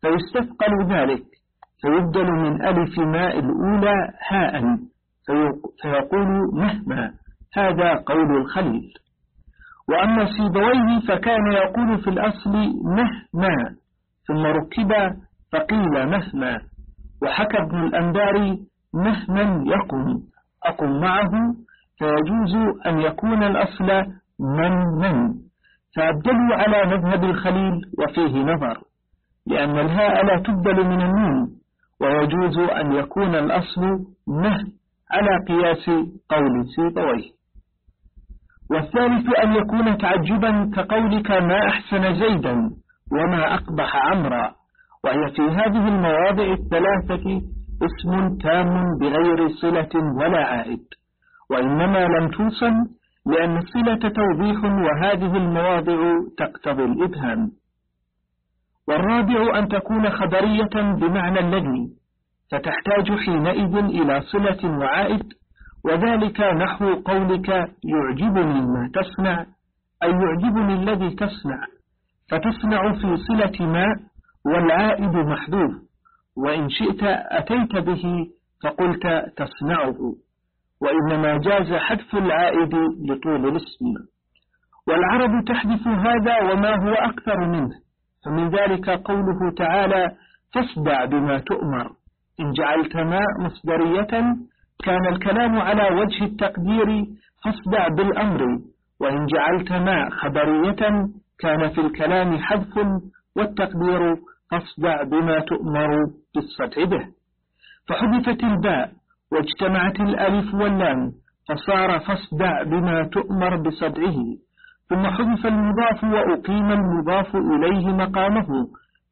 فيستثقل ذلك فيبدل من ألف ماء الأولى هاء. فيقول مهما هذا قول الخليل. وأما سيبويه فكان يقول في الأصل مهما ثم ركب فقيل مهما. وحكى ابن الأنباري مهما يقم أقم معه فيجوز أن يكون الأصل من من فأبدلوا على مذهب الخليل وفيه نظر لأن الهاء لا تبدل من النون ويجوز أن يكون الأصل نه على قياس قول سيبويه. والثالث أن يكون تعجبا كقولك ما أحسن زيدا وما أقبح عمرا. وهي في هذه المواضع الثلاثة اسم تام بغير صلة ولا عائد. وإنما لم توصل لأن الصلة توضيح وهذه المواضع تقتضي الإبهام. والرابع أن تكون خبرية بمعنى الذي فتحتاج حينئذ إلى صلة وعائد وذلك نحو قولك يعجبني ما تصنع أي يعجبني الذي تصنع فتصنع في صلة ما والعائد محذوف وإن شئت أتيت به فقلت تصنعه وإنما جاز حذف العائد لطول الاسم. والعرب تحذف هذا وما هو أكثر منه فمن ذلك قوله تعالى فاصدع بما تؤمر إن جعلت ما مصدرية كان الكلام على وجه التقدير فاصدع بالأمر وإن جعلت ما خبرية كان في الكلام حذف والتقدير فاصدع بما تؤمر بالصدع به. فحذفت الباء واجتمعت الألف واللام فصار فاصدع بما تؤمر بصدعه. ثم حذف المضاف وأقيم المضاف إليه مقامه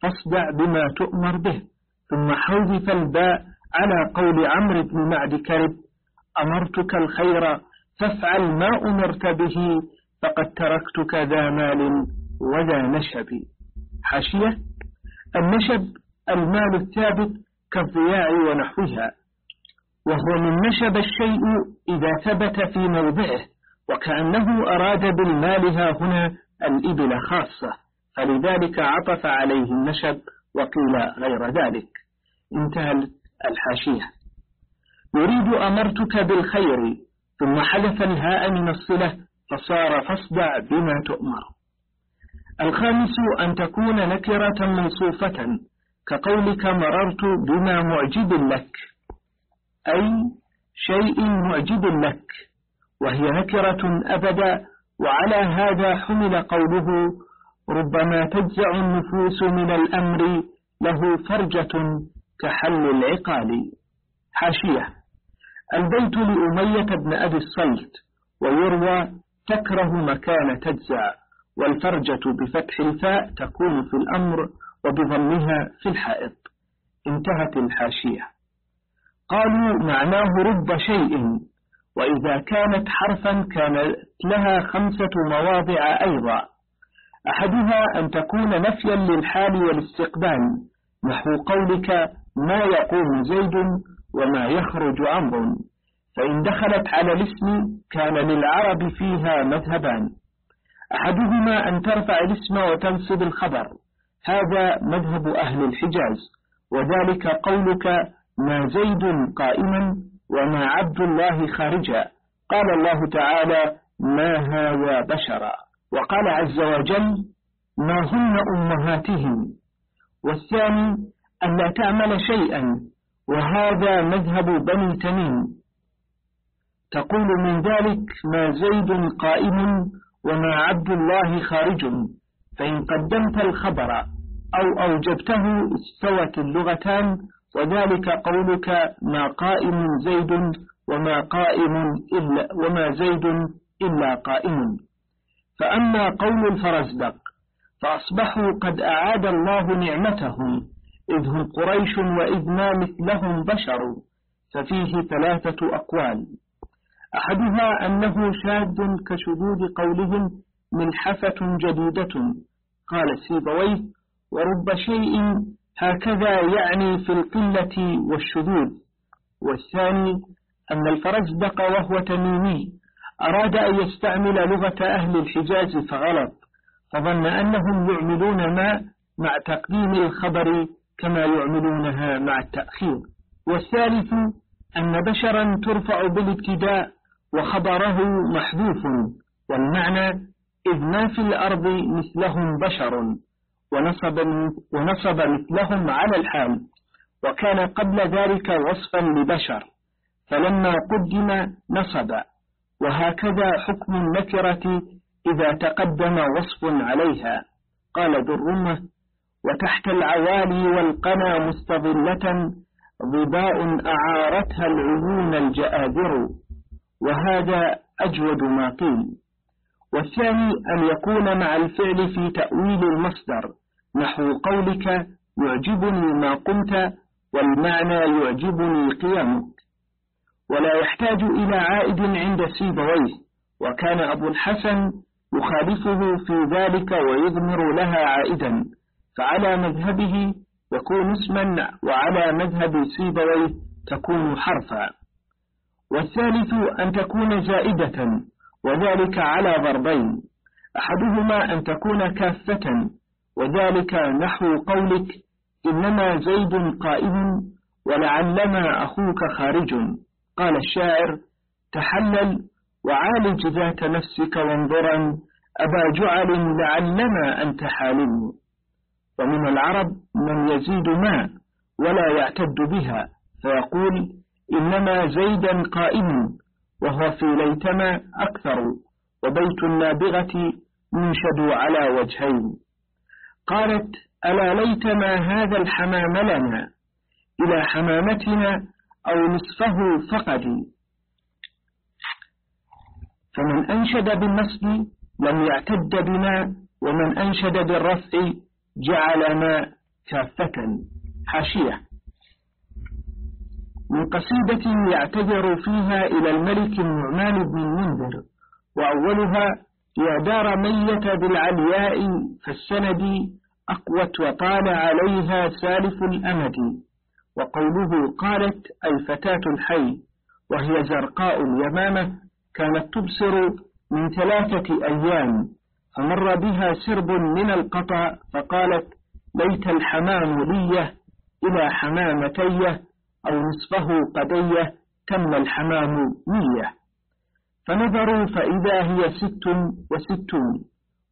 فاصدع بما تؤمر به. ثم حذف الباء على قول عمرو بن معد كرب أمرتك الخير فافعل ما أمرت به فقد تركتك ذا مال وذا نشب. حاشية النشب المال الثابت كالضياع ونحوها وهو من نشب الشيء إذا ثبت في موضعه وكأنه أراد بالمال ها هنا الإبل خاصة فلذلك عطف عليه النشب وقيل غير ذلك. انتهى الحاشية. يريد أمرتك بالخير ثم حذف الهاء من الصلة فصار فاصدع بما تؤمر. الخامس أن تكون نكرة موصوفة كقولك مررت بما معجب لك. أي شيء معجب لك وهي نكرة أبدا وعلى هذا حمل قوله ربما تجزع النفوس من الأمر له فرجة كحل العقال. حاشية. البيت لأمية بن أبي الصلت ويروى تكره مكان تجزع والفرجة بفتح الفاء تكون في الأمر وبضمها في الحائط. انتهت الحاشية. قالوا معناه رب شيء وإذا كانت حرفا كانت لها خمسة مواضع أيضا. أحدها أن تكون نفيا للحال والاستقبال نحو قولك ما يقوم زيد وما يخرج أمر فإن دخلت على الاسم كان للعرب فيها مذهبان. أحدهما أن ترفع الاسم وتنصب الخبر. هذا مذهب أهل الحجاز. وذلك قولك ما زيد قائما وما عبد الله خارجا. قال الله تعالى ما هذا بشرا. وقال عز وجل ما هن أمهاتهم والثاني أن لا تعمل شيئا وهذا مذهب بني تميم. تقول من ذلك ما زيد قائم وما عبد الله خارج فإن قدمت الخبر أو أوجبته استوت اللغتان وذلك قولك ما قائم زيد وما قائم إلا وما زيد إلا قائم. فأما قول الفرزدق فأصبحوا قد أعاد الله نعمتهم إذ هم قريش وإذ ما مثلهم بشر ففيه ثلاثة أقوال. أحدها أنه شاذ كشذوذ قولهم ملحفة جديدة. قال سيبويه ورب شيء هكذا يعني في القلة والشذوذ. والثاني أن الفرزدق وهو تميمي أراد أن يستعمل لغة أهل الحجاز فغلط فظن أنهم يعملون ما مع تقديم الخبر كما يعملونها مع التأخير. والثالث أن بشرا ترفع بالابتداء وخبره محذوف والمعنى إذ ما في الأرض مثلهم بشر ونصب, ونصب مثلهم على الحال وكان قبل ذلك وصفا لبشر فلما قدم نصب. وهكذا حكم النكرة إذا تقدم وصف عليها. قال ذو الرمة وتحت العوالي والقنا مستظلة ضباء أعارتها العيون الجآذر وهذا أجود ما قيل. والثاني أن يكون مع الفعل في تأويل المصدر نحو قولك يعجبني ما قمت والمعنى يعجبني قيامك ولا يحتاج إلى عائد عند سيبويه. وكان أبو الحسن يخالفه في ذلك ويضمر لها عائدا. فعلى مذهبه يكون اسما وعلى مذهب سيبويه تكون حرفا. والثالث أن تكون زائدة وذلك على ضربين. أحدهما أن تكون كافة وذلك نحو قولك إنما زيد قائم ولعلما أخوك خارج. قال الشاعر تحلل وعالج ذات نفسك وانظرا أبا جعل لعلما أنت حالم ومن العرب من يزيد ما ولا يعتد بها. فيقول إنما زيدا قائم وهو في ليتما أكثر وبيت النابغة ينشد على وجهين. قالت ألا ليتما هذا الحمام لنا إلى حمامتنا أو نصفه فقد فمن أنشد بالنصب لم يعتد بما ومن أنشد بالرفع جعل ما كافة حاشية. من قصيدة يعتذر فيها إلى الملك النعمان بن المنذر وأولها يا دار مية بالعلياء فالسند أقوت وطال عليها سالف الأمد. وقوله قالت الفتاة الحي وهي زرقاء اليمامة كانت تبصر من ثلاثة أيام فمر بها سرب من القطع فقالت ليت الحمام ليه إلى حمامتيه أو نصفه قدية تم الحمام مية فنظروا فإذا هي ست وستون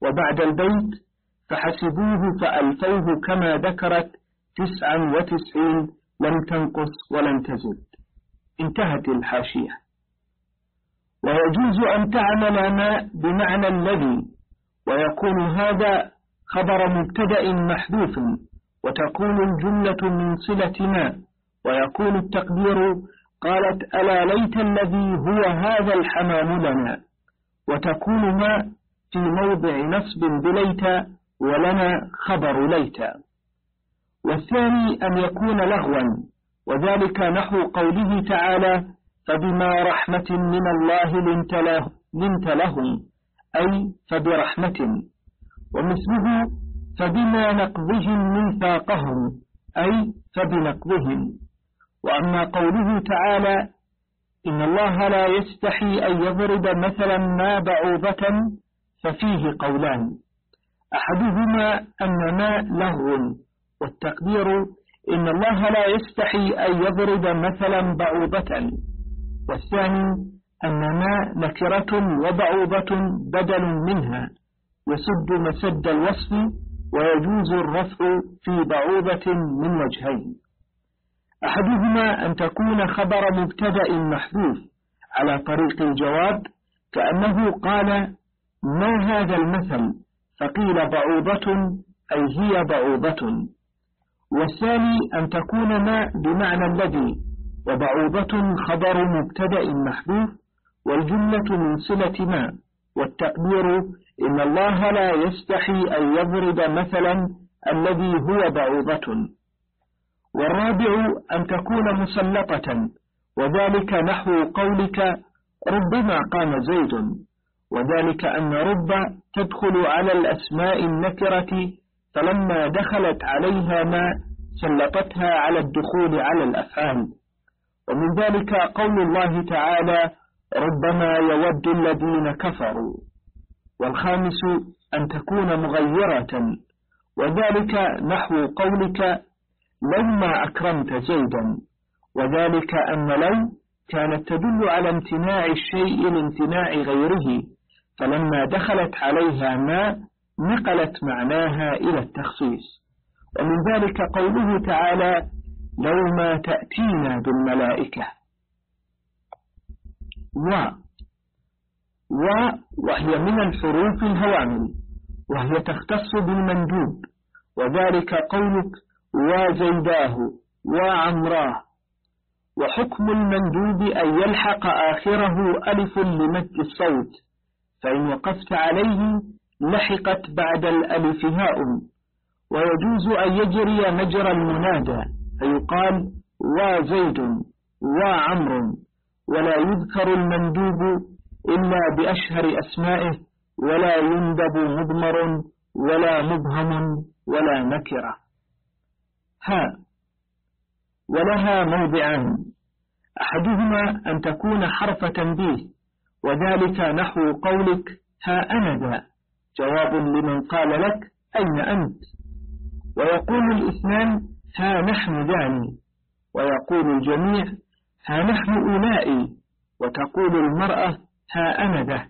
وبعد البيت فحسبوه فألفوه كما ذكرت تسعا وتسعين لم تنقص ولم تزد. انتهت الحاشية. ويجوز أن تعمل ما بمعنى الذي ويكون هذا خبر مبتدأ محذوف وتكون الجملة من صلة ما ويكون التقدير قالت ألا ليت الذي هو هذا الحمام لنا وتكون ما في موضع نصب بليت ولنا خبر ليت. والثاني أن يكون لغوا وذلك نحو قوله تعالى فبما رحمة من الله لنت, له لنت لهم أي فبرحمة. ومثله فبما نقضهم ميثاقهم أي فبنقضهم. وأما قوله تعالى إن الله لا يستحي أن يضرب مثلا ما بعوضة ففيه قولان. أحدهما أن ما لغو والتقدير إن الله لا يستحي أن يضرب مثلا بعوضة. والثاني أن ما نكرة وبعوضة بدل منها. يسد مسد الوصف ويجوز الرفع في بعوضة من وجهين. أحدهما أن تكون خبر مبتدأ محذوف على طريق الجواب كأنه قال ما هذا المثل؟ فقيل بعوضة أي هي بعوضة. والثاني أن تكون ما بمعنى الذي وبعوضة خبر مبتدأ محذوف والجملة من صلة ما والتقدير إن الله لا يستحي أن يضرب مثلا الذي هو بعوضة. والرابع أن تكون مسلطة وذلك نحو قولك ربما قام زيد وذلك أن رب تدخل على الأسماء النكرة فلما دخلت عليها ما سلطتها على الدخول على الأفعال ومن ذلك قول الله تعالى ربما يود الذين كفروا والخامس أن تكون مغيرة وذلك نحو قولك لما أكرمت زيدا وذلك أن لو كانت تدل على امتناع الشيء لامتناع غيره فلما دخلت عليها ما نقلت معناها إلى التخصيص. ومن ذلك قوله تعالى لو ما تأتينا بالملائكة. و. و وهي من الحروف الهوامل وهي تختص بالمندوب. وذلك قولك وزيداه وعمراه وحكم المندوب أن يلحق آخره ألف لمد الصوت فإن وقفت عليه لحقت بعد الألف هاء ويجوز أن يجري مجرى المنادى فيقال وزيد وعمر ولا يذكر المندوب إلا بأشهر أسمائه ولا يندب مضمر ولا مبهم ولا نكرة. ها ولها موضعان. أحدهما أن تكون حرف تنبيه وذلك نحو قولك ها أنا ذا جواب لمن قال لك أين أنت؟ ويقول الاثنان ها نحن ذاني ويقول الجميع ها نحن أولئي. وتقول المرأة ها أنا ذا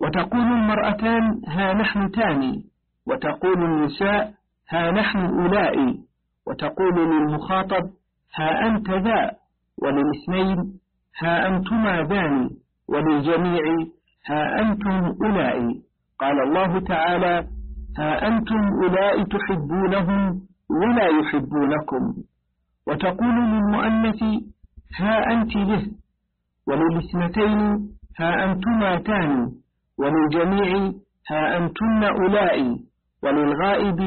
وتقول المرأتان ها نحن تاني. وتقول النساء ها نحن أولئي. وتقول للمخاطب ها أنت ذا. وللاثنين ها أنتما ذاني. وللجميع ها أنتم أولئي. قال الله تعالى ها أنتم أولئي تحبونهم ولا يحبونكم. وتقول للمؤنث ها أنت به. وللاثنتين ها أنتما تاني. وللجميع ها أنتن أولئي. وللغائب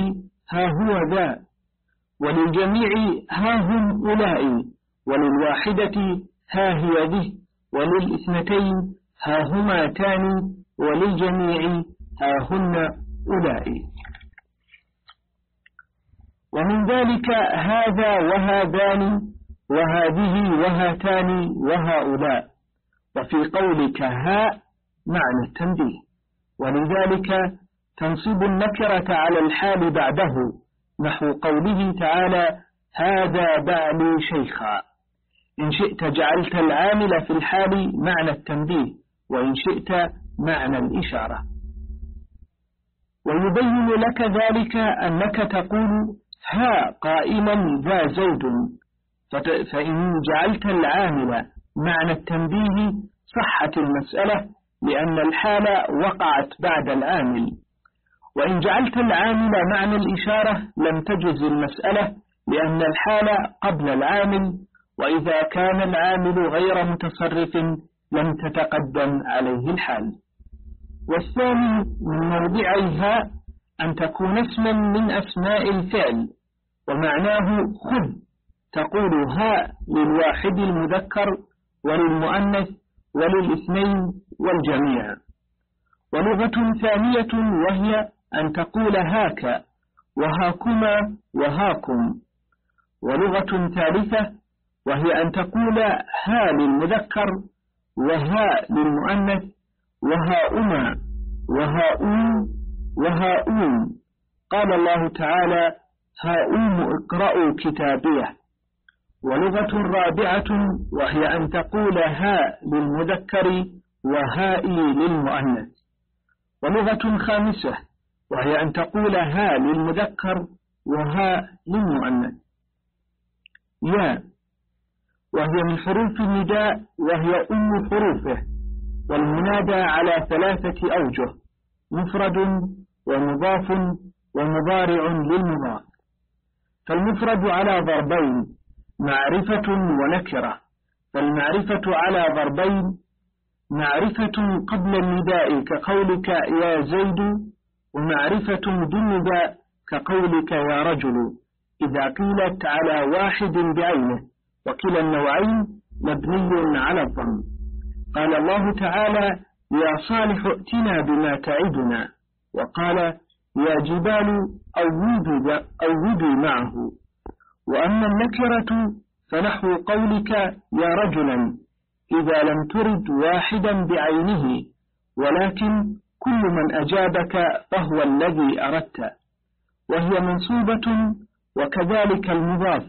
ها هو ذا. وللجميع ها هم أولئي. وللواحدة ها هي ذه وللاثنتين ها هما تاني وللجميع ها هن أولئي ومن ذلك هذا وهذان وهذه وهاتان وهؤلاء. وفي قولك ها معنى التنبيه. ولذلك تنصب النكرة على الحال بعده نحو قوله تعالى هذا بعلي شيخا. إن شئت جعلت العامل في الحال معنى التنبيه. وإن شئت معنى الإشارة. ويبين لك ذلك أنك تقول ها قائما ذا زيد فإن جعلت العامل معنى التنبيه صحت المسألة لأن الحال وقعت بعد العامل. وإن جعلت العامل معنى الإشارة لم تجز المسألة لأن الحال قبل العامل وإذا كان العامل غير متصرف لم تتقدم عليه الحال. والثاني من موضعيها أن تكون اسما من أسماء الفعل ومعناه خذ تقول ها للواحد المذكر وللمؤنث وللاثنين والجميع. ولغة ثانية وهي أن تقول هاك وهاكما وهاكم. ولغة ثالثة وهي أن تقول ها للمذكر وها للمؤنث وهاؤما وهاؤم وهاؤم. قال الله تعالى هاؤم اقرأوا كتابيه. ولغة رابعة وهي أن تقول ها للمذكر وهائي للمؤنث. ولغة خامسة وهي أن تقول ها للمذكر وها للمؤنث. يا وهي من حروف النداء وهي أم حروفه والمنادى على ثلاثة أوجه مفرد ومضاف ومضارع للمضاف. فالمفرد على ضربين معرفة ونكرة. فالمعرفة على ضربين معرفة قبل النداء كقولك يا زيد ومعرفة بالنداء كقولك يا رجل. إذا قيلت على واحد بعينه. وكلا النوعين مبني على الضم. قال الله تعالى يا صالح ائتنا بما تعدنا. وقال يا جبال أوبي معه. وأما النكرة فنحو قولك يا رجلا إذا لم ترد واحدا بعينه ولكن كل من أجابك فهو الذي أردت. وهي منصوبة وكذلك المضاف.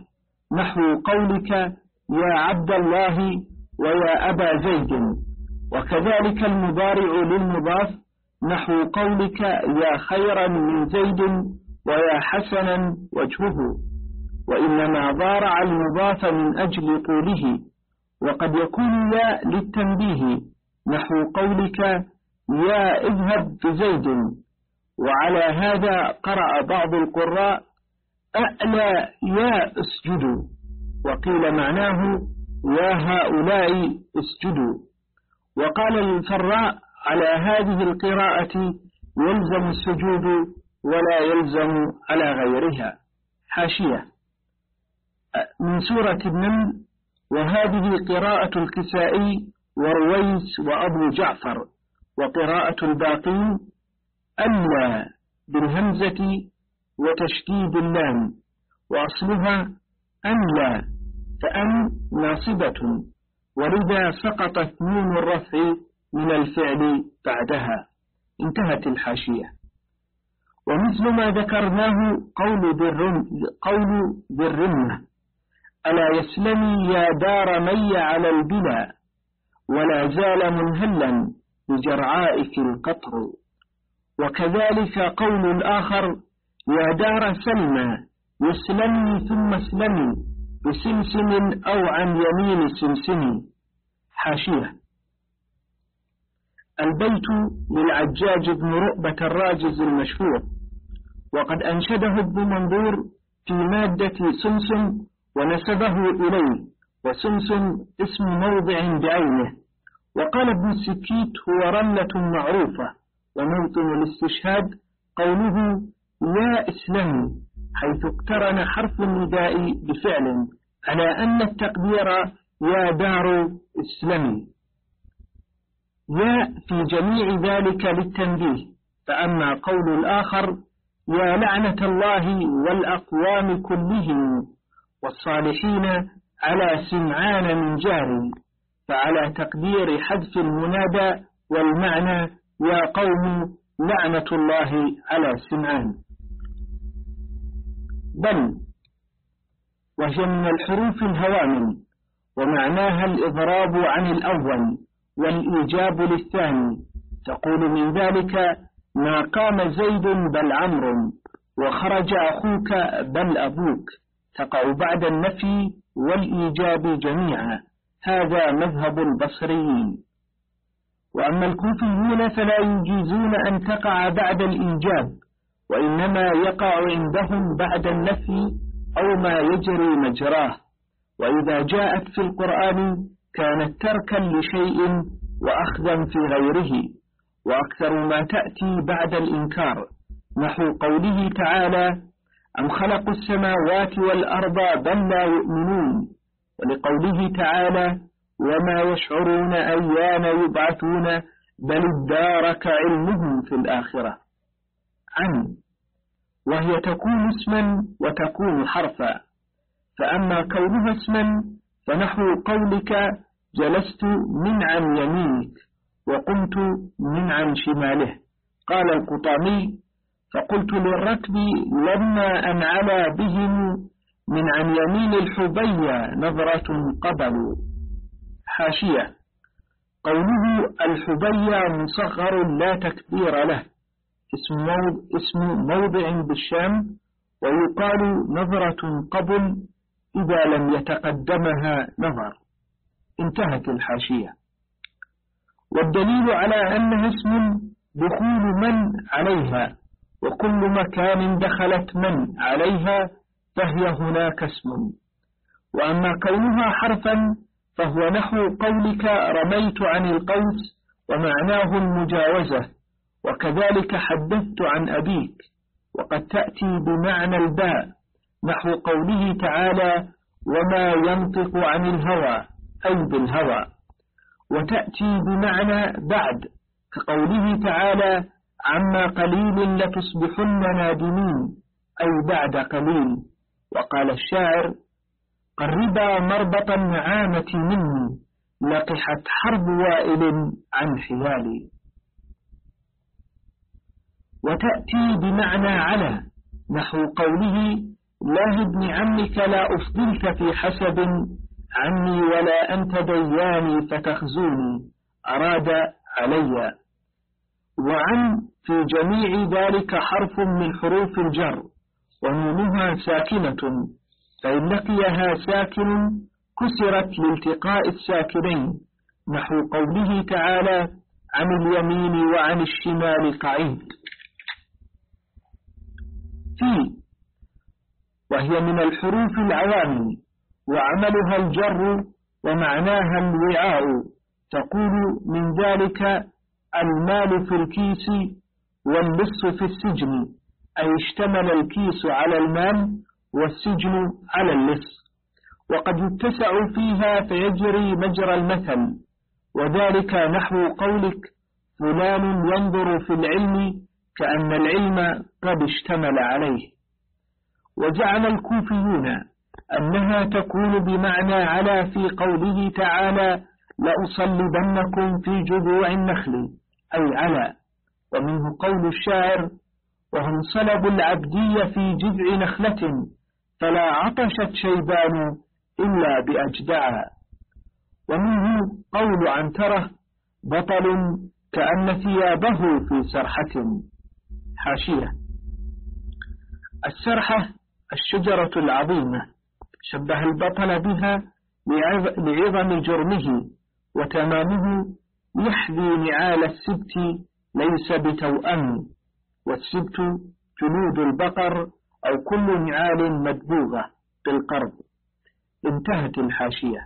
نحو قولك يا عبد الله ويا أبا زيد. وكذلك المضارع للمضاف نحو قولك يا خيرا من زيد ويا حسنا وجهه. وإنما ضارع المضاف من أجل طوله وقد يكون يا للتنبيه نحو قولك يا اذهب بزيد وعلى هذا قرأ بعض القراء أعلى يا اسجدوا وقيل معناه يا هؤلاء اسجدوا. وقال الفراء على هذه القراءة يلزم السجود ولا يلزم على غيرها. حاشية. من سورة النمل وهذه قراءة الكسائي ورويس وأبو جعفر وقراءة الباقين ألا بالهمزة وتشديد اللام وأصلها أن لا فأن ناصبة ولذا سقطت نون الرفع من الفعل بعدها انتهت الحاشية. ومثل ما ذكرناه قول بالرم قول بالرمة ألا يسلمي يا دار مي على البلا ولا زال منهلا بجرعائك القطر. وكذلك قول الآخر يا دار سلمى يسلمني ثم اسلمي بسمسم أو عن يمين سمسم. حاشية. البيت للعجاج بن رؤبة الراجز المشهور. وقد أنشده ابن منظور في مادة سمسم ونسبه إليه وسمسم اسم موضع بعينه. وقال ابن السكيت هو رملة معروفة وموطن الاستشهاد قوله لا إسلامي حيث اقترن حرف النداء بفعل على أن التقدير يا دار إسلامي يا في جميع ذلك للتنبيه فأما قول الآخر يا لعنة الله والأقوام كلهم والصالحين على سمعان من جار فعلى تقدير حذف المنادى والمعنى يا قوم لعنة الله على سمعان. بل وهي من الحروف الهوامل ومعناها الإضراب عن الأول والإيجاب للثاني. تقول من ذلك ما قام زيد بل عمرو وخرج أخوك بل أبوك. تقع بعد النفي والإيجاب جميعا. هذا مذهب البصريين. وأما الكوفيون فلا يجيزون أن تقع بعد الإيجاب. وإنما يقع عندهم بعد النفي أو ما يجري مجراه. وإذا جاءت في القرآن كانت تركا لشيء وأخذا في غيره وأكثر ما تأتي بعد الإنكار. نحو قوله تعالى أم خلقوا السماوات والأرض بل لا يؤمنون؟ ولقوله تعالى وما يشعرون أيان يبعثون بل ادارك علمهم في الآخرة. عن وهي تكون اسما وتكون حرفا. فأما كونها اسما فنحو قولك جلست من عن يمينك وقمت من عن شماله. قال القطامي فقلت للركب لما أنعلى بهم من عن يمين الحبية نظرة قبل. حاشية. قوله الحبية مصغر لا تكبير له. اسم, موضع, اسم موضع بالشام ويقال نظرة قبل إذا لم يتقدمها نظر. انتهت الحاشية. والدليل على أنها اسم دخول من عليها وكل مكان دخلت من عليها فهي هناك اسم. وأما كونها حرفا فهو نحو قولك رميت عن القوس ومعناه المجاوزة. وكذلك حدثت عن أبيك وقد تأتي بمعنى الباء نحو قوله تعالى وما ينطق عن الهوى أي بالهوى وتأتي بمعنى بعد كقوله تعالى عما قليل لتصبحن نادمين أي بعد قليل وقال الشاعر قربا مربط النعامة مني لقحت حرب وائل عن حيالي وتأتي بمعنى على نحو قوله لا ابن عمك لا أفضلت في حسب عني ولا أنت دياني فتخزوني أراد علي. وعن في جميع ذلك حرف من حروف الجر ونونها ساكنة فإن لقيها ساكن كسرت لالتقاء الساكنين نحو قوله تعالى عن اليمين وعن الشمال قعيد في وهي من الحروف العوامل وعملها الجر ومعناها الوعاء. تقول من ذلك المال في الكيس واللص في السجن أي اشتمل الكيس على المال والسجن على اللص. وقد يتسع فيها فيجري مجرى المثل وذلك نحو قولك فلان ينظر في العلم كأن العلم قد اشتمل عليه. وجعل الكوفيون أنها تكون بمعنى على في قوله تعالى لأصلبنكم في جذوع النخل أي على. ومنه قول الشاعر وهم صلبوا العبدية في جذع نخلة فلا عطشت شيبان إلا بأجدعها. ومنه قول عنترة بطل كأن ثيابه في سرحة. حاشية السرحة الشجرة العظيمة. شبه البطل بها لعظم جرمه وتمامه يحذي نعال السبت ليس بتوأم. والسبت جنود البقر أو كل نعال مدبوغة بالقرض انتهت الحاشية.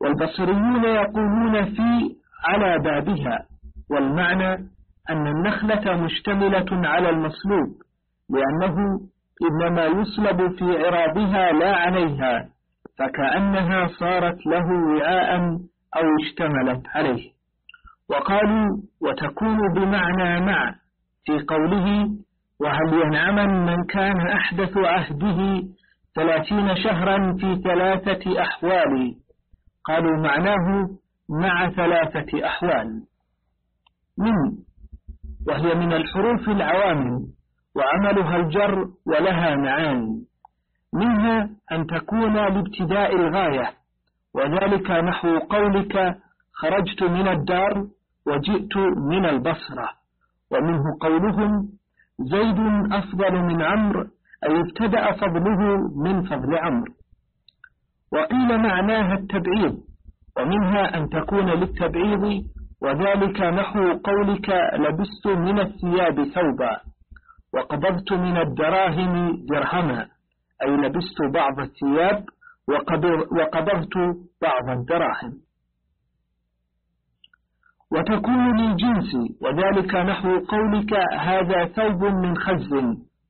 والبصريون يقولون في على بابها والمعنى أن النخلة مشتملة على المصلوب لأنه إنما يصلب في عرابها لا عليها فكأنها صارت له وعاء أو اشتملت عليه. وقالوا وتكون بمعنى مع في قوله وهل ينعمن من كان أحدث عهده ثلاثين شهرا في ثلاثة أحوال؟ قالوا معناه مع ثلاثة أحوال. من؟ وهي من الحروف العوامل وعملها الجر ولها معاني. منها أن تكون لابتداء الغاية وذلك نحو قولك خرجت من الدار وجئت من البصرة. ومنه قولهم زيد أفضل من عمرو أي ابتدأ فضله من فضل عمرو. وقيل معناها التبعيض ومنها أن تكون للتبعيض وذلك نحو قولك لبست من الثياب ثوبا وقبضت من الدراهم درهما أي لبست بعض الثياب وقبضت بعض الدراهم. وتكون للجنس وذلك نحو قولك هذا ثوب من خز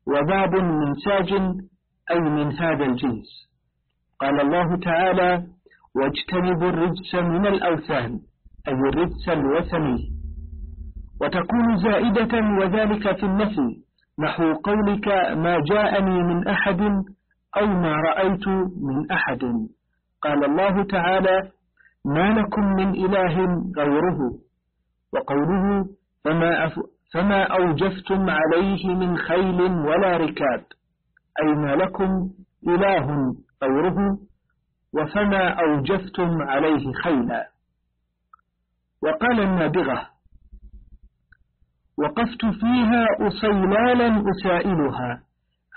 وباب من ساج أي من هذا الجنس. قال الله تعالى واجتنبوا الرجس من الأوثان. أي الرجس الوثني وتكون زائدة وذلك في النفي نحو قولك ما جاءني من أحد أو ما رأيت من أحد. قال الله تعالى ما لكم من إله غيره. وقوله فما, فما أوجفتم عليه من خيل ولا ركاب. أي ما لكم إله غيره وفما أوجفتم عليه خيلا. وقال النابغة وقفت فيها أصيلالا أسائلها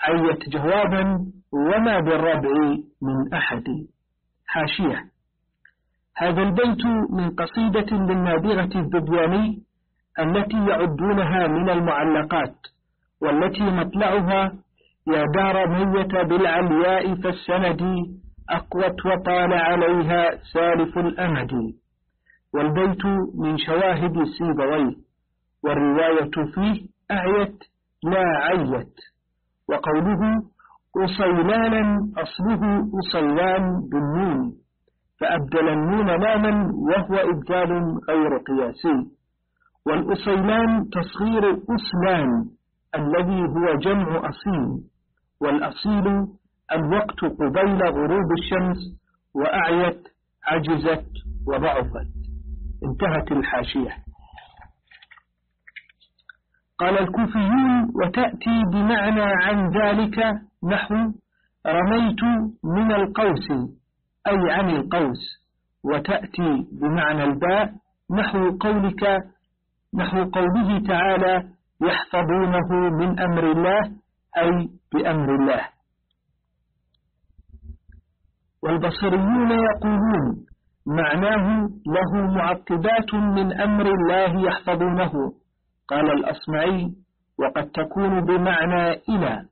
عيت جوابا وما بالربع من أحد. حاشية. هذا البيت من قصيدة للنابغة الذبياني التي يعدونها من المعلقات والتي مطلعها يا دار ميت بالعلياء فالسند أقوت وطال عليها سالف الأمد. والبيت من شواهد سيبويه والرواية فيه أعيت لا عيت وقوله أصيلانا أصله أصيلان بالنون فأبدل النون لاما وهو إبدال غير قياسي والأصيلان تصغير أسلان الذي هو جمع أصيل والأصيل الوقت قبيل غروب الشمس وأعيت عجزت وضعفت. انتهت الحاشية. قال الكوفيون وتأتي بمعنى عن ذلك نحو رميت من القوس أي عن القوس وتأتي بمعنى الباء نحو قولك نحو قوله تعالى يحفظونه من أمر الله أي بأمر الله. والبصريون يقولون معناه له معقبات من أمر الله يحفظونه. قال الأصمعي وقد تكون بمعنى إلى.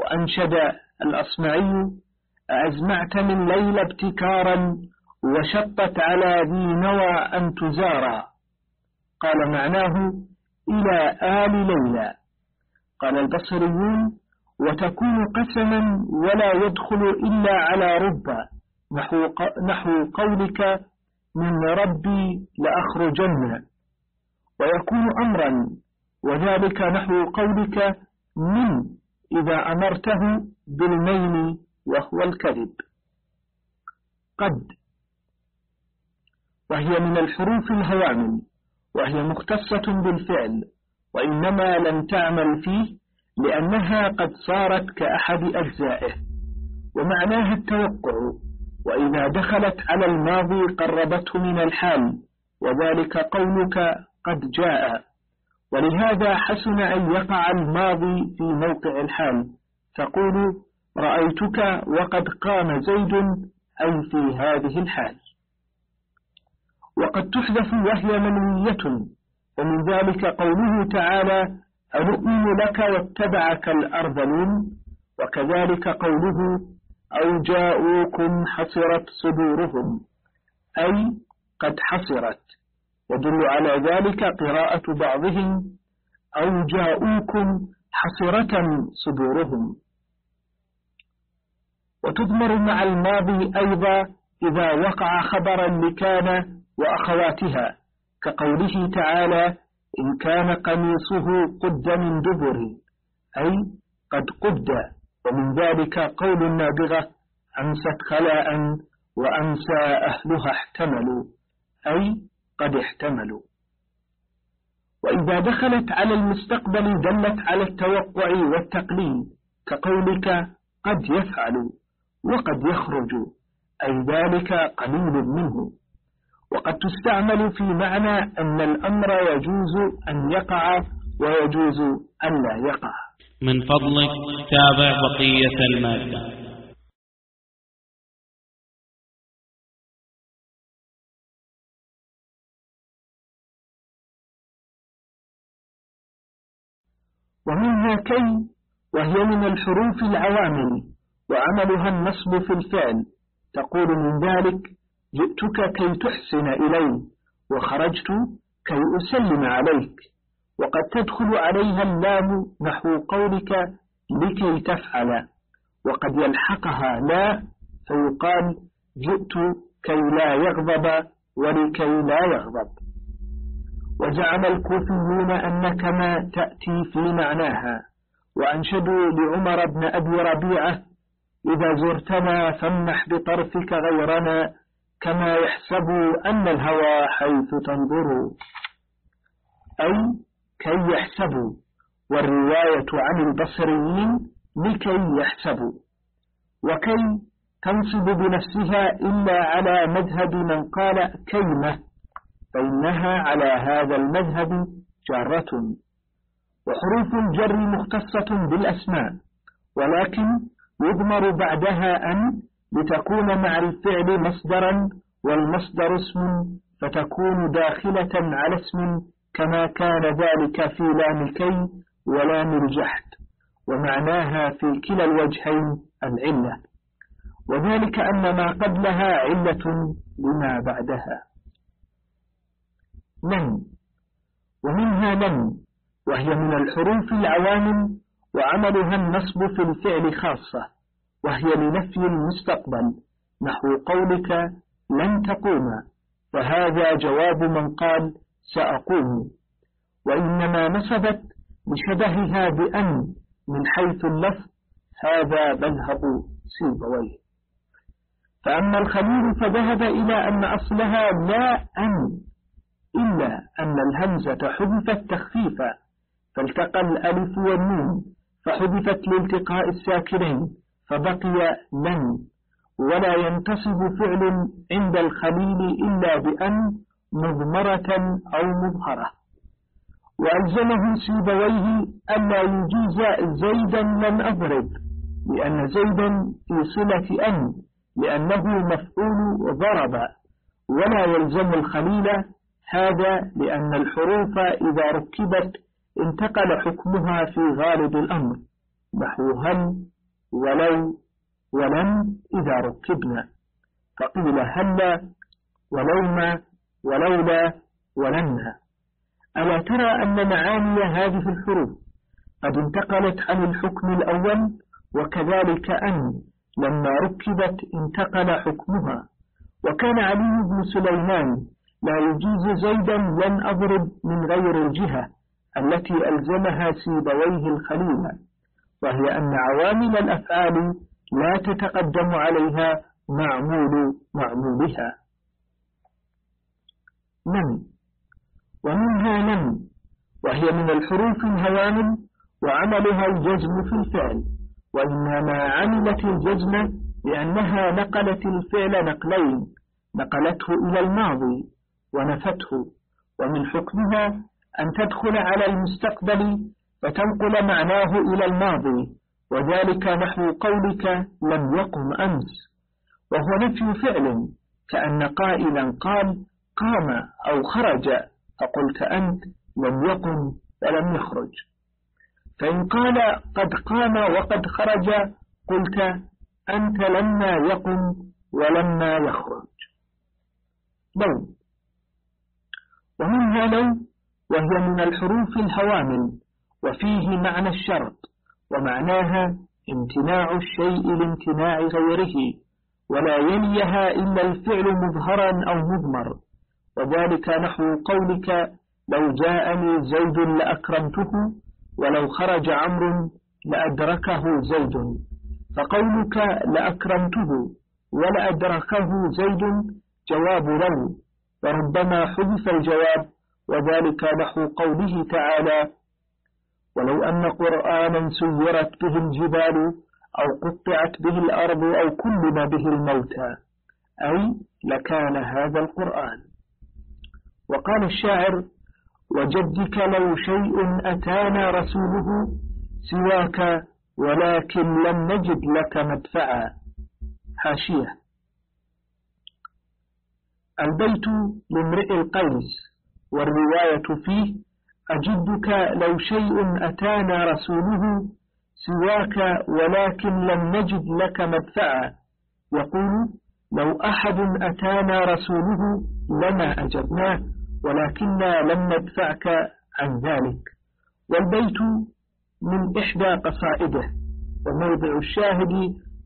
وأنشد الأصمعي أزمعت من ليل ابتكارا وشطت على ذي نوى أن تزارا. قال معناه إلى آل ليلى. قال البصريون وتكون قسما ولا يدخل إلا على رب نحو, نحو قولك من ربي لأخرجن ويكون أمرا وذلك نحو قولك من إذا أمرته بالمين وهو الكذب. قد وهي من الحروف الهوامل وهي مختصة بالفعل وإنما لم تعمل فيه لأنها قد صارت كأحد أجزائه ومعناها التوقع. وإذا دخلت على الماضي قربته من الحال وذلك قولك قد جاء. ولهذا حسن أن يقع الماضي في موقع الحال. تقول رأيتك وقد قام زيد أي في هذه الحال. وقد تحذف وهي منوية ومن ذلك قوله تعالى أنؤمن لك واتبعك الأرذلون؟ وكذلك قوله أو جاءوكم حصرت صدورهم أي قد حصرت. يدل على ذلك قراءة بعضهم أو جاءوكم حصرة صدورهم. وتضمر مع الماضي أيضا إذا وقع خبرا لكان وأخواتها كقوله تعالى إن كان قميصه قد من دبر أي قد قد ومن ذلك قول النابغة أمست خلاء وأمسى أهلها احتملوا أي قد احتملوا. وإذا دخلت على المستقبل دلت على التوقع والتقليد كقولك قد يفعل وقد يخرج أي ذلك قليل منه. وقد تستعمل في معنى أن الأمر يجوز أن يقع ويجوز أن لا يقع. من فضلك تابع بقية المادة. ومنها كي وهي من الحروف العوامل وعملها النصب في الفعل. تقول من ذلك جئتك كي تحسن إلي وخرجت كي أسلم عليك. وقد تدخل عليها اللام نحو قولك لكي تفعل وقد يلحقها لا فيقال جئت كي لا يغضب ولكي لا يغضب. وزعم الكوفيون أن كما تأتي في معناها وأنشدوا لعمر بن أبي ربيعة إذا زرتنا فامنح بطرفك غيرنا كما يحسب أن الهوى حيث تنظر. أي كي يحسبوا والرواية عن البصريين لكي يحسبوا. وكي تنصب بنفسها إلا على مذهب من قال كيمة فإنها على هذا المذهب جارة. وحروف الجر مختصة بالأسماء ولكن يضمر بعدها أن لتكون مع الفعل مصدرا والمصدر اسم فتكون داخلة على اسم كما كان ذلك في لام الكي ولام الجحد ومعناها في كلا الوجهين العلة. وذلك أن ما قبلها علة لما بعدها. لن ومنها لن وهي من الحروف العوامل وعملها النصب في الفعل خاصة وهي لنفي المستقبل نحو قولك لن تقوم فهذا جواب من قال سأقوم. وإنما نصبت بشبهها بأن من حيث اللفظ هذا مذهب سيبويه. فأما الخليل فذهب إلى أن أصلها لا أن إلا أن الهمزة حذفت تخفيفا فالتقى الألف والنون فحذفت لالتقاء الساكنين فبقي لن. ولا ينتصب فعل عند الخليل إلا بأن مضمرة أو مظهرة وألزمه سيبويه ألا يجيز زيدا لن أضرب لأن زيدا في صلة أن لأنه مفعول ضرب. ولا يلزم الخليل هذا لأن الحروف إذا ركبت انتقل حكمها في غالب الأمر نحو هل ولو ولن إذا ركبنا. فقيل هلا ولوما ولولا ولنا ألا ترى أن معاني هذه الحروف قد انتقلت عن الحكم الأول؟ وكذلك أن لما ركبت انتقل حكمها. وكان علي بن سليمان لا يجيز زيدا لن أضرب من غير الجهة التي ألزمها سيبويه الخليل. وهي أن عوامل الأفعال لا تتقدم عليها معمول معمولها. من ومنها من وهي من الحروف الهوامل وعملها الجزم في الفعل. وإنما عملت الجزم لأنها نقلت الفعل نقلين. نقلته إلى الماضي ونفته. ومن حكمها أن تدخل على المستقبل فتنقل معناه إلى الماضي. وذلك نحو قولك لم يقم أمس. وهو نفي فعل كأن قائلا قال قام أو خرج فقلت أنت لم يقم ولم يخرج. فإن قال قد قام وقد خرج قلت أنت لما يقم ولما يخرج. لو ومنها لو وهي من الحروف الهوامل وفيه معنى الشرط ومعناها امتناع الشيء لامتناع غيره ولا يليها إلا الفعل مظهرا أو مضمر. وذلك نحو قولك لو جاءني زيد لأكرمته ولو خرج عمرو لأدركه زيد فقولك لأكرمته ولأدركه زيد جواب لو وربما حذف الجواب وذلك نحو قوله تعالى ولو أن قرآنا سيرت به الجبال أو قطعت به الأرض أو كلم به الموتى. أي لكان هذا القرآن. وقال الشاعر وجدك لو شيء أتانا رسوله سواك ولكن لم نجد لك مدفعا. حاشية. البيت لامرئ القيس والرواية فيه أجدك لو شيء أتانا رسوله سواك ولكن لم نجد لك مدفعا. يقول لو أحد أتانا رسوله لما أجبناه ولكننا لم ندفعك عن ذلك. والبيت من إحدى قصائده وموضع الشاهد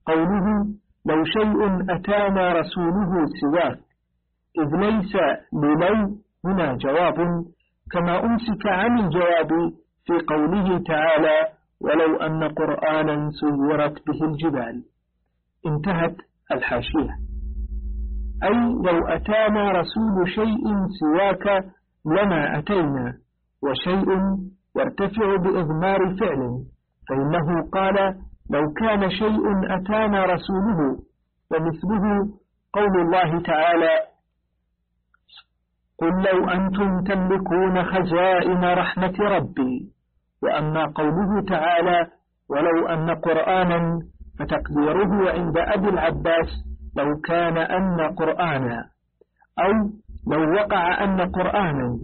قوله لو شيء أتانا رسوله سواك إذ ليس للو هنا جواب كما أمسك عن الجواب في قوله تعالى ولو أن قرآنا سيرت به الجبال انتهت الحاشية. أي لو أتانا رسول شيء سواك لما أتينا وشيء يرتفع بإضمار فعل فإنه قال لو كان شيء أتانا رسوله ومثله قول الله تعالى قل لو أنتم تملكون خزائن رحمة ربي وأما قوله تعالى ولو أن قرآنا فتقديره عند أبي العباس لو كان أن قرآنا أو لو وقع أن قرآنا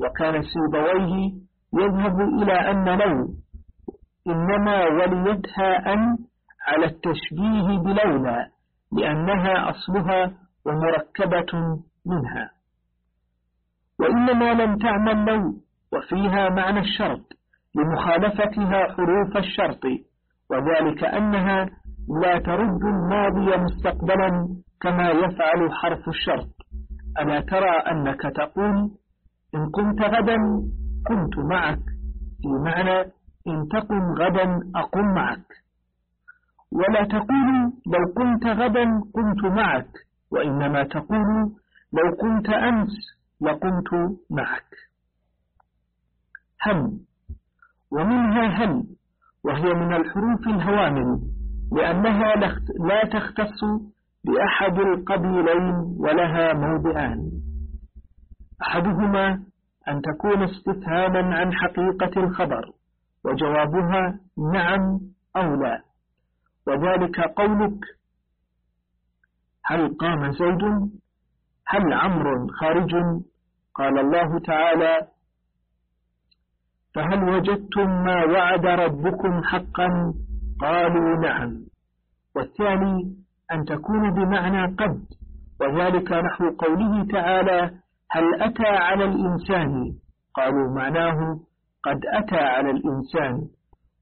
وكان سيبويه يذهب إلى أن لو إنما وليتها أن على التشبيه بلولا لأنها أصلها ومركبة منها. وإنما لم تعمل لو وفيها معنى الشرط لمخالفتها حروف الشرط وذلك أنها لا ترد الماضي مستقبلا كما يفعل حرف الشرط. ألا ترى أنك تقول إن كنت غدا كنت معك. في معنى إن تقم غدا أقم معك. ولا تقول لو كنت غدا كنت معك وإنما تقول لو كنت أمس لقمت معك. هم. ومنها هل وهي من الحروف الهوامل لأنها لا تختص بأحد القبيلين ولها موضعان. أحدهما أن تكون استفهاما عن حقيقة الخبر وجوابها نعم أو لا. وذلك قولك هل قام زيد؟ هل عمر خارج؟ قال الله تعالى فهل وجدتم ما وعد ربكم حقا؟ قالوا نعم. والثاني أن تكون بمعنى قد وذلك نحو قوله تعالى هل أتى على الإنسان؟ قالوا معناه قد أتى على الإنسان.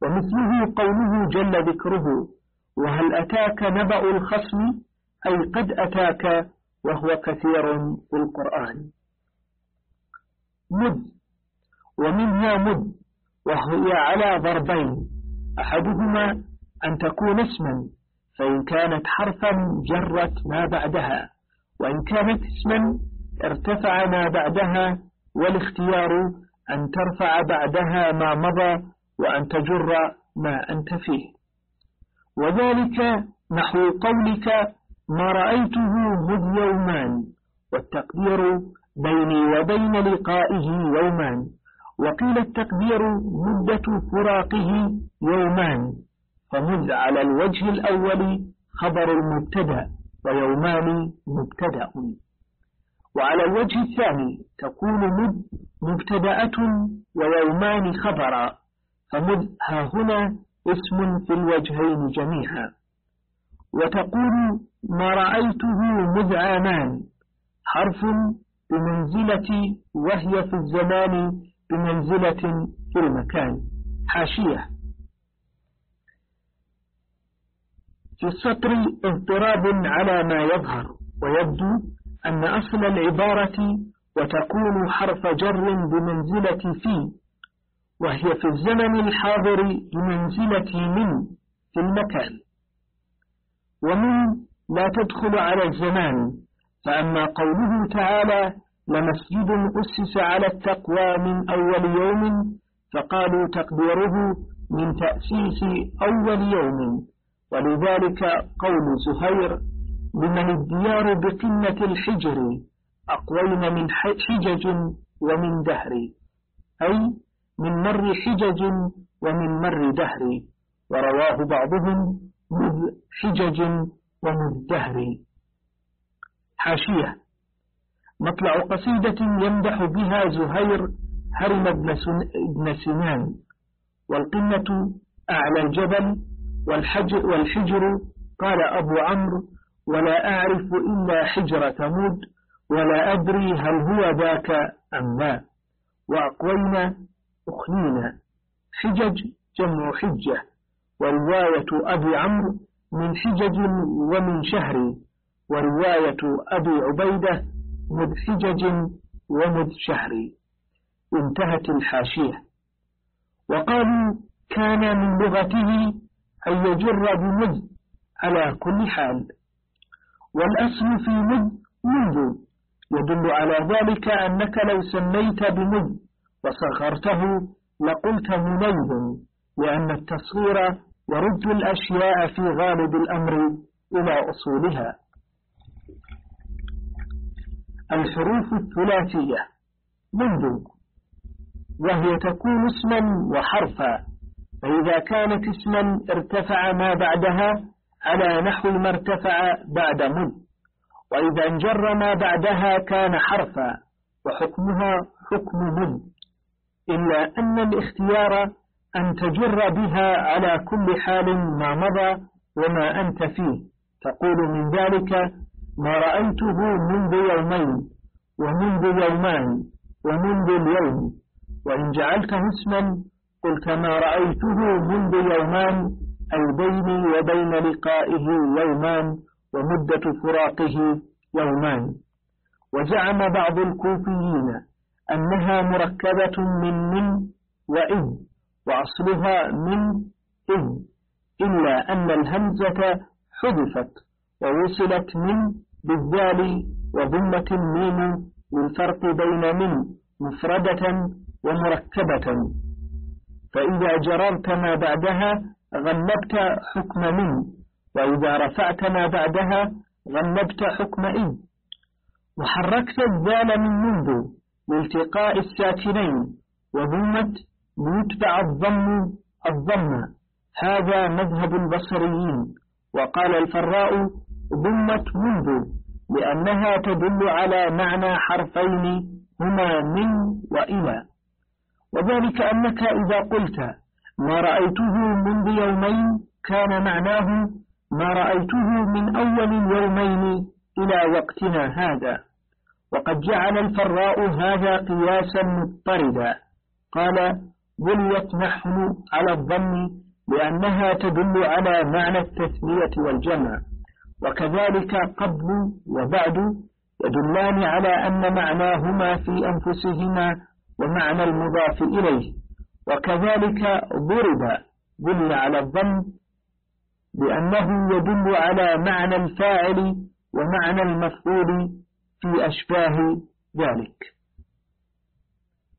ومثله قوله جل ذكره وهل أتاك نبأ الخصم؟ أي قد أتاك وهو كثير في القرآن. مذ ومنها مد وهي على ضربين. أحدهما أن تكون اسما فإن كانت حرفا جرت ما بعدها وإن كانت اسما ارتفع ما بعدها والاختيار أن ترفع بعدها ما مضى وأن تجر ما أنت فيه. وذلك نحو قولك ما رأيته مذ يومان والتقدير بيني وبين لقائه يومان. وقيل التقدير مدة فراقه يومان فمذ على الوجه الأول خبر المبتدأ ويومان مبتدأ. وعلى الوجه الثاني تكون مد مبتدأة ويومان خبرا فمذ ها هنا اسم في الوجهين جميعا. وتقول ما رأيته مذ عامان حرف بمنزلة وهي في الزمان بمنزلة في المكان حاشية. في السطر اضطراب على ما يظهر ويبدو أن أصل العبارة وتكون حرف جر بمنزلة في وهي في الزمن الحاضر بمنزلة من في المكان. ومن لا تدخل على الزمان فأما قوله تعالى لمسجد أسس على التقوى من أول يوم فقالوا تقديره من تأسيس أول يوم. ولذلك قول زهير لمن الديار بقمة الحجر أقوين من حجج ومن دهر. أي من مر حجج ومن مر دهر. ورواه بعضهم مذ حجج ومذ دهر. حاشية. مطلع قصيدة يمدح بها زهير هرم ابن سنان والقمة أعلى الجبل والحجر, والحجر قال أبو عمرو ولا أعرف إلا حجر ثمود ولا أدري هل هو ذاك أم لا. وأقوينا أخنينا. حجج جمع حجة. ورواية أبي عمرو من حجج ومن شهر. ورواية أبي عبيدة مذ حجج ومذ شهر انتهت الحاشية. وقالوا كان من لغته أن يجر بمذ على كل حال. والأصل في مذ منذ. يدل على ذلك أنك لو سميت بمذ وصغرته لقلت منيذ لأن التصغير يرد الأشياء في غالب الأمر إلى أصولها. الحروف الثلاثية. منذ. وهي تكون اسما وحرفا. فإذا كانت اسما ارتفع ما بعدها على نحو ما ارتفع بعد من. وإذا انجر ما بعدها كان حرفا. وحكمها حكم من. إلا أن الاختيار أن تجر بها على كل حال ما مضى وما أنت فيه. تقول من ذلك ما رأيته منذ يومين ومنذ يومان ومنذ اليوم. وإن جعلته اسما قلت ما رأيته منذ يومان أي بيني وبين لقائه يومان ومدة فراقه يومان. وزعم بعض الكوفيين أنها مركبة من من وإن وأصلها من إن إلا أن الهمزة حذفت ووصلت من بالذال وضمة الميم للفرق بين من مفردة ومركبة. فإذا جررت ما بعدها غلبت حكم من وإذا رفعت ما بعدها غلبت حكم إن. وحركت الذال من منذ لالتقاء الساكنين وضمت ليتبع الضم الضم هذا مذهب البصريين. وقال الفراء ضمت منذ لأنها تدل على معنى حرفين هما من وإلى. وذلك أنك إذا قلت ما رأيته منذ يومين كان معناه ما رأيته من أول اليومين إلى وقتنا هذا. وقد جعل الفراء هذا قياسا مضطردا. قال بنيت نحن على الظن لأنها تدل على معنى التثنية والجمع. وكذلك قبل وبعد يدلان على أن معناهما في أنفسهما ومعنى المضاف إليه. وكذلك ضرب بني على الظن لأنه يدل على معنى الفاعل ومعنى المفعول في أشباه ذلك.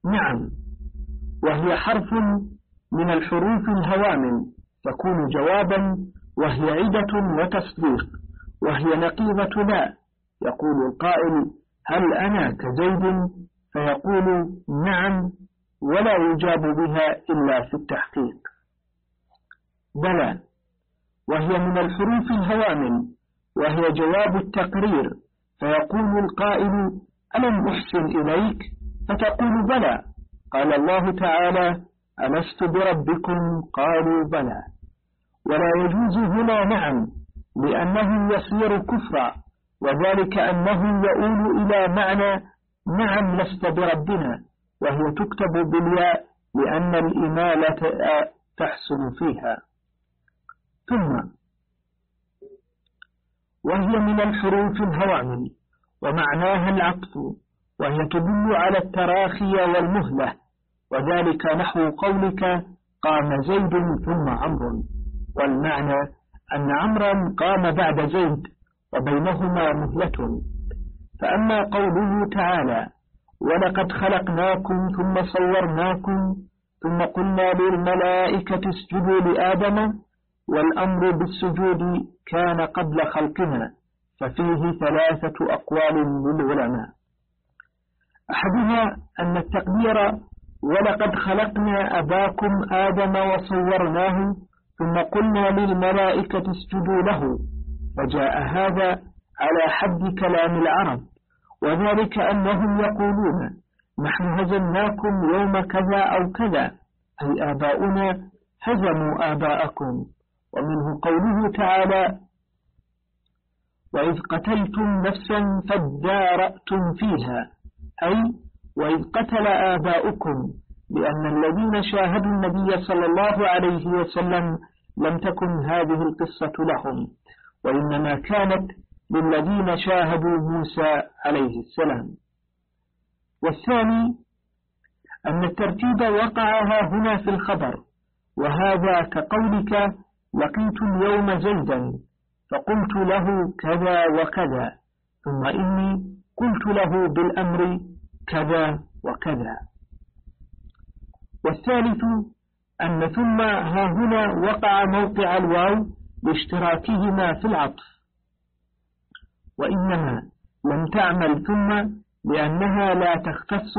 نعم وهي حرف من الحروف الهوامن تكون جوابا وهي عدة وتصديق. وهي نقيضة لا يقول القائل هل أنا كزيد؟ فيقول نعم ولا يجاب بها إلا في التحقيق. بلى. وهي من الحروف الهوامن وهي جواب التقرير. فيقول القائل ألم أحسن إليك؟ فتقول بلى. قال الله تعالى ألست بربكم؟ قالوا بلى. ولا يجوز هنا نعم. لأنه يصير كفرا وذلك أنه يؤول إلى معنى نعم لست بربنا وهي تكتب بالياء لأن الإمالة تحصل فيها. ثم وهي من الحروف الهوامل ومعناها العطف وهي تدل على التراخي والمهلة وذلك نحو قولك قام زيد ثم عمرو والمعنى أن عمرا قام بعد زيد وبينهما مهلة فأما قوله تعالى ولقد خلقناكم ثم صورناكم ثم قلنا للملائكة اسجدوا لآدم والأمر بالسجود كان قبل خلقنا ففيه ثلاثة أقوال للعلماء. أحدها أن التقدير ولقد خلقنا أباكم آدم وصورناه ثم قلنا للملائكة اسجدوا له وجاء هذا على حد كلام العرب وذلك أنهم يقولون نحن هزمناكم يوم كذا أو كذا أي آباؤنا هزموا آباءكم. ومنه قوله تعالى وإذ قتلتم نفسا فادارأتم فيها. أي وإذ قتل آباؤكم. لأن الذين شاهدوا النبي صلى الله عليه وسلم لم تكن هذه القصة لهم وإنما كانت للذين شاهدوا موسى عليه السلام. والثاني أن الترتيب وقع هنا في الخبر وهذا كقولك لقيت اليوم زيدا فقلت له كذا وكذا ثم إني قلت له بالأمر كذا وكذا. والثالث أن ثم ها هنا وقع موقع الواو لاشتراكهما في العطف. وإنما لم تعمل ثم لأنها لا تختص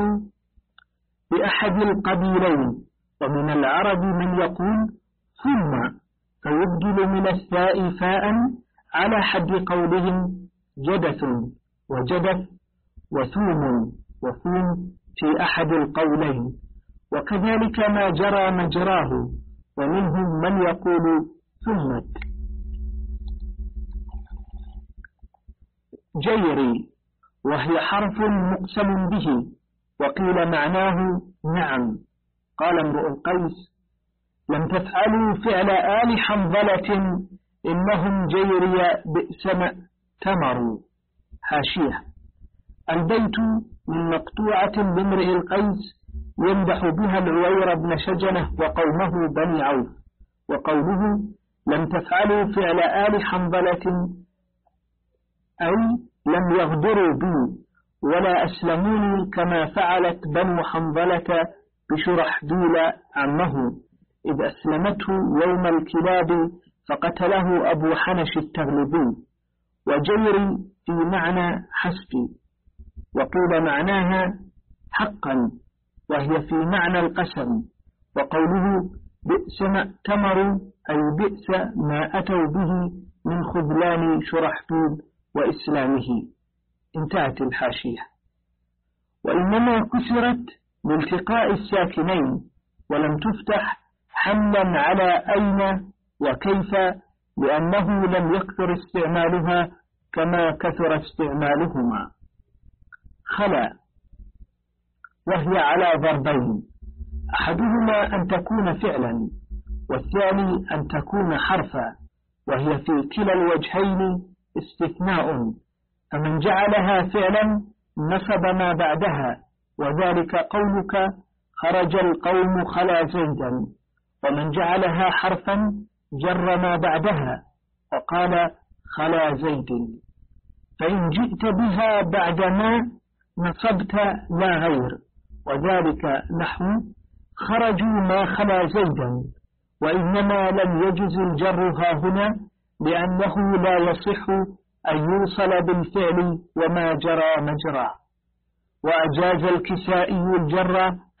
بأحد القبيلين ومن العرب من يقول ثم فيبدل من الثاء فاء على حد قولهم جدث وجدث وثوم وثوم في أحد القولين. وكذلك ما جرى مجراه ومنهم من يقول ثمت. جيري وهي حرف مقسم به وقيل معناه نعم. قال امرؤ القيس لم تفعلوا فعل آل حنظلة إنهم جيري بئس تمروا حاشية. البيت من مقطوعة لامرئ القيس يمدح بها العوير بن شجنة وقومه بني عوف. وقوله لم تفعلوا فعل آل حنظلة أي لم يغدروا بي ولا أسلموني كما فعلت بنو حنظلة بشرحبيل عمه. إذ أسلمته يوم الكلاب فقتله أبو حنش التغلبي. وجيري في معنى حسبي. وقيل معناها حقا. وهي في معنى القسم وقوله بئس ما ائتمروا أي بئس ما أتوا به من خذلان شرحبيل وإسلامه. انتهت الحاشية. وإنما كسرت لالتقاء الساكنين ولم تفتح حملا على أين وكيف لأنه لم يكثر استعمالها كما كثر استعمالهما. خلا. وهي على ضربين. أحدهما أن تكون فعلا والثاني أن تكون حرفا وهي في كلا الوجهين استثناء. فمن جعلها فعلا نصب ما بعدها وذلك قولك خرج القوم خلا زيدا. ومن جعلها حرفا جر ما بعدها وقال خلا زيد. فإن جئت بها بعدما نصبت لا غير. وذلك نحو خرجوا ما خلا زيدا وإنما لم يجز الجر هنا لأنه لا يصح أن يوصل بالفعل وما جرى مجراه وأجاز الكسائي الجر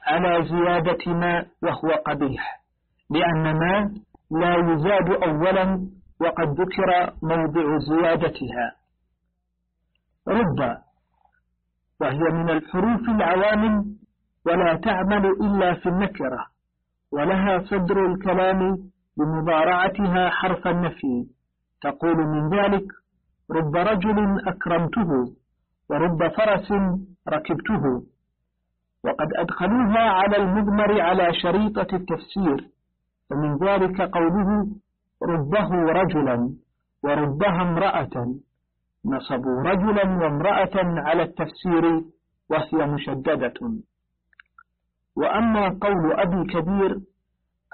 على زيادة ما وهو قبيح لأن ما لا يزاد أولا وقد ذكر موضع زيادتها. رب وهي من الحروف العوامل ولا تعمل إلا في النكرة ولها صدر الكلام بمضارعتها حرف النفي. تقول من ذلك رب رجل أكرمته ورب فرس ركبته. وقد أدخلوها على المضمر على شريطة التفسير فمن ذلك قوله ربه رجلا وربها امرأة. نصبوا رجلا وامرأة على التفسير وهي مشددة. وأما قول أبي كبير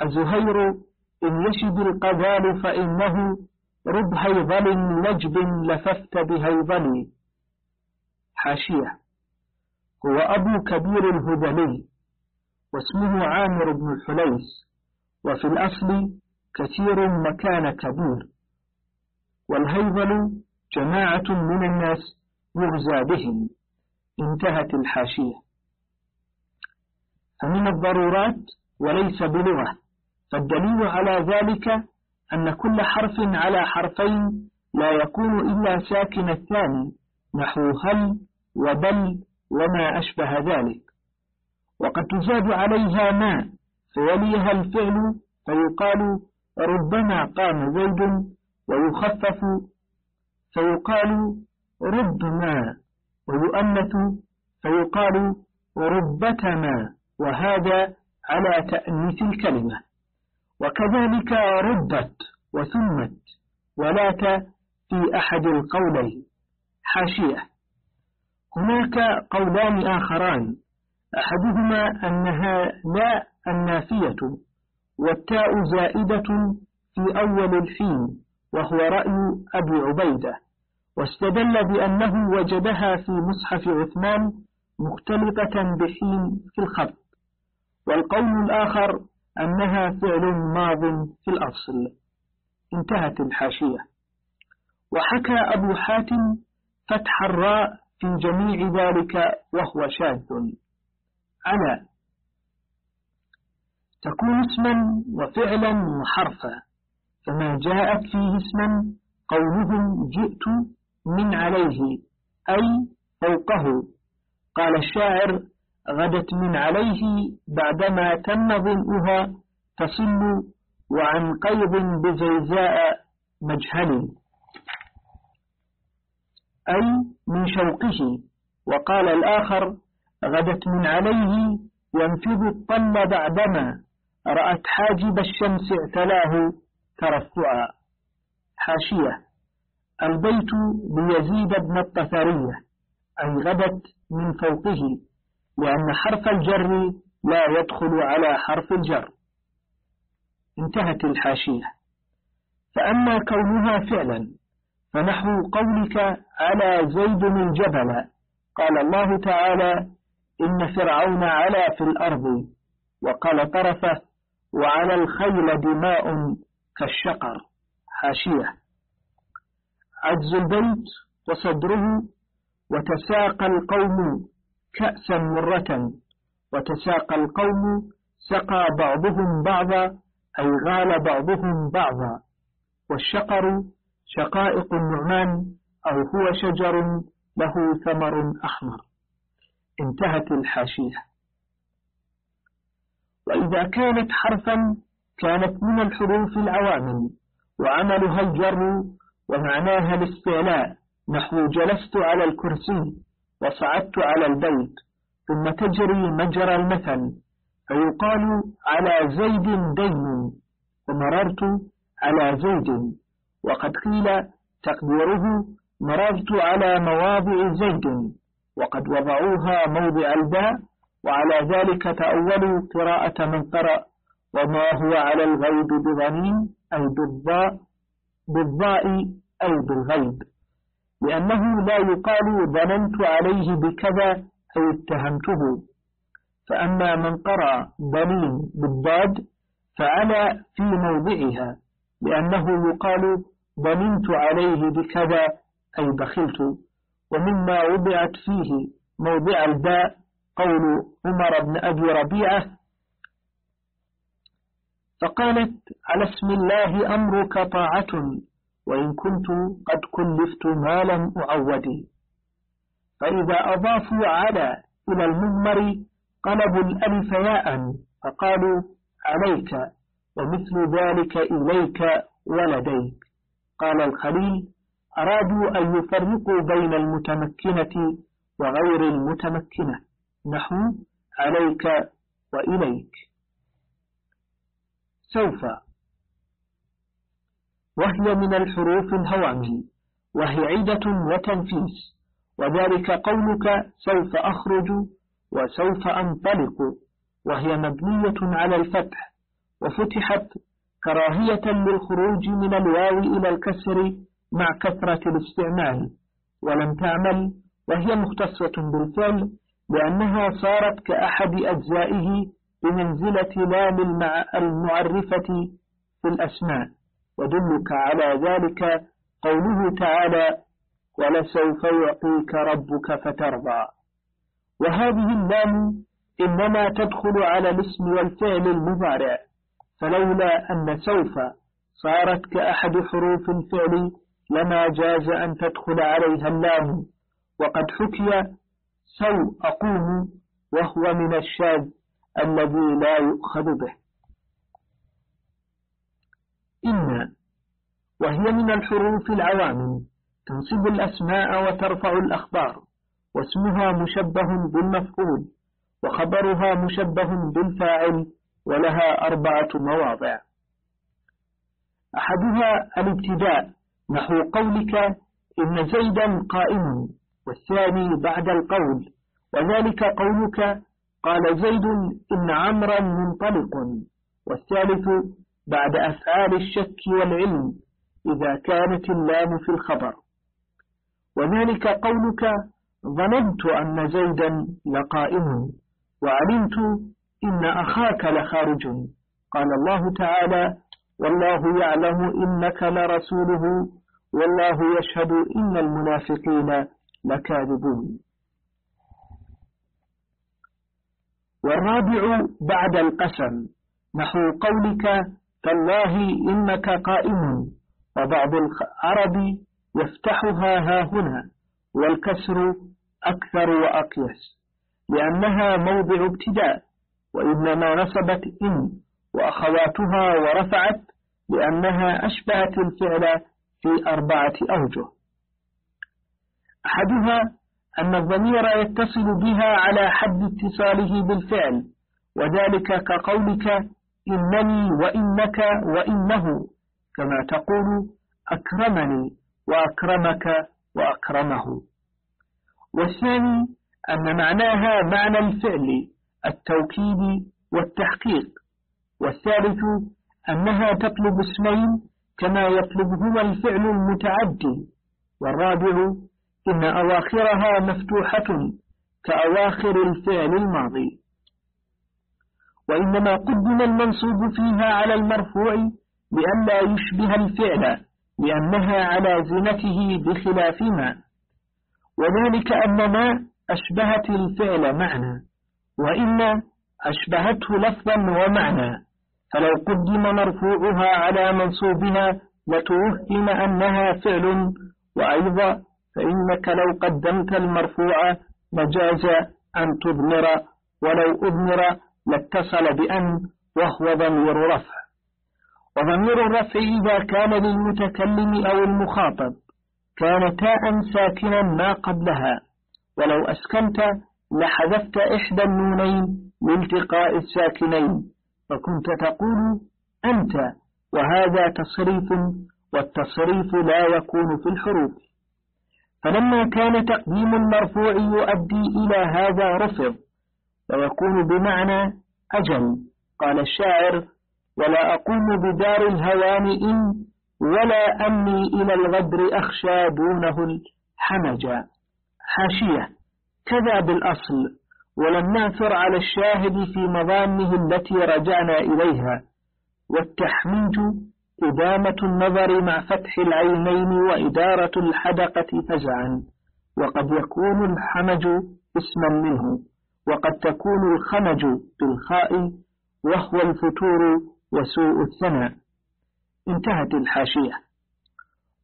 الزهير إن يشد القذال فإنه رب هيضل نجب لففت بهيضلي حاشية. هو أبو كبير الهذلي واسمه عامر بن الحليس وفي الأصل كثير مكان كبير. والهيضل جماعة من الناس يغزى بهم. انتهت الحاشية. فمن الضرورات وليس بلغة. فالدليل على ذلك أن كل حرف على حرفين لا يكون إلا ساكن الثاني نحو هل وبل وما أشبه ذلك. وقد تزاد عليها ما فيليها الفعل فيقال ربما قام زيد ويخفف فيقال ربما ويؤنث فيقال ربتما. وهذا على تأنيث الكلمة. وكذلك ربت وثمت ولات في أحد القولين حاشية هناك قولان آخران. أحدهما أنها لا النافية والتاء زائدة في أول الحين وهو رأي أبي عبيدة. واستدل بأنه وجدها في مصحف عثمان مختلطة بحين في الخط. والقول الآخر أنها فعل ماض في الأصل. انتهت الحاشية. وحكى أبو حاتم فتح الراء في جميع ذلك وهو شاذ. على تكون اسما وفعلا وحرفا فما جاءت فيه اسما قولهم جئت من عليه أي فوقه. قال الشاعر غدت من عليه بعدما تم ظلؤها تصل وعن قيض بزيزاء مجهل. أي من شوقه. وقال الآخر غدت من عليه ينفذ الطل بعدما رأت حاجب الشمس اعتلاه ترفعا. حاشية. البيت ليزيد بن الطثرية أي غدت من فوقه. لأن حرف الجر لا يدخل على حرف الجر. انتهت الحاشية. فأما كونها فعلا فنحو قولك على زيد الجبل قال الله تعالى إن فرعون علا في الأرض وقال طرفه وعلى الخيل دماء كالشقر. حاشية. عجز البيت وصدره وتساقى القوم كأسا مرة وتساقى القوم سقى بعضهم بعضا أي غال بعضهم بعضا. والشقر شقائق النعمان أو هو شجر له ثمر أحمر. انتهت الحاشية. وإذا كانت حرفا كانت من الحروف العوامل وعملها الجر ومعناها الاستعلاء نحو جلست على الكرسي. وصعدت على البيت ثم تجري مجرى المثل فيقال على زيد دين ومررت على زيد وقد قيل تقديره مررت على مواضع زيد وقد وضعوها موضع الباء وعلى ذلك تأولوا قراءة من قرأ وما هو على الغيب بظنين أي بالضاء بالضاء أي بالغيب. لأنه لا يقال ظننت عليه بكذا أو اتهمته. فأما من قرأ بنين بالضاد فعلى في موضعها لأنه يقال ظننت عليه بكذا أي بخلت. ومما وضعت فيه موضع الباء قول عمر بن أبي ربيعة فقالت على اسم الله أمرك طاعة. وإن كنت قد كلفت ما لم أعودي فإذا أضافوا على إلى المضمر قلبوا الألف ياء فقالوا عليك ومثل ذلك إليك ولديك. قال الخليل أرادوا أن يفرقوا بين المتمكنة وغير المتمكنة. نحو عليك وإليك. سوف وهي من الحروف الهوامل وهي عدة وتنفيس وذلك قولك سوف أخرج وسوف أنطلق وهي مبنية على الفتح وفتحت كراهية للخروج من الواو إلى الكسر مع كثرة الاستعمال ولم تعمل وهي مختصة بالفعل لأنها صارت كأحد أجزائه بمنزلة لام المعرفة في الأسماء. ودلك على ذلك قوله تعالى ولسوف يعطيك ربك فترضى. وهذه اللام إنما تدخل على الاسم والفعل المضارع. فلولا أن سوف صارت كأحد حروف الفعل لما جاز أن تدخل عليها اللام وقد حكي سو أقوم وهو من الشاذ الذي لا يؤخذ به. إن وهي من الحروف العوامل تنصب الأسماء وترفع الأخبار واسمها مشبه بالمفعول وخبرها مشبه بالفاعل ولها أربعة مواضع. أحدها الابتداء نحو قولك إن زيدا قائم والثاني بعد القول وذلك قولك قال زيد إن عمرا منطلق والثالث بعد أفعال الشك والعلم إذا كانت اللام في الخبر. وذلك قولك ظننت أن زيدا لقائم وعلمت إن أخاك لخارج. قال الله تعالى والله يعلم إنك لرسوله والله يشهد إن المنافقين لكاذبون. والرابع بعد القسم. نحو قولك تالله إنك قائم. وبعض العرب يفتحها ها هنا والكسر أكثر وأقيس لأنها موضع ابتداء وإنما نصبت إن وأخواتها ورفعت لأنها أشبهت الفعل في أربعة أوجه. أحدها أن الضمير يتصل بها على حد اتصاله بالفعل وذلك كقولك إنني وإنك وإنه كما تقول أكرمني وأكرمك وأكرمه. والثاني أن معناها معنى الفعل التوكيد والتحقيق. والثالث أنها تطلب اسمين كما يطلبهما الفعل المتعدي. والرابع إن أواخرها مفتوحة كأواخر الفعل الماضي. وإنما قدم المنصوب فيها على المرفوع لئلا يشبه الفعل لأنها على زينته بخلاف ما وذلك أن ما أشبهت الفعل معنى وإن أشبهته لفظا ومعنى. فلو قدم مرفوعها على منصوبها لتوهم أنها فعل وأيضا فإنك لو قدمت المرفوع مجاز أن تضمر ولو أضمر لاتصل بأن وهو ضمير رفع. وضمير الرفع إذا كان للمتكلم أو المخاطب كان تاء ساكنا ما قبلها. ولو أسكنت لحذفت إحدى النونين لالتقاء الساكنين. فكنت تقول أنت وهذا تصريف والتصريف لا يكون في الحروف. فلما كان تقديم المرفوع يؤدي إلى هذا رفض ويكون بمعنى أجل. قال الشاعر ولا أقوم بدار الهوان إن ولا أمني إلى الغدر أخشى دونه الحمجا حاشية كذا بالأصل ولم ناثر على الشاهد في مظانه التي رجعنا إليها. والتحميج إدامة النظر مع فتح العينين وإدارة الحدقة فزعا. وقد يكون الحمج اسما منه. وقد تكون الخمج بالخاء وهو الفتور وسوء الثناء. انتهت الحاشية.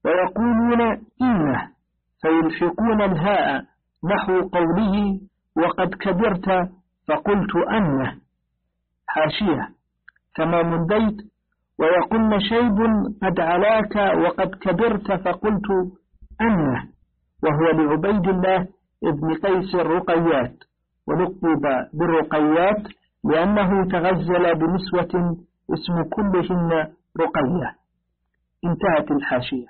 ويقولون إنه فيلحقون الهاء نحو قوله وقد كبرت فقلت أنه. حاشية. تمام البيت ويقولن شيب قد علاك وقد كبرت فقلت أنه. وهو لعبيد الله ابن قيس الرقيات. ولقب بالرقيات لأنه تغزل بنسوة اسم كلهن رقية. انتهت الحاشية.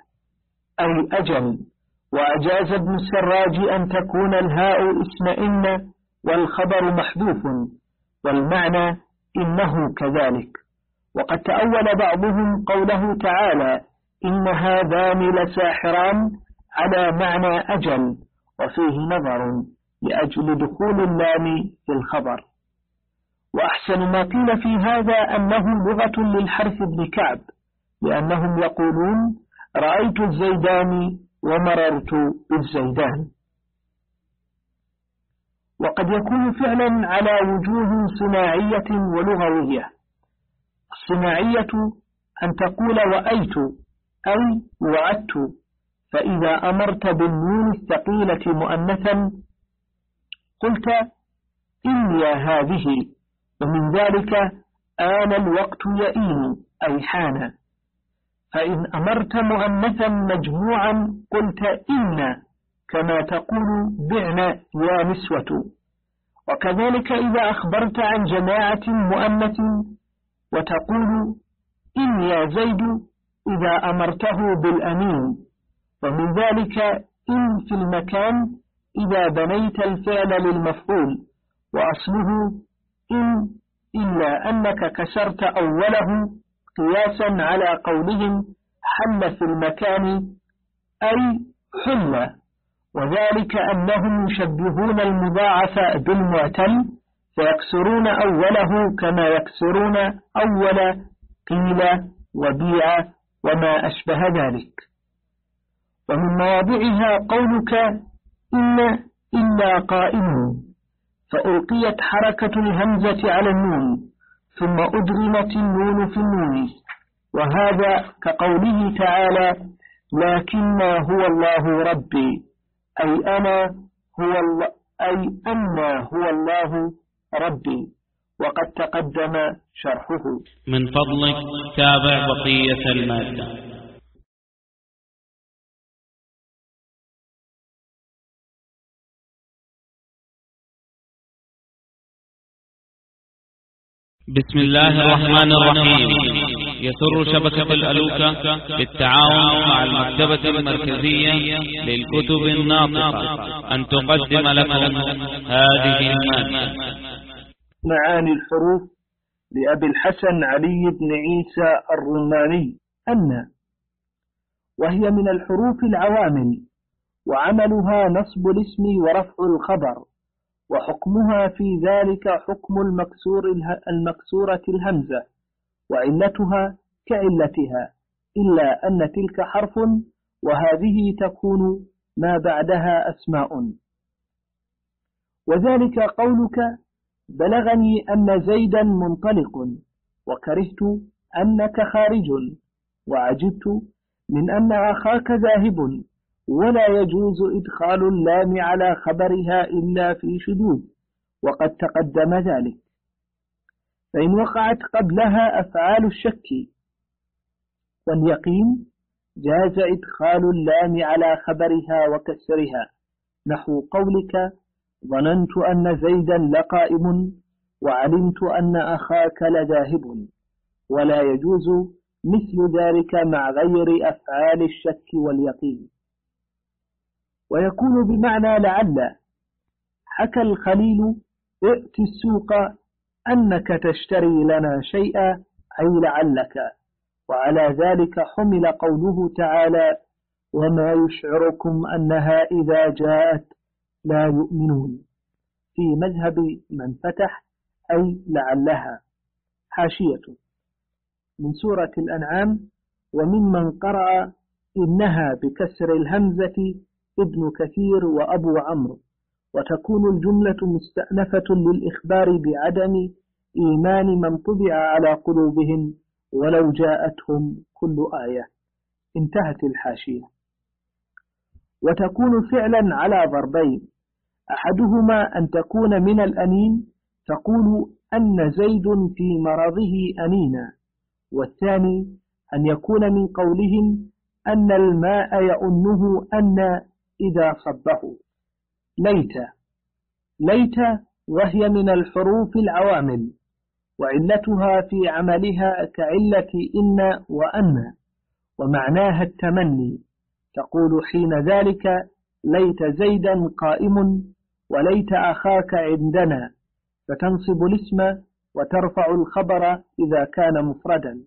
أي أجل. وأجاز ابن السراج أن تكون الهاء اسم إن والخبر محذوف والمعنى إنه كذلك. وقد تأول بعضهم قوله تعالى إن هذان لساحران على معنى أجل وفيه نظر. لأجل دخول اللام في الخبر. وأحسن ما قيل في هذا أنه لغة للحرف ابن كعب لأنهم يقولون رأيت الزيدان ومررت بالزيدان وقد يكون فعلا على وجوه صناعية ولغوية. الصناعية أن تقول وأيت أي وعدت فإذا أمرت بالنون الثقيلة مؤنثا قلت إني هذه ومن ذلك آن الوقت يئين أي حان فإن أمرت مؤنثا مجموعا قلت إن كما تقول بعنا يا نسوة. وكذلك إذا أخبرت عن جماعة مؤنث وتقول إن يا زيد إذا أمرته بالأمين. ومن ذلك إن في المكان إذا بنيت الفعل للمفعول وأصله إن إلا أنك كسرت أوله قياسا على قولهم حل في المكان أي حل. وذلك أنهم يشبهون المضاعف بالمعتل فيكسرون أوله كما يكسرون أول قيل وبيع وما أشبه ذلك. ومن مواضعها قولك إن إلا قائم. فألقيت حركة الهمزة على النون ثم أدغمت النون في النون. وهذا كقوله تعالى لكنما هو الله ربي. أي أنا هو الله أي أنا هو الله ربي. وقد تقدم شرحه. من فضلك تابع بقية المادة. بسم الله الرحمن الرحيم. يسر شبكة الألوكة بالتعاون مع المكتبة المركزية للكتب الناطقة. أن تقدم لكم هذه المادة. معاني الحروف لأبي الحسن علي بن عيسى الرماني. أن وهي من الحروف العوامل وعملها نصب الاسم ورفع الخبر. وحكمها في ذلك حكم المكسور المكسورة الهمزة وعلتها كعلتها إلا أن تلك حرف وهذه تكون ما بعدها أسماء. وذلك قولك بلغني أن زيدا منطلق وكرهت أنك خارج وعجبت من أن أخاك ذاهب. ولا يجوز إدخال اللام على خبرها إلا في شذوذ وقد تقدم ذلك. فإن وقعت قبلها أفعال الشك. واليقين جاز إدخال اللام على خبرها وكسرها. نحو قولك ظننت أن زيدا لقائم وعلمت أن أخاك لذاهب. ولا يجوز مثل ذلك مع غير أفعال الشك واليقين. ويكون بمعنى لعل. حكى الخليل ائت السوق أنك تشتري لنا شيئا أي لعلك. وعلى ذلك حمل قوله تعالى وما يشعركم أنها إذا جاءت لا يؤمنون. في مذهب من فتح أي لعلها. حاشية. من سورة الأنعام وممن قرأ إنها بكسر الهمزة ابن كثير وأبو عمرو وتكون الجملة مستأنفة للإخبار بعدم إيمان من طبع على قلوبهم ولو جاءتهم كل آية. انتهت الحاشية. وتكون فعلا على ضربين أحدهما أن تكون من الأنين تقول أن زيد في مرضه أنينا والثاني أن يكون من قولهم أن الماء يؤنه أن إذا صبه ليت ليت وهي من الحروف العوامل وعلتها في عملها كعلة إن وأن ومعناها التمني. تقول حين ذلك ليت زيدا قائم وليت أخاك عندنا فتنصب الاسم وترفع الخبر إذا كان مفردا.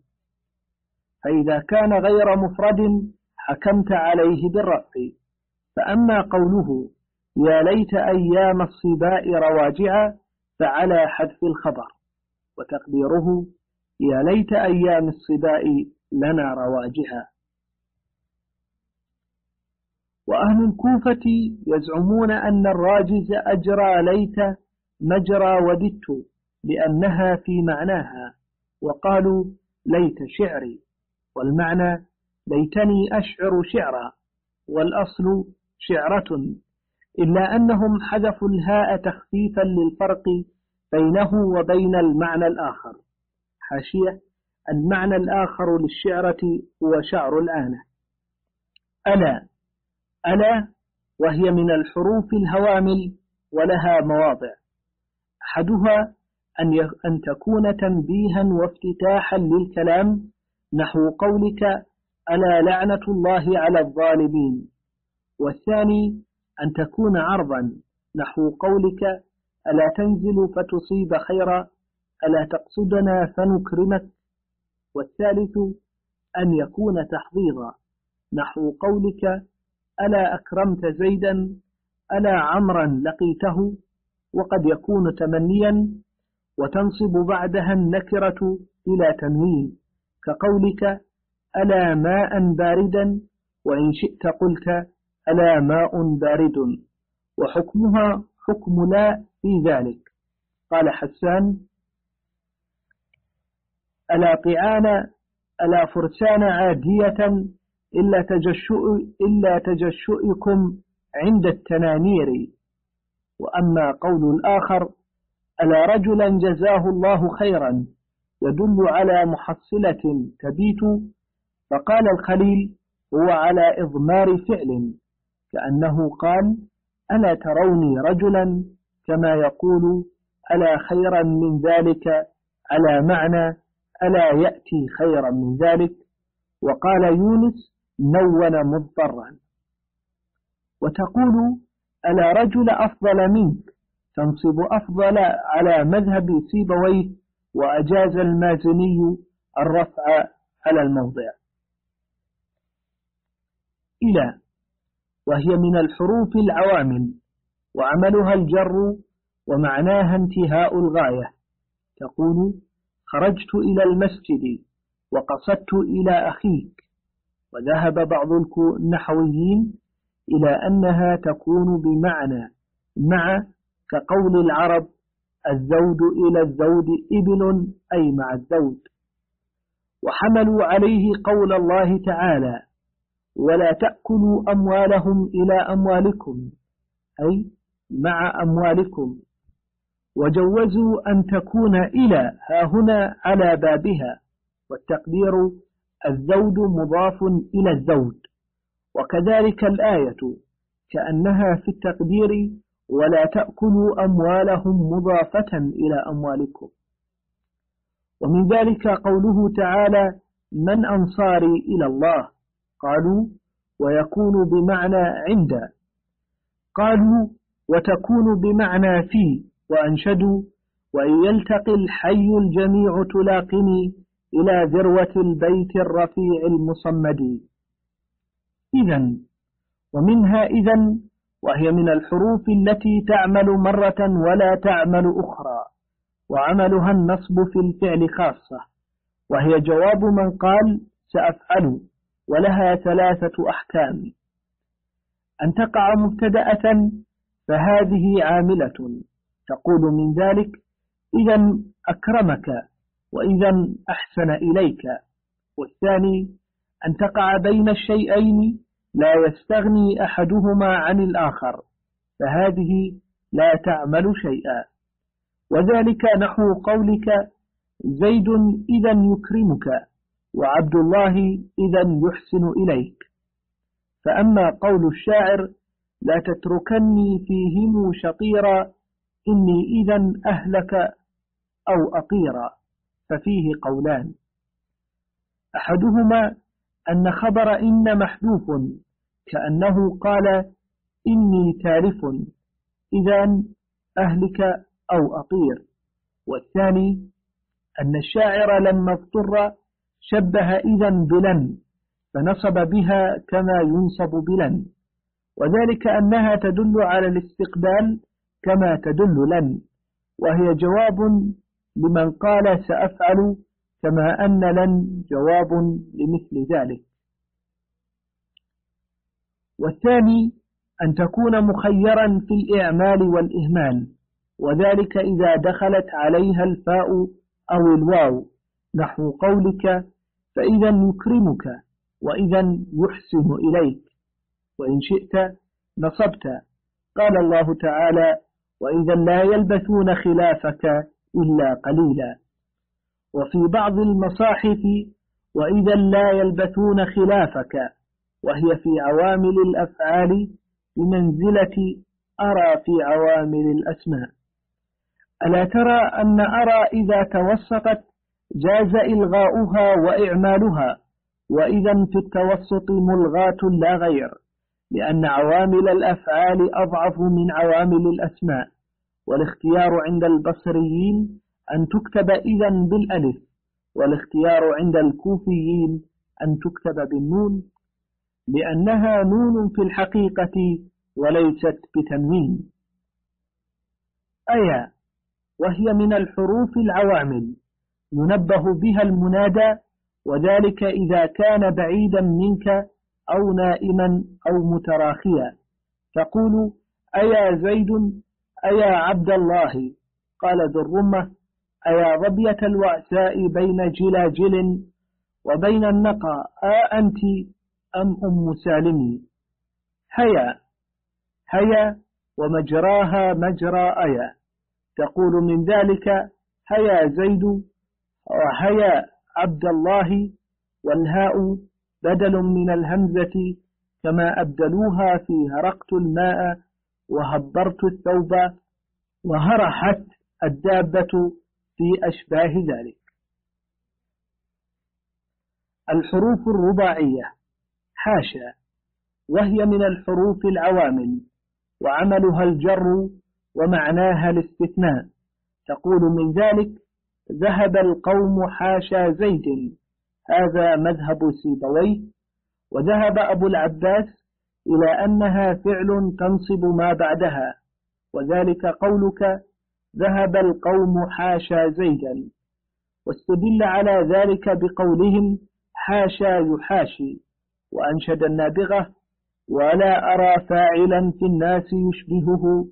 فإذا كان غير مفرد حكمت عليه بالرفع. فأما قوله يا ليت أيام الصباء رواجعا فعلى حذف الخبر وتقديره يا ليت أيام الصباء لنا رواجها وأهل الكوفة يزعمون أن الراجز أجرى ليت مجرى وددت لأنها في معناها وقالوا ليت شعري والمعنى ليتني أشعر شعرا والأصل شعرة إلا أنهم حذفوا الهاء تخفيفا للفرق بينه وبين المعنى الآخر. حاشية المعنى الآخر للشعرة هو شعر الآنة. ألا ألا وهي من الحروف الهوامل ولها مواضع. أحدها أن أن تكون تنبيها وافتتاحا للكلام نحو قولك ألا لعنة الله على الظالمين. والثاني أن تكون عرضا نحو قولك ألا تنزل فتصيب خيرا ألا تقصدنا فنكرمك؟ والثالث أن يكون تحضيضا نحو قولك ألا أكرمت زيدا ألا عمرا لقيته؟ وقد يكون تمنيا وتنصب بعدها النكرة إلى تنوين كقولك ألا ماء باردا وإن شئت قلت ألا ماء بارد وحكمها حكم لا في ذلك. قال حسان ألا طعان ألا فرسان عادية إلا تجشؤ إلا تجشؤكم عند التنانير. وأما قول الآخر ألا رجلا جزاه الله خيرا يدل على محصلة تبيت؟ فقال الخليل هو على إضمار فعل. كأنه قال ألا تروني رجلا؟ كما يقول ألا خيرا من ذلك؟ على معنى؟ ألا يأتي خيرا من ذلك؟ وقال يونس نون مضطرا. وتقول ألا رجل أفضل منك؟ تنصب أفضل على مذهب سيبويه وأجاز المازني الرفع على الموضع. إلى وهي من الحروف العوامل وعملها الجر ومعناها انتهاء الغاية. تقول خرجت إلى المسجد وقصدت إلى أخيك. وذهب بعض النحويين إلى أنها تكون بمعنى مع كقول العرب الزود إلى الزود إبل أي مع الزود وحملوا عليه قول الله تعالى ولا تأكلوا أموالهم إلى أموالكم أي مع أموالكم. وجوزوا أن تكون إلى ها هنا على بابها. والتقدير الزود مضاف إلى الزود وكذلك الآية كأنها في التقدير ولا تأكلوا أموالهم مضافة إلى أموالكم. ومن ذلك قوله تعالى من أنصاري إلى الله قالوا ويكون بمعنى عند. قالوا وتكون بمعنى في وأنشدوا وإن يلتقي الحي الجميع تلاقني إلى ذروة البيت الرفيع المصمد. إذا ومنها إذا وهي من الحروف التي تعمل مرة ولا تعمل أخرى وعملها النصب في الفعل خاصة وهي جواب من قال سأفعل. ولها ثلاثة أحكام. أن تقع مبتدأة فهذه عاملة. تقول من ذلك إذا أكرمك وإذا أحسن إليك. والثاني أن تقع بين الشيئين لا يستغني أحدهما عن الآخر فهذه لا تعمل شيئا. وذلك نحو قولك زيد إذا يكرمك. وعبد الله إذا يحسن إليك. فأما قول الشاعر لا تتركني فيهم شطيرا إني إذا أهلك أو أطيرا ففيه قولان. أحدهما أن خبر إن محذوف كأنه قال إني تالف إذا أهلك أو أطير والثاني أن الشاعر لما اضطر شبه إذا بلن فنصب بها كما ينصب بلن. وذلك أنها تدل على الاستقبال كما تدل لن. وهي جواب لمن قال سأفعل كما أن لن جواب لمثل ذلك. والثاني أن تكون مخيرا في الإعمال والإهمال. وذلك إذا دخلت عليها الفاء أو الواو. نحو قولك فإذا يكرمك وإذا يحسن إليك وإن شئت نصبت. قال الله تعالى وإذا لا يلبثون خلافك إلا قليلا. وفي بعض المصاحف وإذا لا يلبثون خلافك وهي في عوامل الأفعال بمنزلة أرى في عوامل الأسماء. ألا ترى أن أرى إذا توسطت جاز إلغاؤها وإعمالها وإذا في التوسط ملغاة لا غير لأن عوامل الأفعال أضعف من عوامل الأسماء والاختيار عند البصريين أن تكتب إذا بالألف والاختيار عند الكوفيين أن تكتب بالنون لأنها نون في الحقيقة وليست بتنوين. أيا وهي من الحروف العوامل. ينبه بها المنادى وذلك إذا كان بعيدا منك أو نائما أو متراخيا. تقول أيا زيد أيا عبد الله؟ قال ذو الرمة أيا ظبية الوأساء بين جلاجل وبين النقى آ أنت أم أم سالم؟ هيا هيا ومجراها مجرى أيا. تقول من ذلك هيا زيد وهيا عبد الله والهاء بدل من الهمزة كما أبدلوها في هرقت الماء وهبرت الثوب وهرحت الدابة في أشباه ذلك. الحروف الرباعية حاشا وهي من الحروف العوامل وعملها الجر ومعناها الاستثناء تقول من ذلك ذهب القوم حاشا زيد. هذا مذهب سيبويه وذهب أبو العباس إلى أنها فعل تنصب ما بعدها. وذلك قولك ذهب القوم حاشا زيدا. واستدل على ذلك بقولهم حاشا يحاشي. وأنشد النابغة ولا أرى فاعلا في الناس يشبهه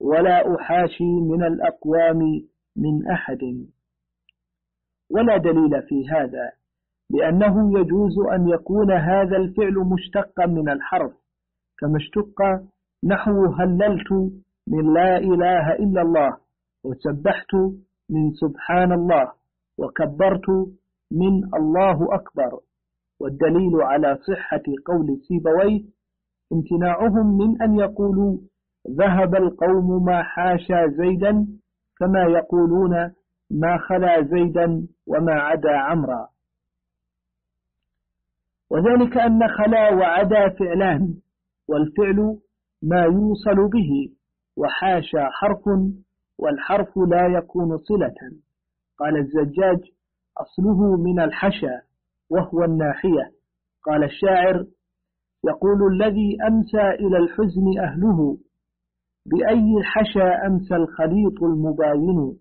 ولا أحاشي من الأقوام من أحد. ولا دليل في هذا لأنه يجوز أن يكون هذا الفعل مشتقا من الحرف كما اشتق نحو هللت من لا إله إلا الله وسبحت من سبحان الله وكبرت من الله أكبر. والدليل على صحة قول سيبويه امتناعهم من أن يقولوا ذهب القوم ما حاشا زيدا كما يقولون ما خلا زيدا وما عدا عمرا. وذلك أن خلا وعدا فعلان والفعل ما يوصل به وحاشا حرف والحرف لا يكون صلة. قال الزجاج أصله من الحشا وهو الناحية. قال الشاعر يقول الذي أمسى إلى الحزن أهله بأي حشا أمسى الخليط المباين؟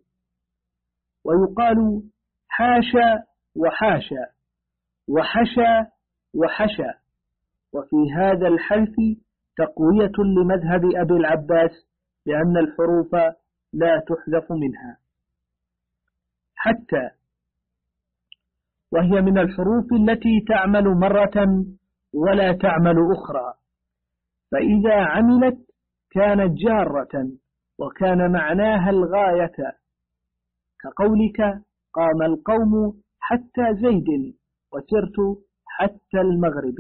ويقال حاشا وحاشا وحشا وحشا. وفي هذا الحلف تقوية لمذهب أبي العباس لأن الحروف لا تحذف منها. حتى وهي من الحروف التي تعمل مرة ولا تعمل أخرى. فإذا عملت كانت جارة وكان معناها الغاية. كقولك قام القوم حتى زيد وسرت حتى المغرب.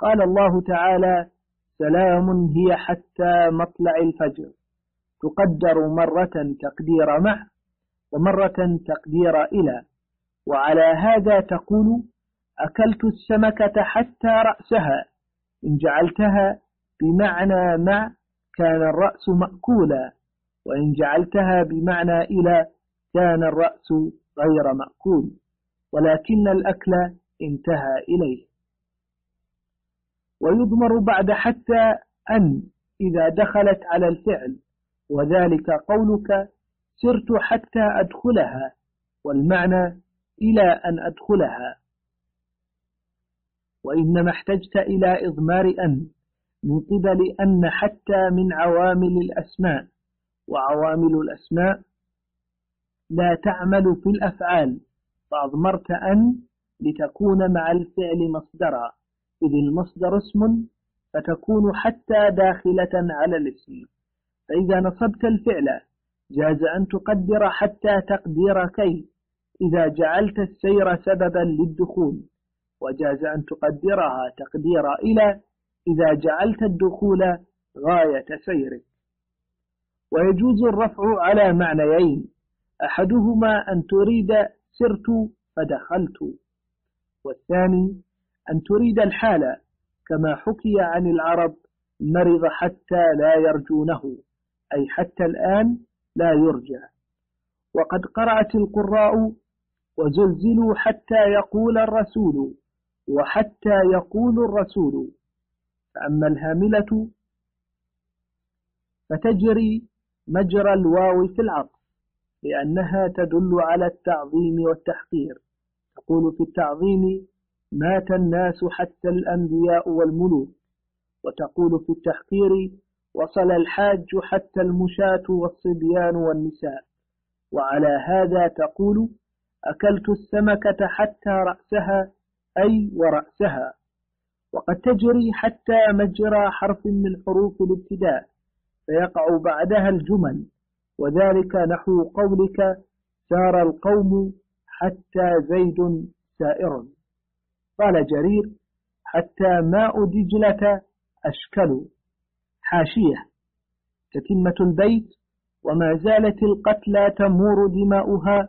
قال الله تعالى سلام هي حتى مطلع الفجر. تقدر مرة تقدير مع ومرة تقدير إلى. وعلى هذا تقول أكلت السمكة حتى رأسها. إن جعلتها بمعنى مع كان الرأس مأكولا. وإن جعلتها بمعنى إلى كان الرأس غير مأكول ولكن الأكل انتهى إليه. ويضمر بعد حتى أن إذا دخلت على الفعل وذلك قولك سرت حتى أدخلها والمعنى إلى أن أدخلها وإنما احتجت إلى إضمار أن من قبل أن حتى من عوامل الأسماء وعوامل الأسماء لا تعمل في الأفعال فأضمرت أن لتكون مع الفعل مصدرا إذ المصدر اسم فتكون حتى داخلة على الاسم. فإذا نصبت الفعل جاز أن تقدر حتى تقدير كي إذا جعلت السير سببا للدخول وجاز أن تقدرها تقدير إلى إذا جعلت الدخول غاية سيرك. ويجوز الرفع على معنيين. أحدهما أن تريد سرت فدخلت والثاني أن تريد الحالة كما حكي عن العرب مرض حتى لا يرجونه أي حتى الآن لا يرجى وقد قرأت القراء وزلزلوا حتى يقول الرسول وحتى يقول الرسول. فأما الهاملة فتجري مجرى الواو في العطف لأنها تدل على التعظيم والتحقير. تقول في التعظيم مات الناس حتى الأنبياء والملوك. وتقول في التحقير وصل الحاج حتى المشاة والصبيان والنساء. وعلى هذا تقول أكلت السمكة حتى رأسها أي ورأسها. وقد تجري حتى مجرى حرف من حروف الابتداء فيقع بعدها الجمل. وذلك نحو قولك سار القوم حتى زيد سائر. قال جرير حتى ماء دجلة أشكل. حاشية. تتمة البيت وما زالت القتلى تمور دماؤها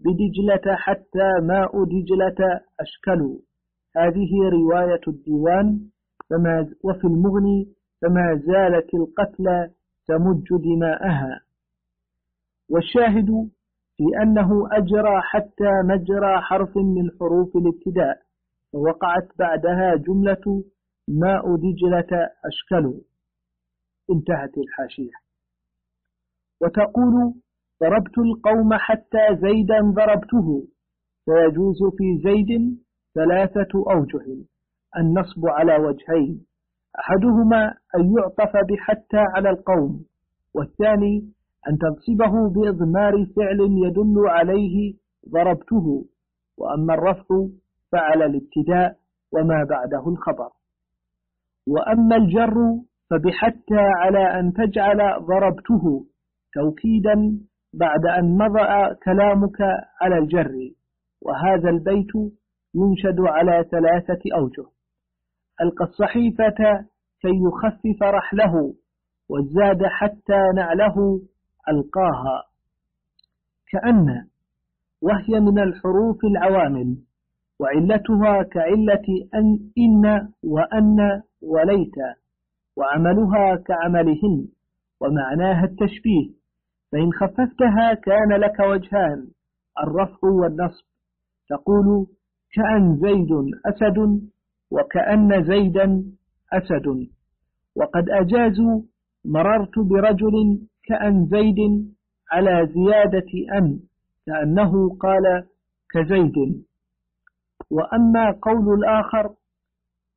بدجلة حتى ماء دجلة أشكل. هذه رواية الديوان وفي المغني فما زالت القتلى تمج دماءها. والشاهد في أنه أجرى حتى مجرى حرف من حروف الابتداء فوقعت بعدها جملة ماء دجلة أشكل. انتهت الحاشية. وتقول ضربت القوم حتى زيدا ضربته فيجوز في زيد ثلاثة أوجه. النصب على وجهين أحدهما أن يعطف بحتى على القوم والثاني أن تنصبه بإضمار فعل يدل عليه ضربته وأما الرفع فعل الابتداء وما بعده الخبر. وأما الجر فبحتى على أن تجعل ضربته توكيدا بعد أن مضى كلامك على الجر وهذا البيت ينشد على ثلاثة أوجه. ألقى الصحيفة كي يخفف رحله وزاد حتى نعله ألقاها كأن وهي من الحروف العوامل وعلتها كعلة أن إن وأن وليت وعملها كعملهن ومعناها التشبيه فإن خففتها كان لك وجهان الرفع والنصب تقول كأن زيد أسد وكأن زيدا أسد وقد أجازوا مررت برجل كأن زيد على زيادة أن كأنه قال كزيد. وأما قول الآخر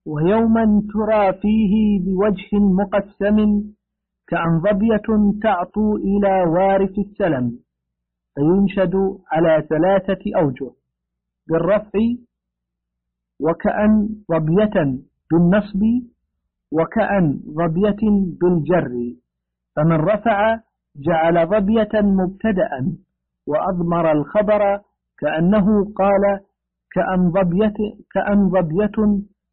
ويوما ترى فيه بوجه مقسم كأن ظبية تعطو إلى وارث السلم فينشد على ثلاثة أوجه بالرفع وكأن ظبية بالنصب وكأن ظبية بالجر. فمن رفع جعل ظبية مبتدأ وأضمر الخبر كأنه قال كأن ظبية, كأن ظبية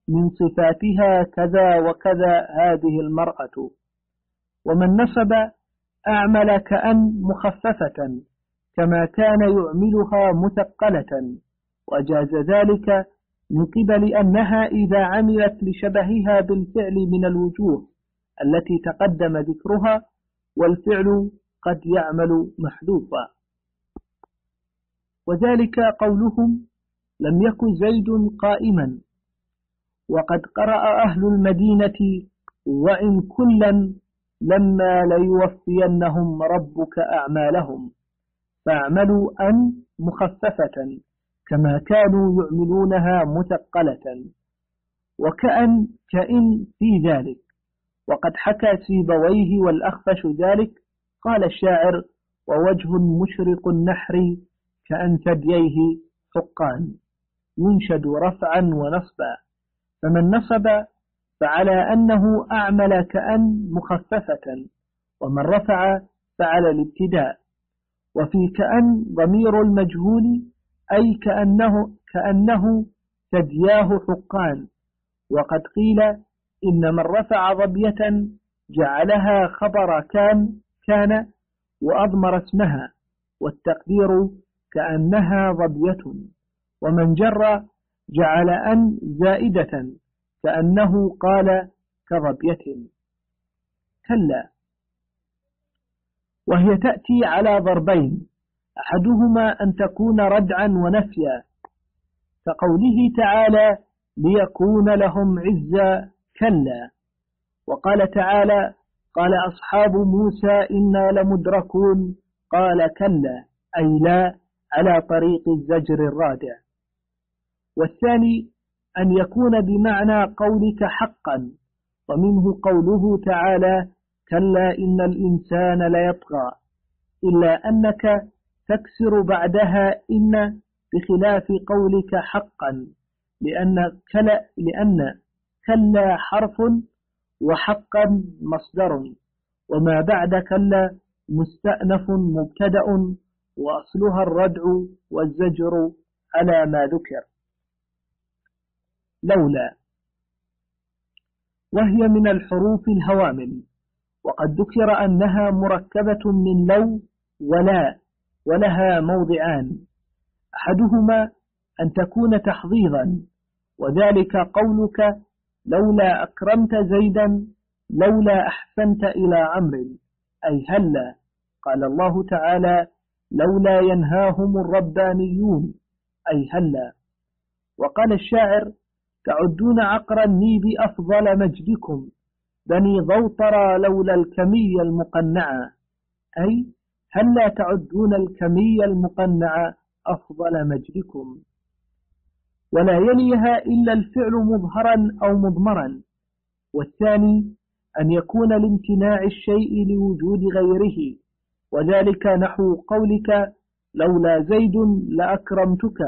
من صفاتها كذا وكذا هذه المرأة. ومن نصب أعمل كأن مخففة كما كان يعملها مثقلة. وجاز ذلك من قبل أنها إذا عملت لشبهها بالفعل من الوجوه التي تقدم ذكرها والفعل قد يعمل محذوفا. وذلك قولهم لم يكن زيد قائما. وقد قرأ أهل المدينة وإن كلا لما ليوفينهم ربك أعمالهم فاعملوا أن مخففة كما كانوا يعملونها مثقلة وكأن كإن في ذلك. وقد حكى سيبويه والأخفش ذلك. قال الشاعر ووجه مشرق النحر كأن ثدييه حقان ينشد رفعا ونصبا فمن نصب فعلى أنه أعمل كأن مخففة ومن رفع فعلى الابتداء وفي كأن ضمير المجهول أي كأنه, كأنه ثدياه حقان وقد قيل إن من رفع ضبية جعلها خبر كان كان وأضمر اسمها والتقدير كأنها ضبية ومن جر جعل أن زائدة كأنه قال كضبية كلا. وهي تأتي على ضربين أحدهما أن تكون ردعا ونفيا كقوله تعالى ليكون لهم عزا كلا. وقال تعالى قال أصحاب موسى إنا لمدركون. قال كلا أي لا على طريق الزجر الرادع. والثاني أن يكون بمعنى قولك حقا ومنه قوله تعالى كلا إن الإنسان ليطغى إلا أنك تكسر بعدها إن بخلاف قولك حقا لأن كلا, لأن كلا حرف وحقا مصدر. وما بعد كلا مستأنف مبتدأ وأصلها الردع والزجر على ما ذكر. لولا وهي من الحروف الهوامل. وقد ذكر أنها مركبة من لو ولا ولها موضعان. أحدهما أن تكون تحضيضا وذلك قولك لولا أكرمت زيدا لولا أحسنت إلى عمرو. أي هلا قال الله تعالى لولا ينهاهم الربانيون. أي هلا وقال الشاعر تعدون عقر النيب أفضل مجدكم. بني ضوطرى لولا الكمية المقنعة. أي هلا تعدون الكمية المقنعة أفضل مجدكم؟ ولا يليها إلا الفعل مظهرا أو مضمرا. والثاني أن يكون لامتناع الشيء لوجود غيره. وذلك نحو قولك لولا زيد لأكرمتك.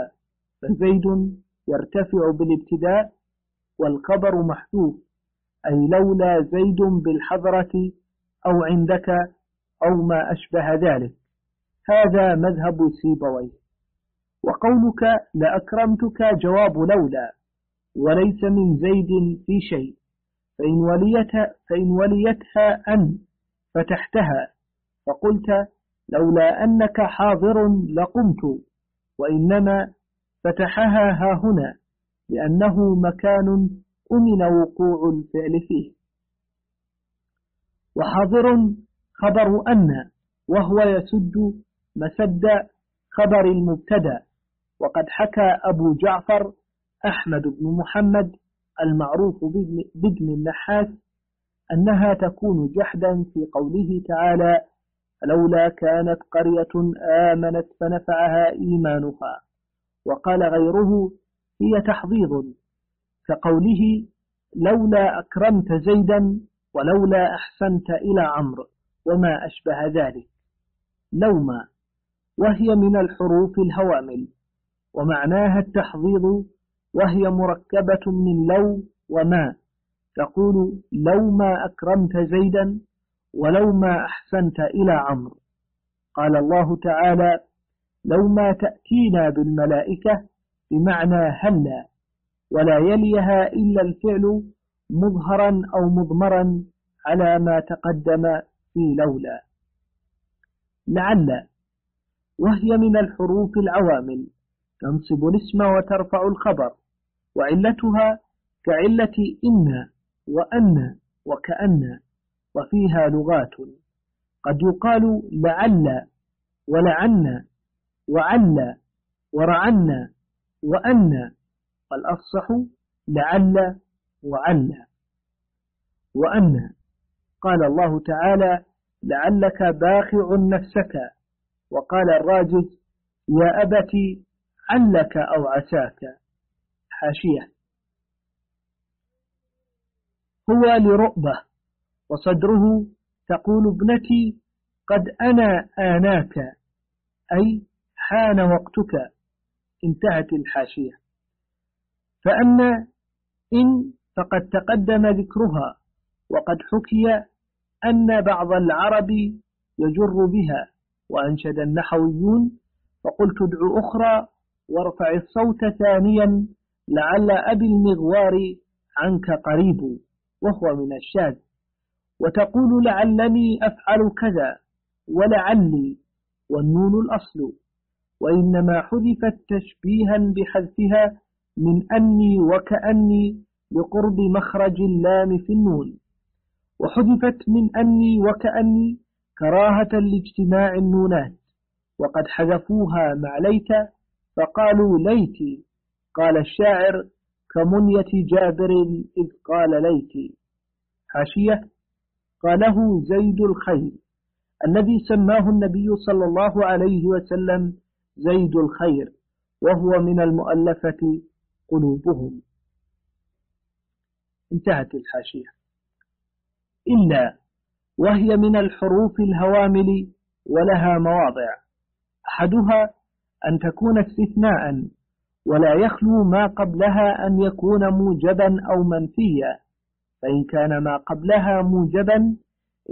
فزيد يرتفع بالابتداء والخبر محذوف. أي لولا زيد بالحضرة أو عندك أو ما أشبه ذلك. هذا مذهب سيبويه. وقولك لأكرمتك جواب لولا وليس من زيد في شيء فإن وليتها, فإن وليتها أن فتحتها فقلت لولا أنك حاضر لقمت وإنما فتحها ها هنا لأنه مكان أمن وقوع الفعل فيه. وحاضر خبر أن وهو يسد مسد خبر المبتدأ وقد حكى أبو جعفر أحمد بن محمد المعروف بابن النحاس أنها تكون جحدا في قوله تعالى لولا كانت قرية آمنت فنفعها إيمانها وقال غيره هي تحضيض كقوله لولا أكرمت زيدا ولولا أحسنت إلى عمرو وما أشبه ذلك لوما وهي من الحروف الهوامل. ومعناها التحضيض وهي مركبة من لو وما. تقول لو ما أكرمت زيدا ولو ما أحسنت إلى عمرو. قال الله تعالى لو ما تأتينا بالملائكة بمعنى هلا ولا يليها إلا الفعل مظهرا أو مضمرا على ما تقدم في لولا. لعل وهي من الحروف العوامل. تنصب الاسم وترفع الخبر وعلتها كعلة إن وأن وكأن وفيها لغات. قد يقال لعل ولعن وعل ورعن وأن والأفصح لعل وعل. وأن قال الله تعالى لعلك باخع نفسك. وقال الراجز يا أبت علك أو عساك حاشية. هو لرؤبة وصدره تقول ابنتي قد أنا آناك أي حان وقتك. انتهت الحاشية. فأما إن فقد تقدم ذكرها وقد حكي أن بعض العرب يجر بها وأنشد النحويون فقلت ادع أخرى وارفع الصوت ثانيا لعل أبي المغوار عنك قريب وهو من الشاذ. وتقول لعلني أفعل كذا ولعلي والنون الأصل. وإنما حذفت تشبيها بحذفها من أني وكأني لقرب مخرج اللام في النون. وحذفت من أني وكأني كراهة لاجتماع النونات. وقد حذفوها مع ليت فقالوا ليتي. قال الشاعر كمنية جابر إذ قال ليتي. حاشية. قاله زيد الخير الذي سماه النبي صلى الله عليه وسلم زيد الخير وهو من المؤلفة قلوبهم. انتهت الحاشية. إلا وهي من الحروف الهوامل ولها مواضع. أحدها أن تكون استثناء ولا يخلو ما قبلها أن يكون موجبا أو منفيا. فإن كان ما قبلها موجبا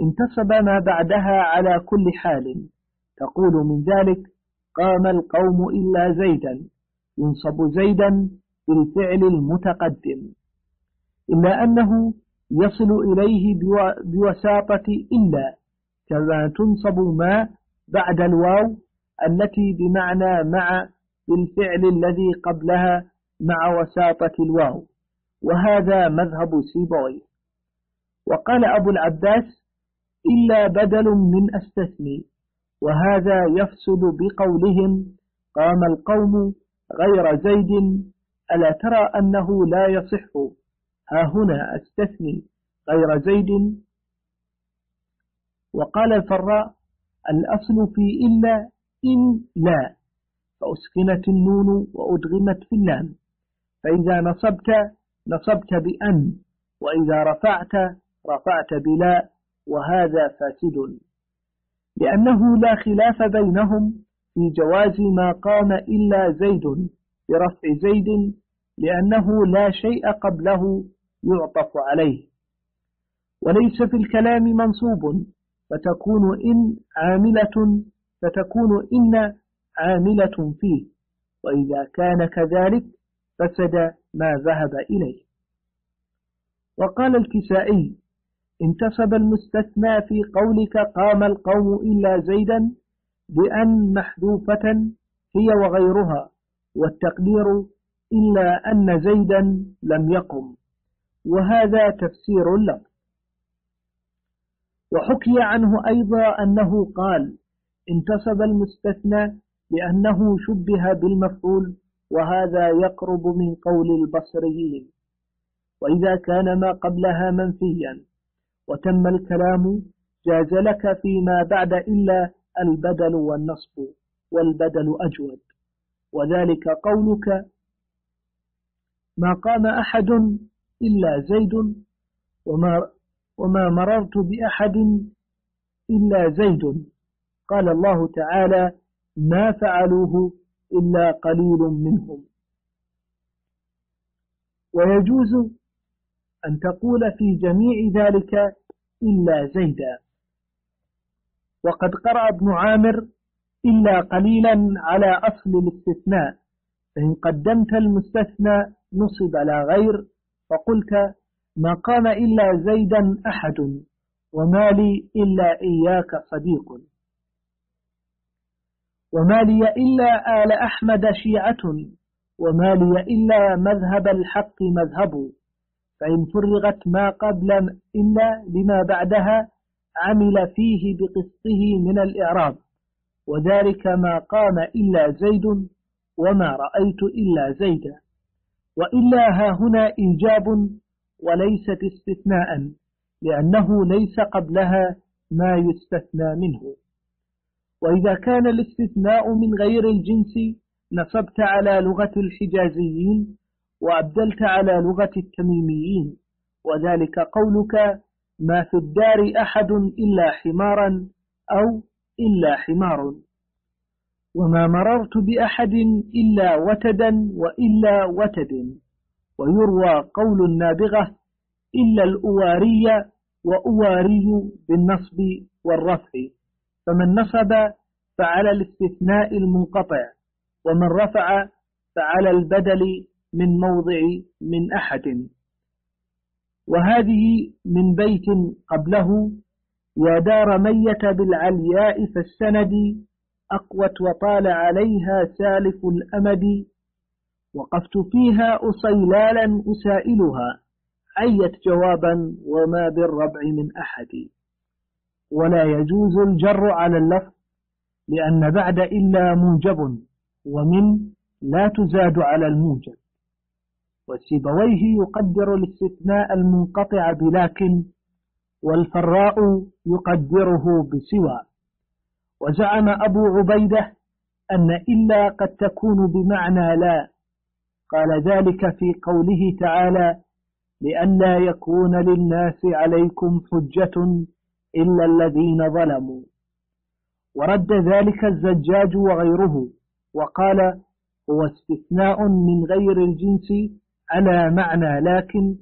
انتصب ما بعدها على كل حال. تقول من ذلك قام القوم إلا زيدا ينصب زيدا بالفعل المتقدم. إلا أنه يصل إليه بوساطة إلا كما تنصب ما بعد الواو التي بمعنى مع بالفعل الذي قبلها مع وساطة الواو. وهذا مذهب سيبوي. وقال أبو العباس إلا بدل من أستثني. وهذا يفسد بقولهم قام القوم غير زيد ألا ترى أنه لا يصح؟ ها هنا أستثني غير زيد. وقال الفراء الأصل في إلا لا فأسكنت النون وأدغمت في اللام. فإذا نصبت نصبت بأن وإذا رفعت رفعت بلا وهذا فاسد. لأنه لا خلاف بينهم في جواز ما قام إلا زيد برفع زيد لأنه لا شيء قبله يعطف عليه. وليس في الكلام منصوب فتكون إن عاملة فتكون إن عاملة فيه وإذا كان كذلك فسد ما ذهب إليه. وقال الكسائي انتصب المستثنى في قولك قام القوم إلا زيدا بأن محذوفة هي وغيرها والتقدير إلا أن زيدا لم يقم وهذا تفسير له. وحكي عنه أيضا أنه قال انتصب المستثنى لأنه شبه بالمفعول وهذا يقرب من قول البصريين. وإذا كان ما قبلها منفيا وتم الكلام جاز لك فيما بعد إلا البدل والنصب والبدل أجود. وذلك قولك ما قام أحد إلا زيد وما, وما مررت بأحد إلا زيد. قال الله تعالى ما فعلوه إلا قليل منهم. ويجوز أن تقول في جميع ذلك إلا زيدا. وقد قرأ ابن عامر إلا قليلا على أصل الاستثناء فإن قدمت المستثنى نصب لا غير فقلت ما قام إلا زيدا أحد وما لي إلا إياك صديق. وما لي إلا آل أحمد شيعة وما لي إلا مذهب الحق مذهب. فإن فرغت ما قبل إلا لما بعدها عمل فيه بقسطه من الإعراب. وذلك ما قام إلا زيد وما رأيت إلا زيدا. وإلا ها هنا إيجاب وليست استثناء لأنه ليس قبلها ما يستثنى منه. وإذا كان الاستثناء من غير الجنس نصبت على لغة الحجازيين وأبدلت على لغة التميميين. وذلك قولك ما في الدار أحد إلا حمارا أو إلا حمار. وما مررت بأحد إلا وتدا وإلا وتد. ويروى قول النابغة إلا الأواري وأواري بالنصب والرفع. فمن نصب فعلى الاستثناء المنقطع ومن رفع فعلى البدل من موضع من أحد. وهذه من بيت قبله يا دار ميت بالعلياء فالسند أقوت وطال عليها سالف الأمد. وقفت فيها أصيلالا أسائلها عيت جوابا وما بالربع من أحد. ولا يجوز الجر على اللفظ لأن بعد إلا موجب ومن لا تزاد على الموجب. وسيبويه يقدر الاستثناء المنقطع بلكن والفراء يقدره بسوى. وزعم أبو عبيدة أن إلا قد تكون بمعنى لا. قال ذلك في قوله تعالى لئلا يكون للناس عليكم حجة إلا الذين ظلموا. ورد ذلك الزجاج وغيره وقال هو استثناء من غير الجنس على معنى لكن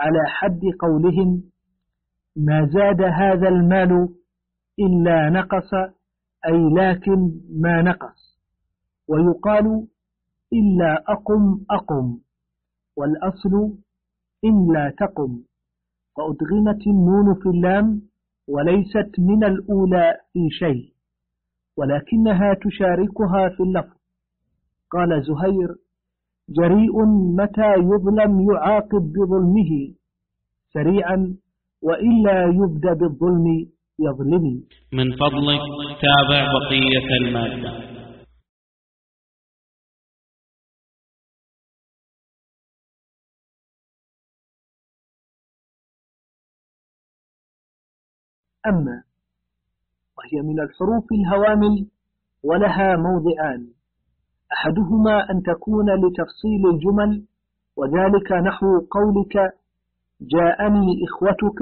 على حد قولهم ما زاد هذا المال إلا نقص أي لكن ما نقص. ويقال إلا أقم أقم والأصل إن لا تقم. فأدغمت النون في اللام وليست من الأولى في شيء ولكنها تشاركها في اللفظ. قال زهير جريء متى يظلم يعاقب بظلمه سريعا وإلا يبدأ بالظلم يظلمي من فضلك تابع بقية المادة. أما وهي من الحروف الهوامل ولها موضعان. أحدهما أن تكون لتفصيل الجمل وذلك نحو قولك جاءني إخوتك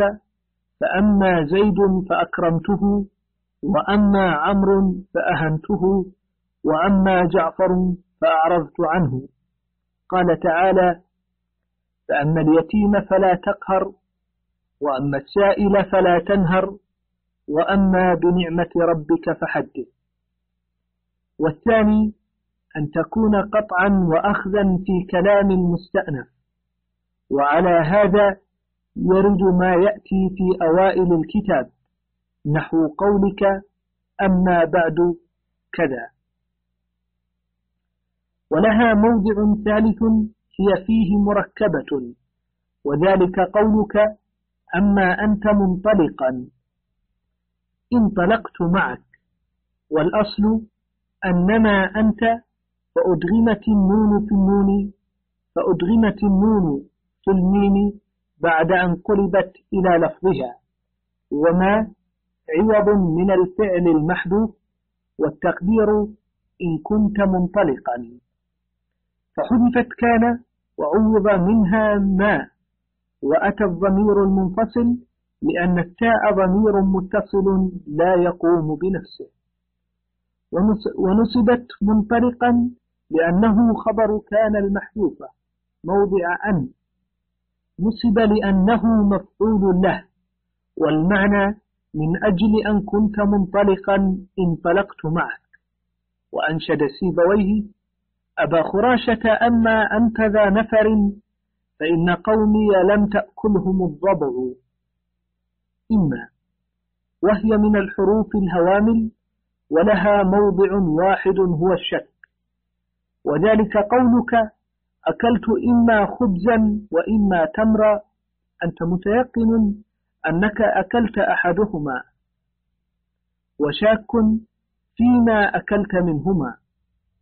فأما زيد فأكرمته وأما عمرو فأهنته وأما جعفر فأعرضت عنه. قال تعالى فأما اليتيم فلا تقهر وأما السائل فلا تنهر وأما بنعمة ربك فحدث. والثاني أن تكون قطعا وأخذا في كلام مستأنف وعلى هذا يرد ما يأتي في أوائل الكتاب. نحو قولك أما بعد كذا. ولها موضع ثالث هي فيه مركبة. وذلك قولك أما أنت منطلقا. انطلقت معك. والأصل أنما أنت فأدغمت النون في النون فأدغمت النون في الميم بعد أن قلبت إلى لفظها. وما عوض من الفعل المحدوث والتقدير إن كنت منطلقا. فحذفت كان وعوض منها ما وأتى الضمير المنفصل لأن التاء ضمير متصل لا يقوم بنفسه. ونصبت منطلقا لأنه خبر كان المحذوفة موضع أن. نصب لأنه مفعول له والمعنى من أجل أن كنت منطلقا انطلقت معك. وأنشد سيبويه أبا خراشة أما أنت ذا نفر فإن قومي لم تأكلهم الضبع. إما وهي من الحروف الهوامل ولها موضع واحد هو الشك. وذلك قولك أكلت إما خبزا وإما تمرا. أنت متيقن أنك أكلت أحدهما. وشاك فيما أكلت منهما.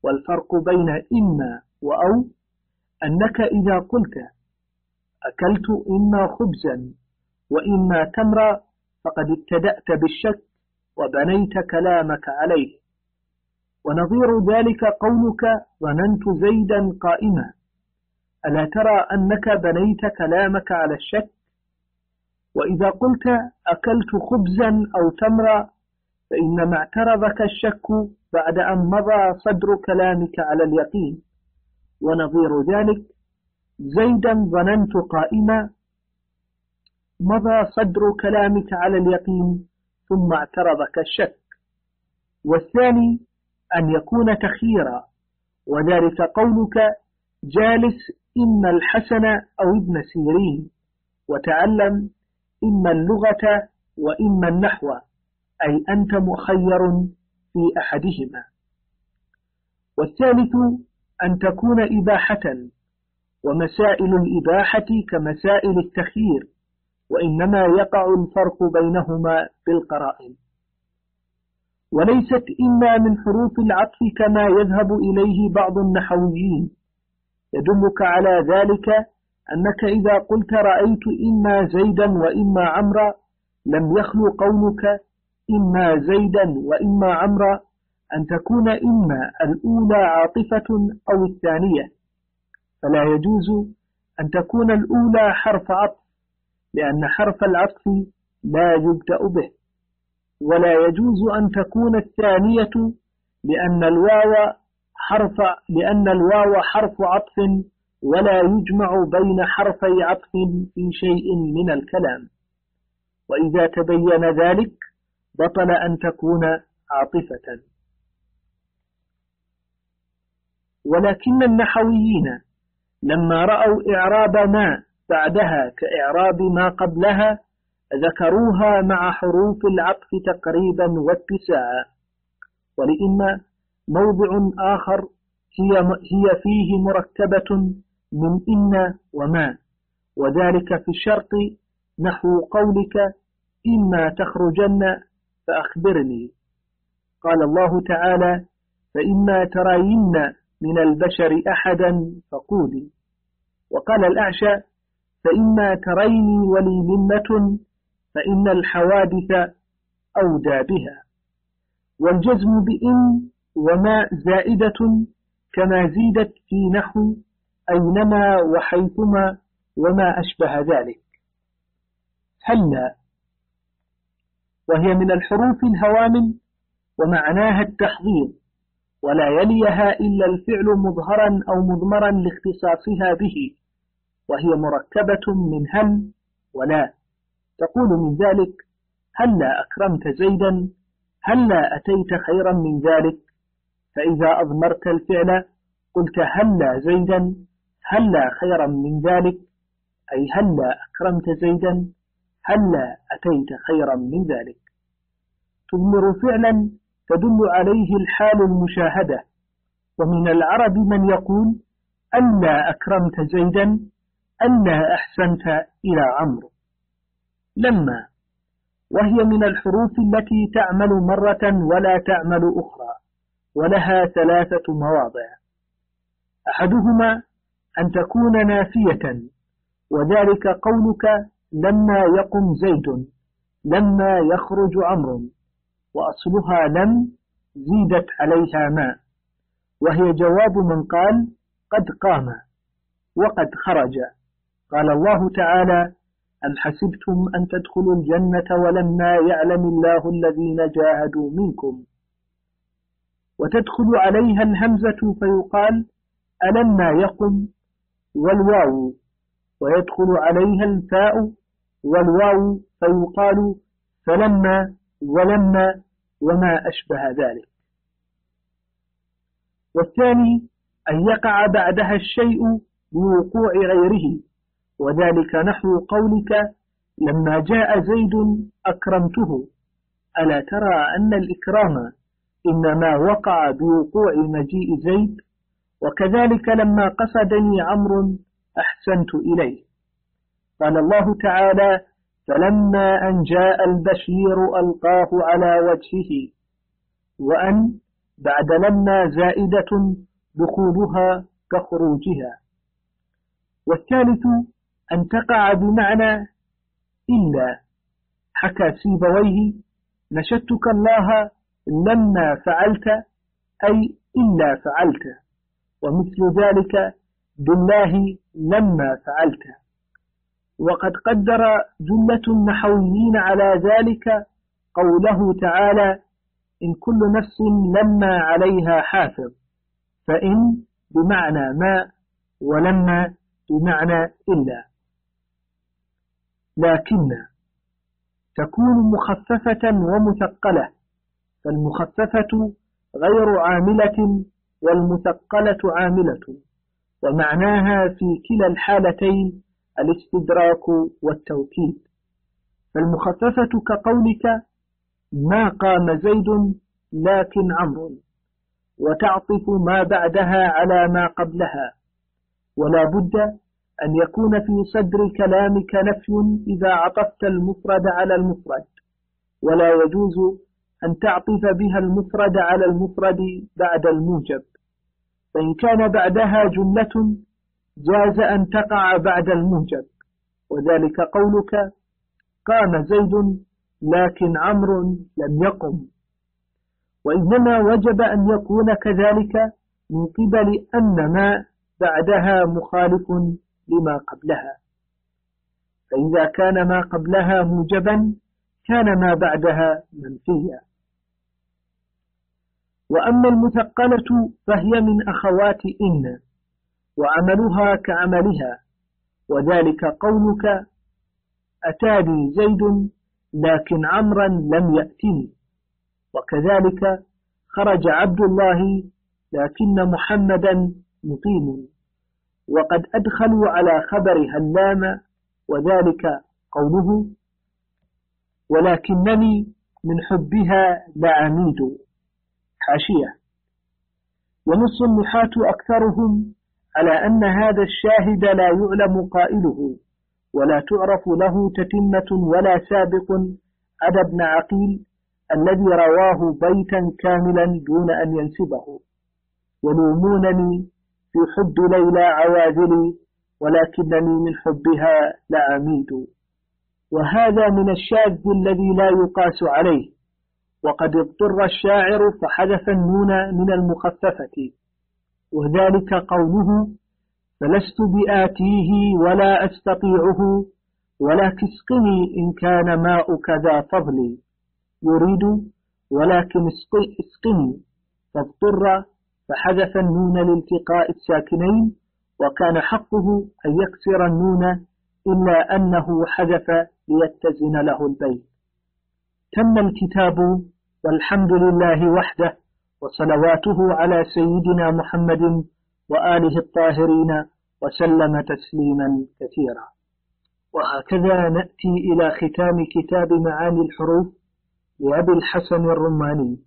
والفرق بين إما وأو أنك إذا قلت أكلت إما خبزا وإما تمرا فقد ابتدأت بالشك وبنيت كلامك عليه. ونظير ذلك قولك ظننت زيدا قائما. ألا ترى أنك بنيت كلامك على الشك؟ وإذا قلت أكلت خبزا أو تمرا فإنما اعترضك الشك بعد أن مضى صدر كلامك على اليقين. ونظير ذلك زيدا ظننت قائما مضى صدر كلامك على اليقين ثم اعترضك الشك. والثاني أن يكون تخييرا وذلك قولك جالس إما الحسن أو ابن سيرين. وتعلم إما اللغة وإما النحو أي أنت مخير في أحدهما. والثالث أن تكون إباحة. ومسائل الإباحة كمسائل التخيير. وإنما يقع الفرق بينهما بالقرائن وليست إما من حروف العطف كما يذهب إليه بعض النحويين. يدلك على ذلك أنك إذا قلت رأيت إما زيدا وإما عمرا لم يخلو قولك إما زيدا وإما عمرا أن تكون إما الأولى عاطفة أو الثانية. فلا يجوز أن تكون الأولى حرف عطف لأن حرف العطف لا يبدأ به. ولا يجوز أن تكون الثانية لأن الواو حرف لأن الواو حرف عطف ولا يجمع بين حرفي عطف في شيء من الكلام. وإذا تبين ذلك بطل أن تكون عاطفة. ولكن النحويين لما رأوا إعراب ما بعدها كإعراب ما قبلها ذكروها مع حروف العطف تقريبا واتساعا ولإن موضع آخر هي, هي فيه مركبة من إن وما. وذلك في الشرط نحو قولك إما تخرجن فأخبرني. قال الله تعالى فإما ترين من البشر أحدا فقولي. وقال الأعشى فإما تريني ولي منة فإن الحوادث أودى بها. والجزم بإن وما زائدة كما زيدت في نحو أينما وحيثما وما أشبه ذلك. هلا وهي من الحروف الهوامل ومعناها التحضير ولا يليها إلا الفعل مظهرا أو مضمرا لاختصاصها به. وهي مركبة من هل ولا. تقول من ذلك هلا أكرمت زيدا؟ هلا أتيت خيرا من ذلك؟ فإذا أضمرت الفعل قلت هلا زيدا؟ هلا خيرا من ذلك؟ أي هلا أكرمت زيدا؟ هلا أتيت خيرا من ذلك؟ تضمر فعلا تدل عليه الحال المشاهدة. ومن العرب من يقول ألا أكرمت زيدا؟ ألا أحسنت إلى عمرو. لما وهي من الحروف التي تعمل مرة ولا تعمل أخرى ولها ثلاثة مواضع. أحدهما أن تكون نافية وذلك قولك لما يقم زيد لما يخرج عمرو وأصلها لم زيدت عليها ما. وهي جواب من قال قد قام وقد خرج. قال الله تعالى أم حسبتم أن تدخلوا الجنة ولما يعلم الله الذين جاهدوا منكم؟ وتدخل عليها الهمزة فيقال ألما يقم والواو؟ ويدخل عليها الفاء والواو فيقال فلما ولما وما أشبه ذلك. والثاني أن يقع بعدها الشيء بوقوع غيره. وذلك نحو قولك لما جاء زيد أكرمته ألا ترى أن الإكرام إنما وقع بوقوع مجيء زيد؟ وكذلك لما قصدني عمرو أحسنت إليه. قال الله تعالى فلما أن جاء البشير ألقاه على وجهه وأن بعد لما زائدة دخولها كخروجها. والثالث أن تقع بمعنى إلا. حكى سيبويه نشدتك الله لما فعلت أي إلا فعلت. ومثل ذلك بالله لما فعلت. وقد قدر جملة النحويين على ذلك قوله تعالى إن كل نفس لما عليها حافظ. فإن بمعنى ما ولما بمعنى إلا. لكن تكون مخففة ومثقلة فالمخففة غير عاملة والمثقلة عاملة ومعناها في كلا الحالتين الاستدراك والتوكيد. فالمخففة كقولك ما قام زيد لكن عمرو وتعطف ما بعدها على ما قبلها ولا بد أن يكون في صدر كلامك نفي إذا عطفت المفرد على المفرد ولا يجوز أن تعطف بها المفرد على المفرد بعد الموجب. فإن كان بعدها جملة جاز أن تقع بعد الموجب. وذلك قولك قام زيد لكن عمرو لم يقم. وإنما وجب أن يكون كذلك من قبل أن ما بعدها مخالف لما قبلها. فإذا كان ما قبلها موجبا كان ما بعدها منفيا. وأما المثقلة فهي من أخوات إن وعملها كعملها. وذلك قولك أتاني زيد لكن عمرا لم يأتني. وكذلك خرج عبد الله لكن محمدا مقيم. وقد أدخلوا على خبر هلام وذلك قوله ولكنني من حبها لعميد حاشية. ونص النحاة أكثرهم على أن هذا الشاهد لا يعلم قائله ولا تعرف له تتمة ولا سابق. على ابن عقيل الذي رواه بيتا كاملا دون أن ينسبه يلومونني في حب ليلى عواذلي ولكنني من حبها لعميد وهذا من الشاذ الذي لا يقاس عليه. وقد اضطر الشاعر فحذف النون من المخففة. وذلك قوله فلست بآتيه ولا أستطيعه ولكن اسقني إن كان ماؤك ذا فضل. يريد ولكن اسقني. فاضطر فحذف النون لالتقاء الساكنين وكان حقه أن يكسر النون إلا أنه حذف ليتزن له البيت. تم الكتاب والحمد لله وحده وصلواته على سيدنا محمد وآله الطاهرين وسلم تسليما كثيرا. وهكذا نأتي إلى ختام كتاب معاني الحروف لأبي الحسن الرماني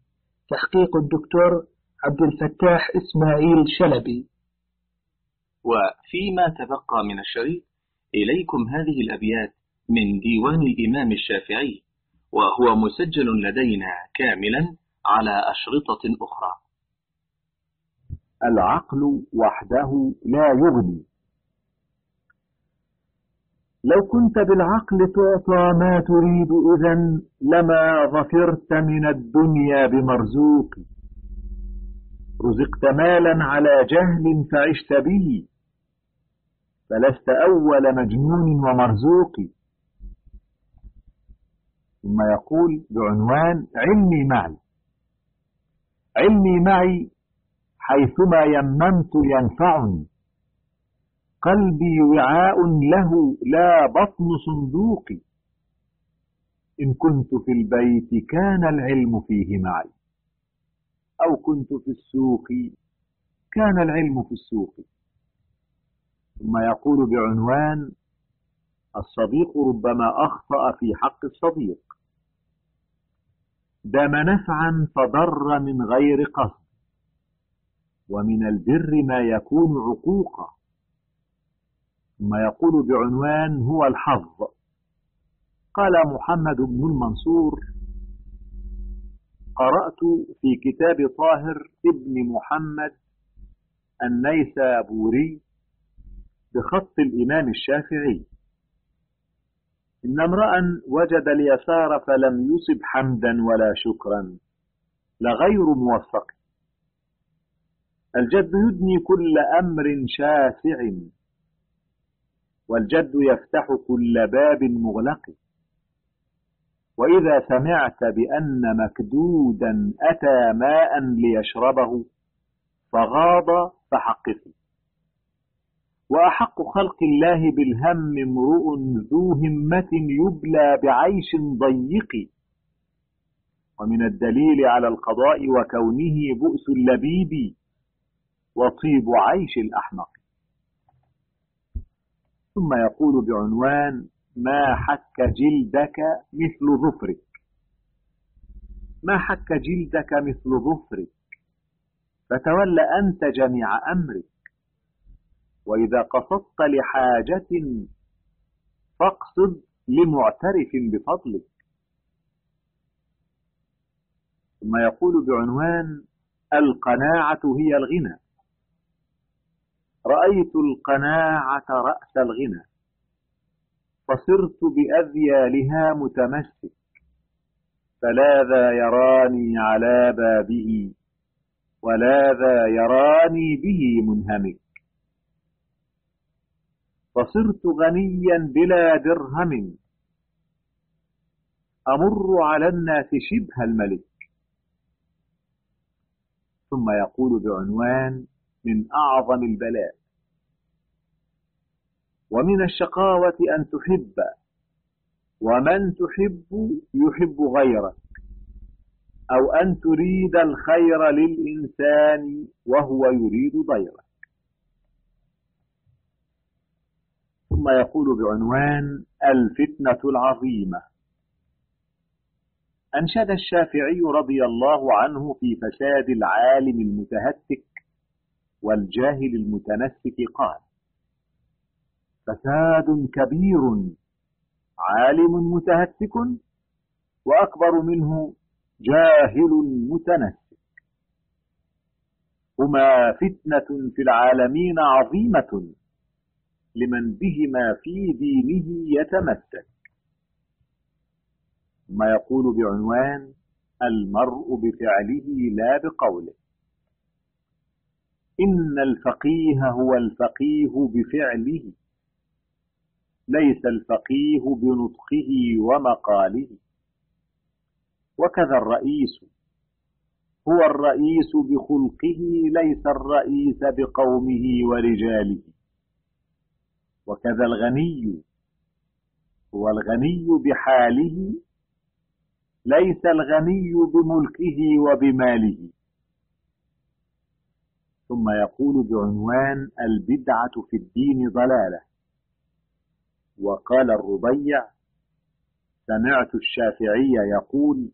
تحقيق الدكتور عبد الفتاح إسماعيل شلبي. وفيما تبقى من الشريط إليكم هذه الأبيات من ديوان الإمام الشافعي وهو مسجل لدينا كاملا على أشرطة أخرى. العقل وحده لا يغني. لو كنت بالعقل تعطى ما تريد إذا لما ظفرت من الدنيا بمرزوق. رزقت مالا على جهل فعشت به فلست أول مجنون ومرزوق. ثم يقول بعنوان علمي معي. علمي معي حيثما يممت ينفعني. قلبي وعاء له لا بطن صندوقي إن كنت في البيت كان العلم فيه معي. أو كنت في السوق. كان العلم في السوق. ثم يقول بعنوان الصديق ربما أخطأ في حق الصديق. دام نفعا فضر من غير قصد. ومن البر ما يكون عقوقا. ثم يقول بعنوان هو الحظ. قال محمد بن المنصور قرأت في كتاب طاهر ابن محمد النيسابوري بخط الإمام الشافعي. إن امرأ وجد اليسار فلم يصب حمدا ولا شكرا لغير موفق. الجد يدني كل أمر شاسع والجد يفتح كل باب مغلق. وإذا سمعت بأن مكدودا أتى ماء ليشربه فغاض فحققه وأحق خلق الله بالهم امرؤ ذو همة يبلى بعيش ضيق. ومن الدليل على القضاء وكونه بؤس اللبيب وطيب عيش الأحمق. ثم يقول بعنوان ما حك جلدك مثل ظفرك. ما حك جلدك مثل ظفرك. فتول أنت جميع أمرك. وإذا قصدت لحاجة فاقصد لمعترف بفضلك. ثم يقول بعنوان القناعة هي الغنى. رأيت القناعة رأس الغنى. فصرت بأذيالها متمسك فلا ذا يراني على بابه ولا ذا يراني به منهمك. فصرت غنيا بلا درهم أمر على الناس شبه الملك. ثم يقول بعنوان من أعظم البلاء. ومن الشقاوة أن تحب ومن تحب يحب غيرك أو أن تريد الخير للإنسان وهو يريد ضيرك. ثم يقول بعنوان الفتنة العظيمة. أنشد الشافعي رضي الله عنه في فساد العالم المتهتك والجاهل المتنسك قال فساد كبير عالم متهتك وأكبر منه جاهل متنسك. هما فتنة في العالمين عظيمة لمن بهما في دينه يتمسك. ثم يقول بعنوان المرء بفعله لا بقوله. إن الفقيه هو الفقيه بفعله. ليس الفقيه بنطقه ومقاله. وكذا الرئيس. هو الرئيس بخلقه ليس الرئيس بقومه ورجاله. وكذا الغني. هو الغني بحاله ليس الغني بملكه وبماله. ثم يقول بعنوان البدعة في الدين ضلالة. وقال الربيع سمعت الشافعي يقول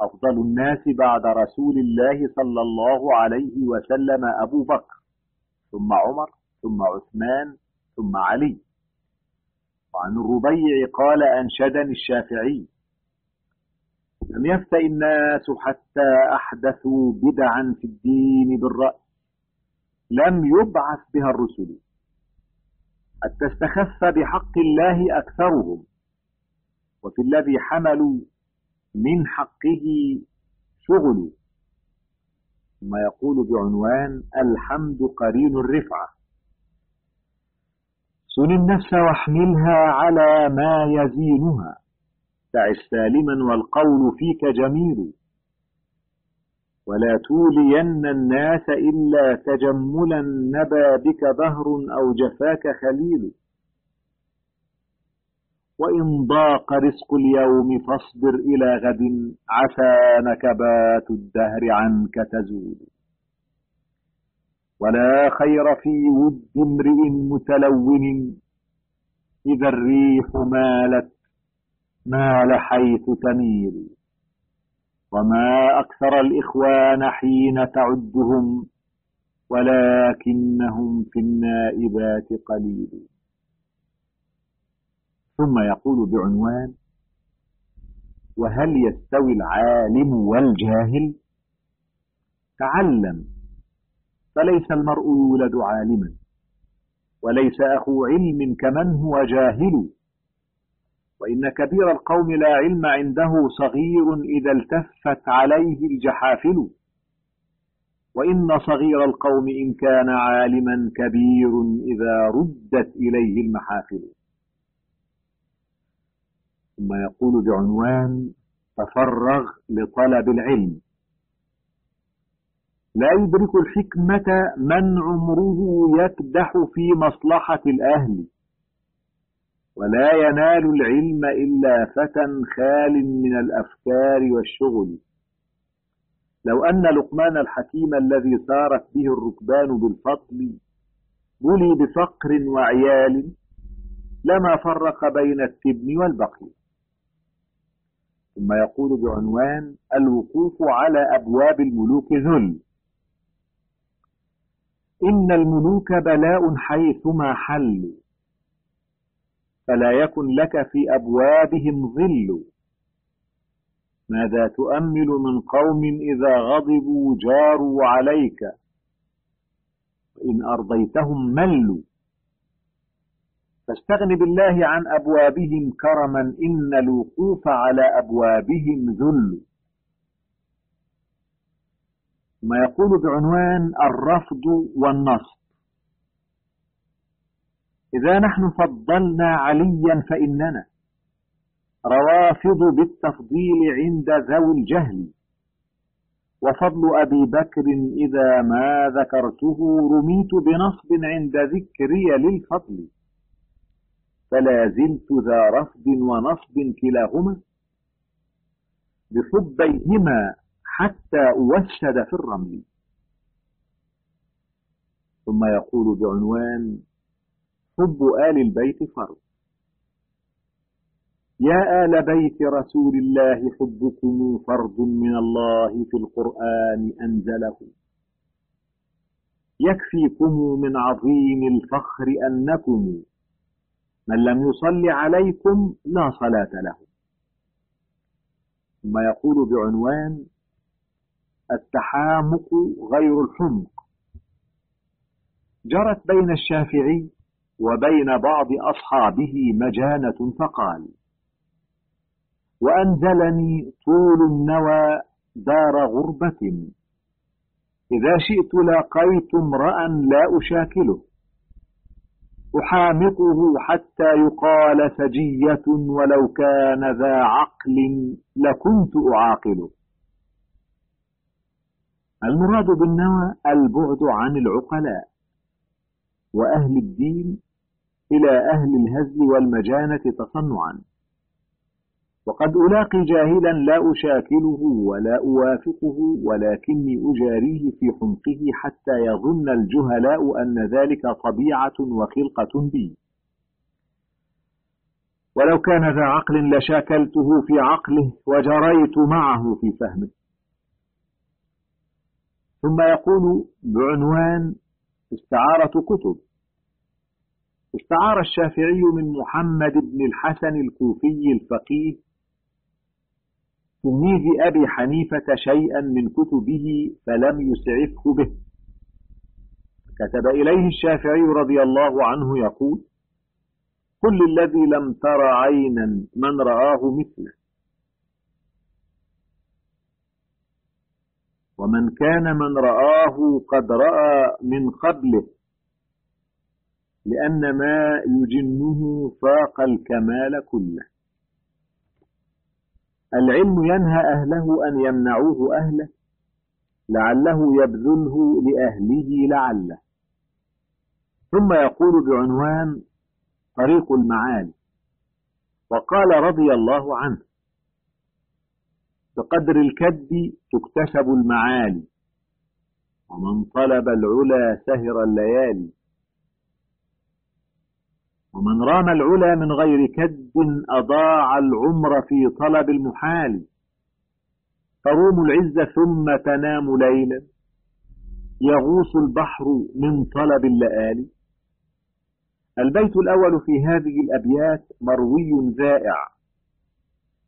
أفضل الناس بعد رسول الله صلى الله عليه وسلم أبو بكر ثم عمر ثم عثمان ثم علي. وعن الربيع قال أنشدني الشافعي لم يفتئ الناس حتى أحدثوا بدعا في الدين بالرأي لم يبعث بها الرسل. حتى استخف بحق الله أكثرهم وفي الذي حملوا من حقه شغل ثم يقول بعنوان الحمد قرين الرفعة. سن النفس واحملها على ما يزينها تعش سالما والقول فيك جميل. ولا تولين الناس إلا تجملا نبى بك دهر أو جفاك خليل. وإن ضاق رزق اليوم فاصبر إلى غد عسى نكبات الدهر عنك تزول. ولا خير في ود امرئ متلون إذا الريح مالت مال حيث تميل. وما أكثر الإخوان حين تعدهم ولكنهم في النائبات قليل. ثم يقول بعنوان وهل يستوي العالم والجاهل؟ تعلم فليس المرء يولد عالما وليس أخو علم كمن هو جاهل. وإن كبير القوم لا علم عنده صغير إذا التفت عليه الجحافل. وإن صغير القوم إن كان عالما كبير إذا ردت إليه المحافل. ثم يقول بعنوان تفرغ لطلب العلم. لا يدرك الحكمة من عمره يكدح في مصلحة الأهل. ولا ينال العلم إلا فتى خال من الأفكار والشغل. لو أن لقمان الحكيم الذي سارت به الركبان بالفضل بلي بفقر وعيال لما فرق بين التبن والبقي ثم يقول بعنوان الوقوف على أبواب الملوك ذل. إن الملوك بلاء حيثما حلوا. فلا يكن لك في أبوابهم ظل. ماذا تؤمل من قوم إذا غضبوا جاروا عليك؟ وإن أرضيتهم ملوا. فاستغن بالله عن أبوابهم كرما إن الوقوف على أبوابهم ذل. ما يقول بعنوان الرفض والنصب. إذا نحن فضلنا عليا فإننا روافض بالتفضيل عند ذوي الجهل. وفضل أبي بكر إذا ما ذكرته رميت بنصب عند ذكري للفضل. فلا زلت ذا رفض ونصب كلاهما بحبيهما حتى أوسد في الرمل. ثم يقول بعنوان حب آل البيت فرض. يا آل بيت رسول الله حبكم فرض من الله في القرآن أنزله. يكفيكم من عظيم الفخر أنكم من لم يصل عليكم لا صلاة له. ثم يقول بعنوان التحامق غير الحمق. جرت بين الشافعي وبين بعض أصحابه مجانة فقال وأنزلني طول النوى دار غربة إذا شئت لاقيت امرأ لا أشاكله أحامقه حتى يقال سجية ولو كان ذا عقل لكنت أعاقله. المراد بالنوى البعد عن العقلاء. وأهل الدين إلى أهل الهزل والمجانة تصنعا. وقد ألاقي جاهلا لا أشاكله ولا أوافقه ولكني أجاريه في حمقه حتى يظن الجهلاء أن ذلك طبيعة وخلقة بي. ولو كان ذا عقل لشاكلته في عقله وجريت معه في فهمه. ثم يقول بعنوان استعارة كتب. استعار الشافعي من محمد بن الحسن الكوفي الفقيه. تلميذ أبي حنيفة شيئا من كتبه فلم يسعفه به. كتب إليه الشافعي رضي الله عنه يقول كل الذي لم تر عينا من رآه مثله. ومن كان من رآه قد رأى من قبله لأن ما يجنه فاق الكمال كله. العلم ينهى أهله أن يمنعوه أهله لعله يبذله لأهله لعله. ثم يقول بعنوان طريق المعالي وقال رضي الله عنه بقدر الكد تكتسب المعالي ومن طلب العلا سهر الليالي. ومن رام العلا من غير كد أضاع العمر في طلب المحال. تروم العز ثم تنام ليلا. يغوص البحر من طلب اللآلي. البيت الأول في هذه الأبيات مروي زائع.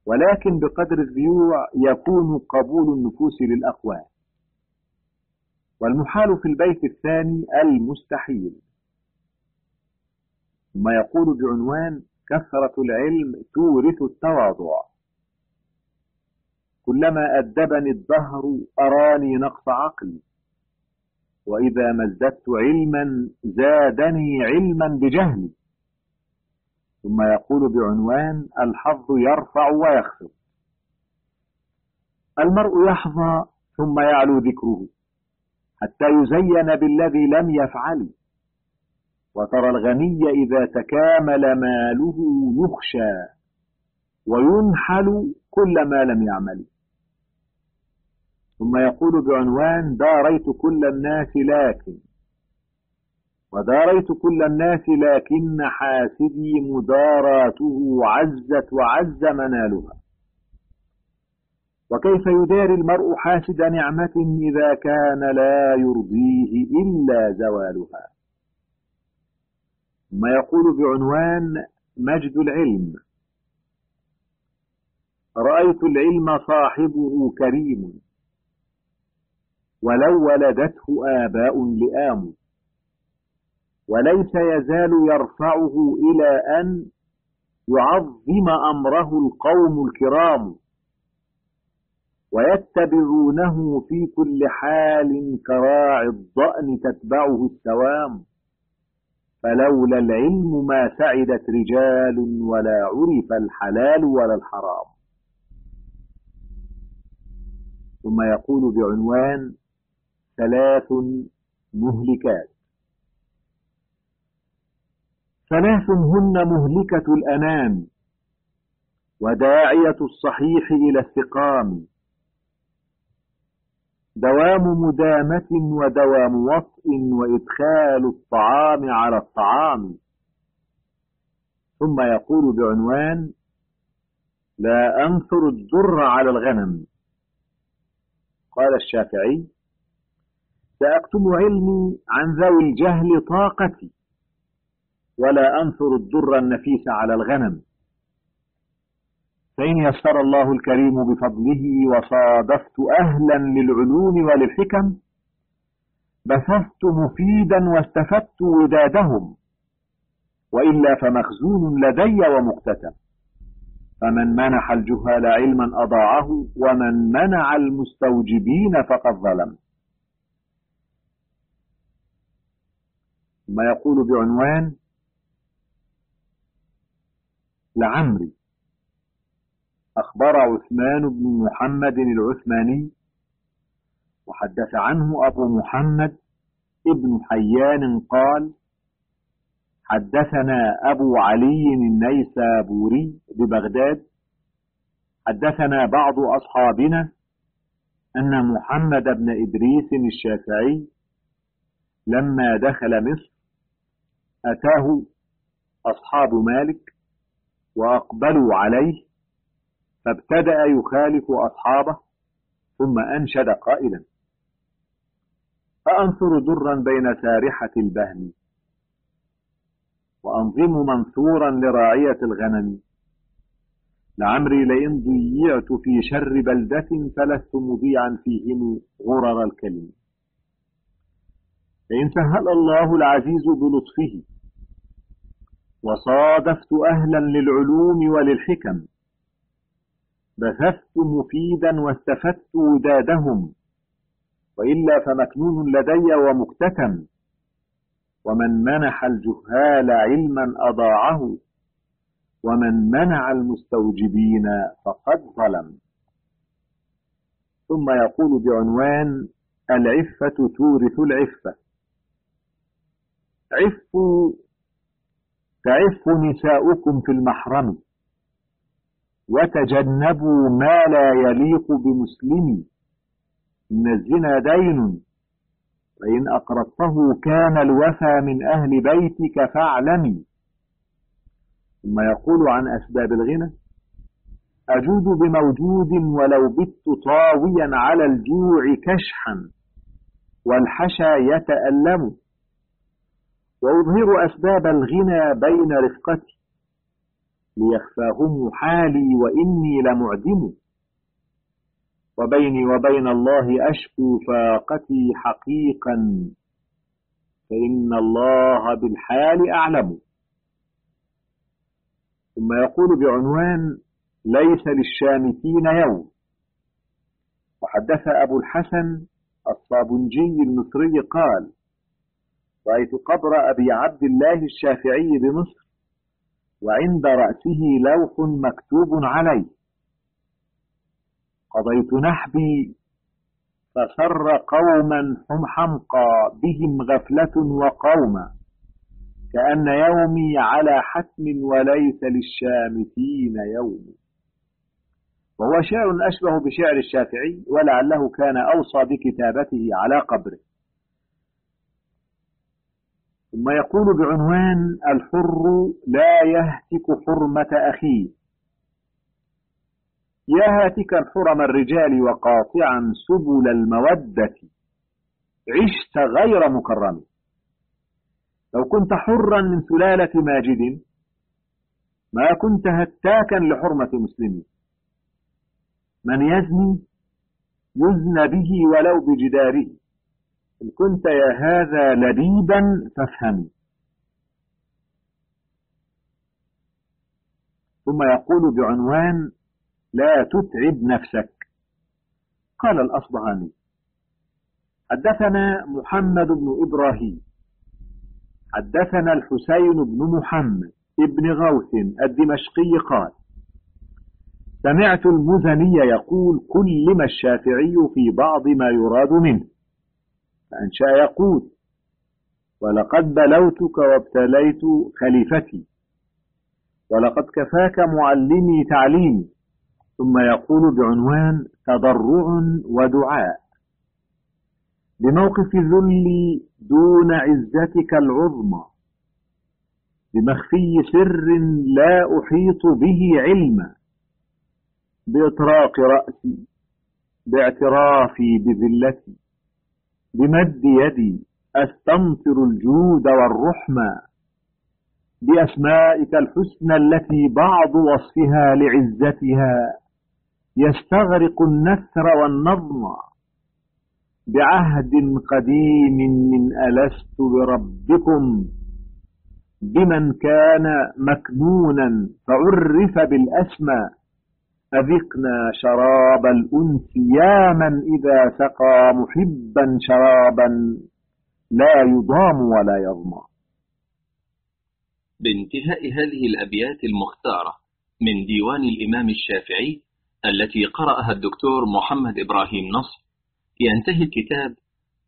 ولكن بقدر الذيوع يكون قبول النفوس للأقوال. والمحال في البيت الثاني المستحيل. ثم يقول بعنوان كثرة العلم تورث التواضع. كلما أدبني الدهر أراني نقص عقلي. وإذا ما ازددت علما زادني علما بجهلي. ثم يقول بعنوان الحظ يرفع ويخفض. المرء يحظى ثم يعلو ذكره حتى يزين بالذي لم يفعل. وترى الغني إذا تكامل ماله يخشى وينحل كل ما لم يعمل. ثم يقول بعنوان داريت كل الناس لكن وداريت كل الناس لكن حاسدي مداراته عزت وعز منالها. وكيف يداري المرء حاسد نعمة إذا كان لا يرضيه إلا زوالها؟ ثم يقول بعنوان مجد العلم رأيت العلم صاحبه كريم ولو ولدته آباء لئام وليس يزال يرفعه إلى أن يعظم أمره القوم الكرام ويتبعونه في كل حال كراعي الضأن تتبعه السوام فلولا العلم ما سعدت رجال ولا عرف الحلال ولا الحرام. ثم يقول بعنوان ثلاث مهلكات. ثلاث هن مهلكة الأنام وداعية الصحيح إلى السقام. دوام مدامة ودوام وطء وإدخال الطعام على الطعام. ثم يقول بعنوان لا أنثر الدر على الغنم. قال الشافعي سأكتم علمي عن ذوي الجهل طاقتي. ولا أنثر الدر النفيس على الغنم. فإن يسر الله الكريم بفضله وصادفت أهلا للعلوم وللحكم بثثت مفيدا واستفدت ودادهم وإلا فمخزون لدي ومقتتم. فمن منح الجهال علما أضاعه ومن منع المستوجبين فقد ظلم. ما يقول بعنوان لعمري أخبر عثمان بن محمد العثماني وحدث عنه أبو محمد ابن حيان قال حدثنا أبو علي النيسابوري ببغداد حدثنا بعض أصحابنا أن محمد بن إدريس الشافعي لما دخل مصر أتاه أصحاب مالك وأقبلوا عليه فابتدأ يخالف أصحابه ثم أنشد قائلا فأنصر درا بين سارحة البهم وأنظم منثورا لراعية الغنم. لعمري لئن ضيعت في شر بلدة فلست مضيعا فيهم غرر الكلم. فإن سهل الله العزيز بلطفه وصادفت أهلا للعلوم وللحكم. بثثت مفيدا واستفدت ودادهم. وإلا فمكنون لدي ومكتتم ومن منح الجهال علما أضاعه. ومن منع المستوجبين فقد ظلم. ثم يقول بعنوان العفة تورث العفة. عفوا تعف نساؤكم في المحرم. وتجنبوا ما لا يليق بمسلم. إن الزنا دين. فإن أقرضته كان الوفى من أهل بيتك فاعلمي ثم يقول عن أسباب الغنى. أجود بموجود ولو بت طاويا على الجوع كشحا. والحشا يتألم. وأظهر أسباب الغنى بين رفقتي ليخفاهم حالي وإني لمعدم. وبيني وبين الله أشكو فاقتي حقيقا فإن الله بالحال أعلم. ثم يقول بعنوان ليس للشامتين يوم. وحدث أبو الحسن الصابنجي المصري قال رأيت قبر أبي عبد الله الشافعي بمصر وعند رأسه لوح مكتوب عليه. قضيت نحبي فسر قوما هم حمقى بهم غفلة وقوما. كأن يومي على حتم وليس للشامتين يوم. وهو شعر أشبه بشعر الشافعي ولعله كان أوصى بكتابته على قبره. ثم يقول بعنوان الحر لا يهتك حرمة أخيه يا هاتكا حرم الرجال وقاطعا سبل المودة. عشت غير مكرم. لو كنت حرا من سلالة ماجد ما كنت هتاكا لحرمة مسلم. من يزني يزن به ولو بجداره. إن كنت يا هذا لبيبا فافهمي ثم يقول بعنوان لا تتعب نفسك. قال الأصبهاني حدثنا محمد بن إبراهيم حدثنا الحسين بن محمد ابن غوث الدمشقي قال سمعت المزني يقول كلم الشافعي في بعض ما يراد منه. فأنشأ يقول ولقد بلوتك وابتليت خليفتي ولقد كفاك معلمي تعليمي ثم يقول بعنوان تضرع ودعاء. بموقف الذل دون عزتك العظمى بمخفي سر لا أحيط به علما بإطراق رأسي باعترافي بذلتي. بمد يدي أستمطر الجود والرحمة بأسمائك الحسنى التي بعض وصفها لعزتها. يستغرق النثر والنظم بعهد قديم من ألست بربكم بمن كان مكنونا فعرف بالأسمى. أذقنا شراب الأنس يا من إذا سقى محبا شرابا لا يضام ولا يظمى بانتهاء هذه الأبيات المختارة من ديوان الإمام الشافعي التي قرأها الدكتور محمد إبراهيم نصر ينتهي الكتاب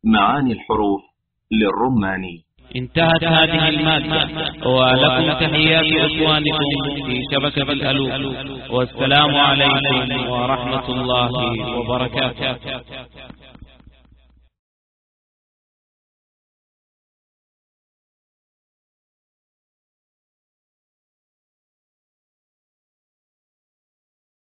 معاني الحروف للرماني انتهت هذه المادة. ولكم تحيات إخوانكم في شبكة الألوف والسلام عليكم ورحمة الله وبركاته.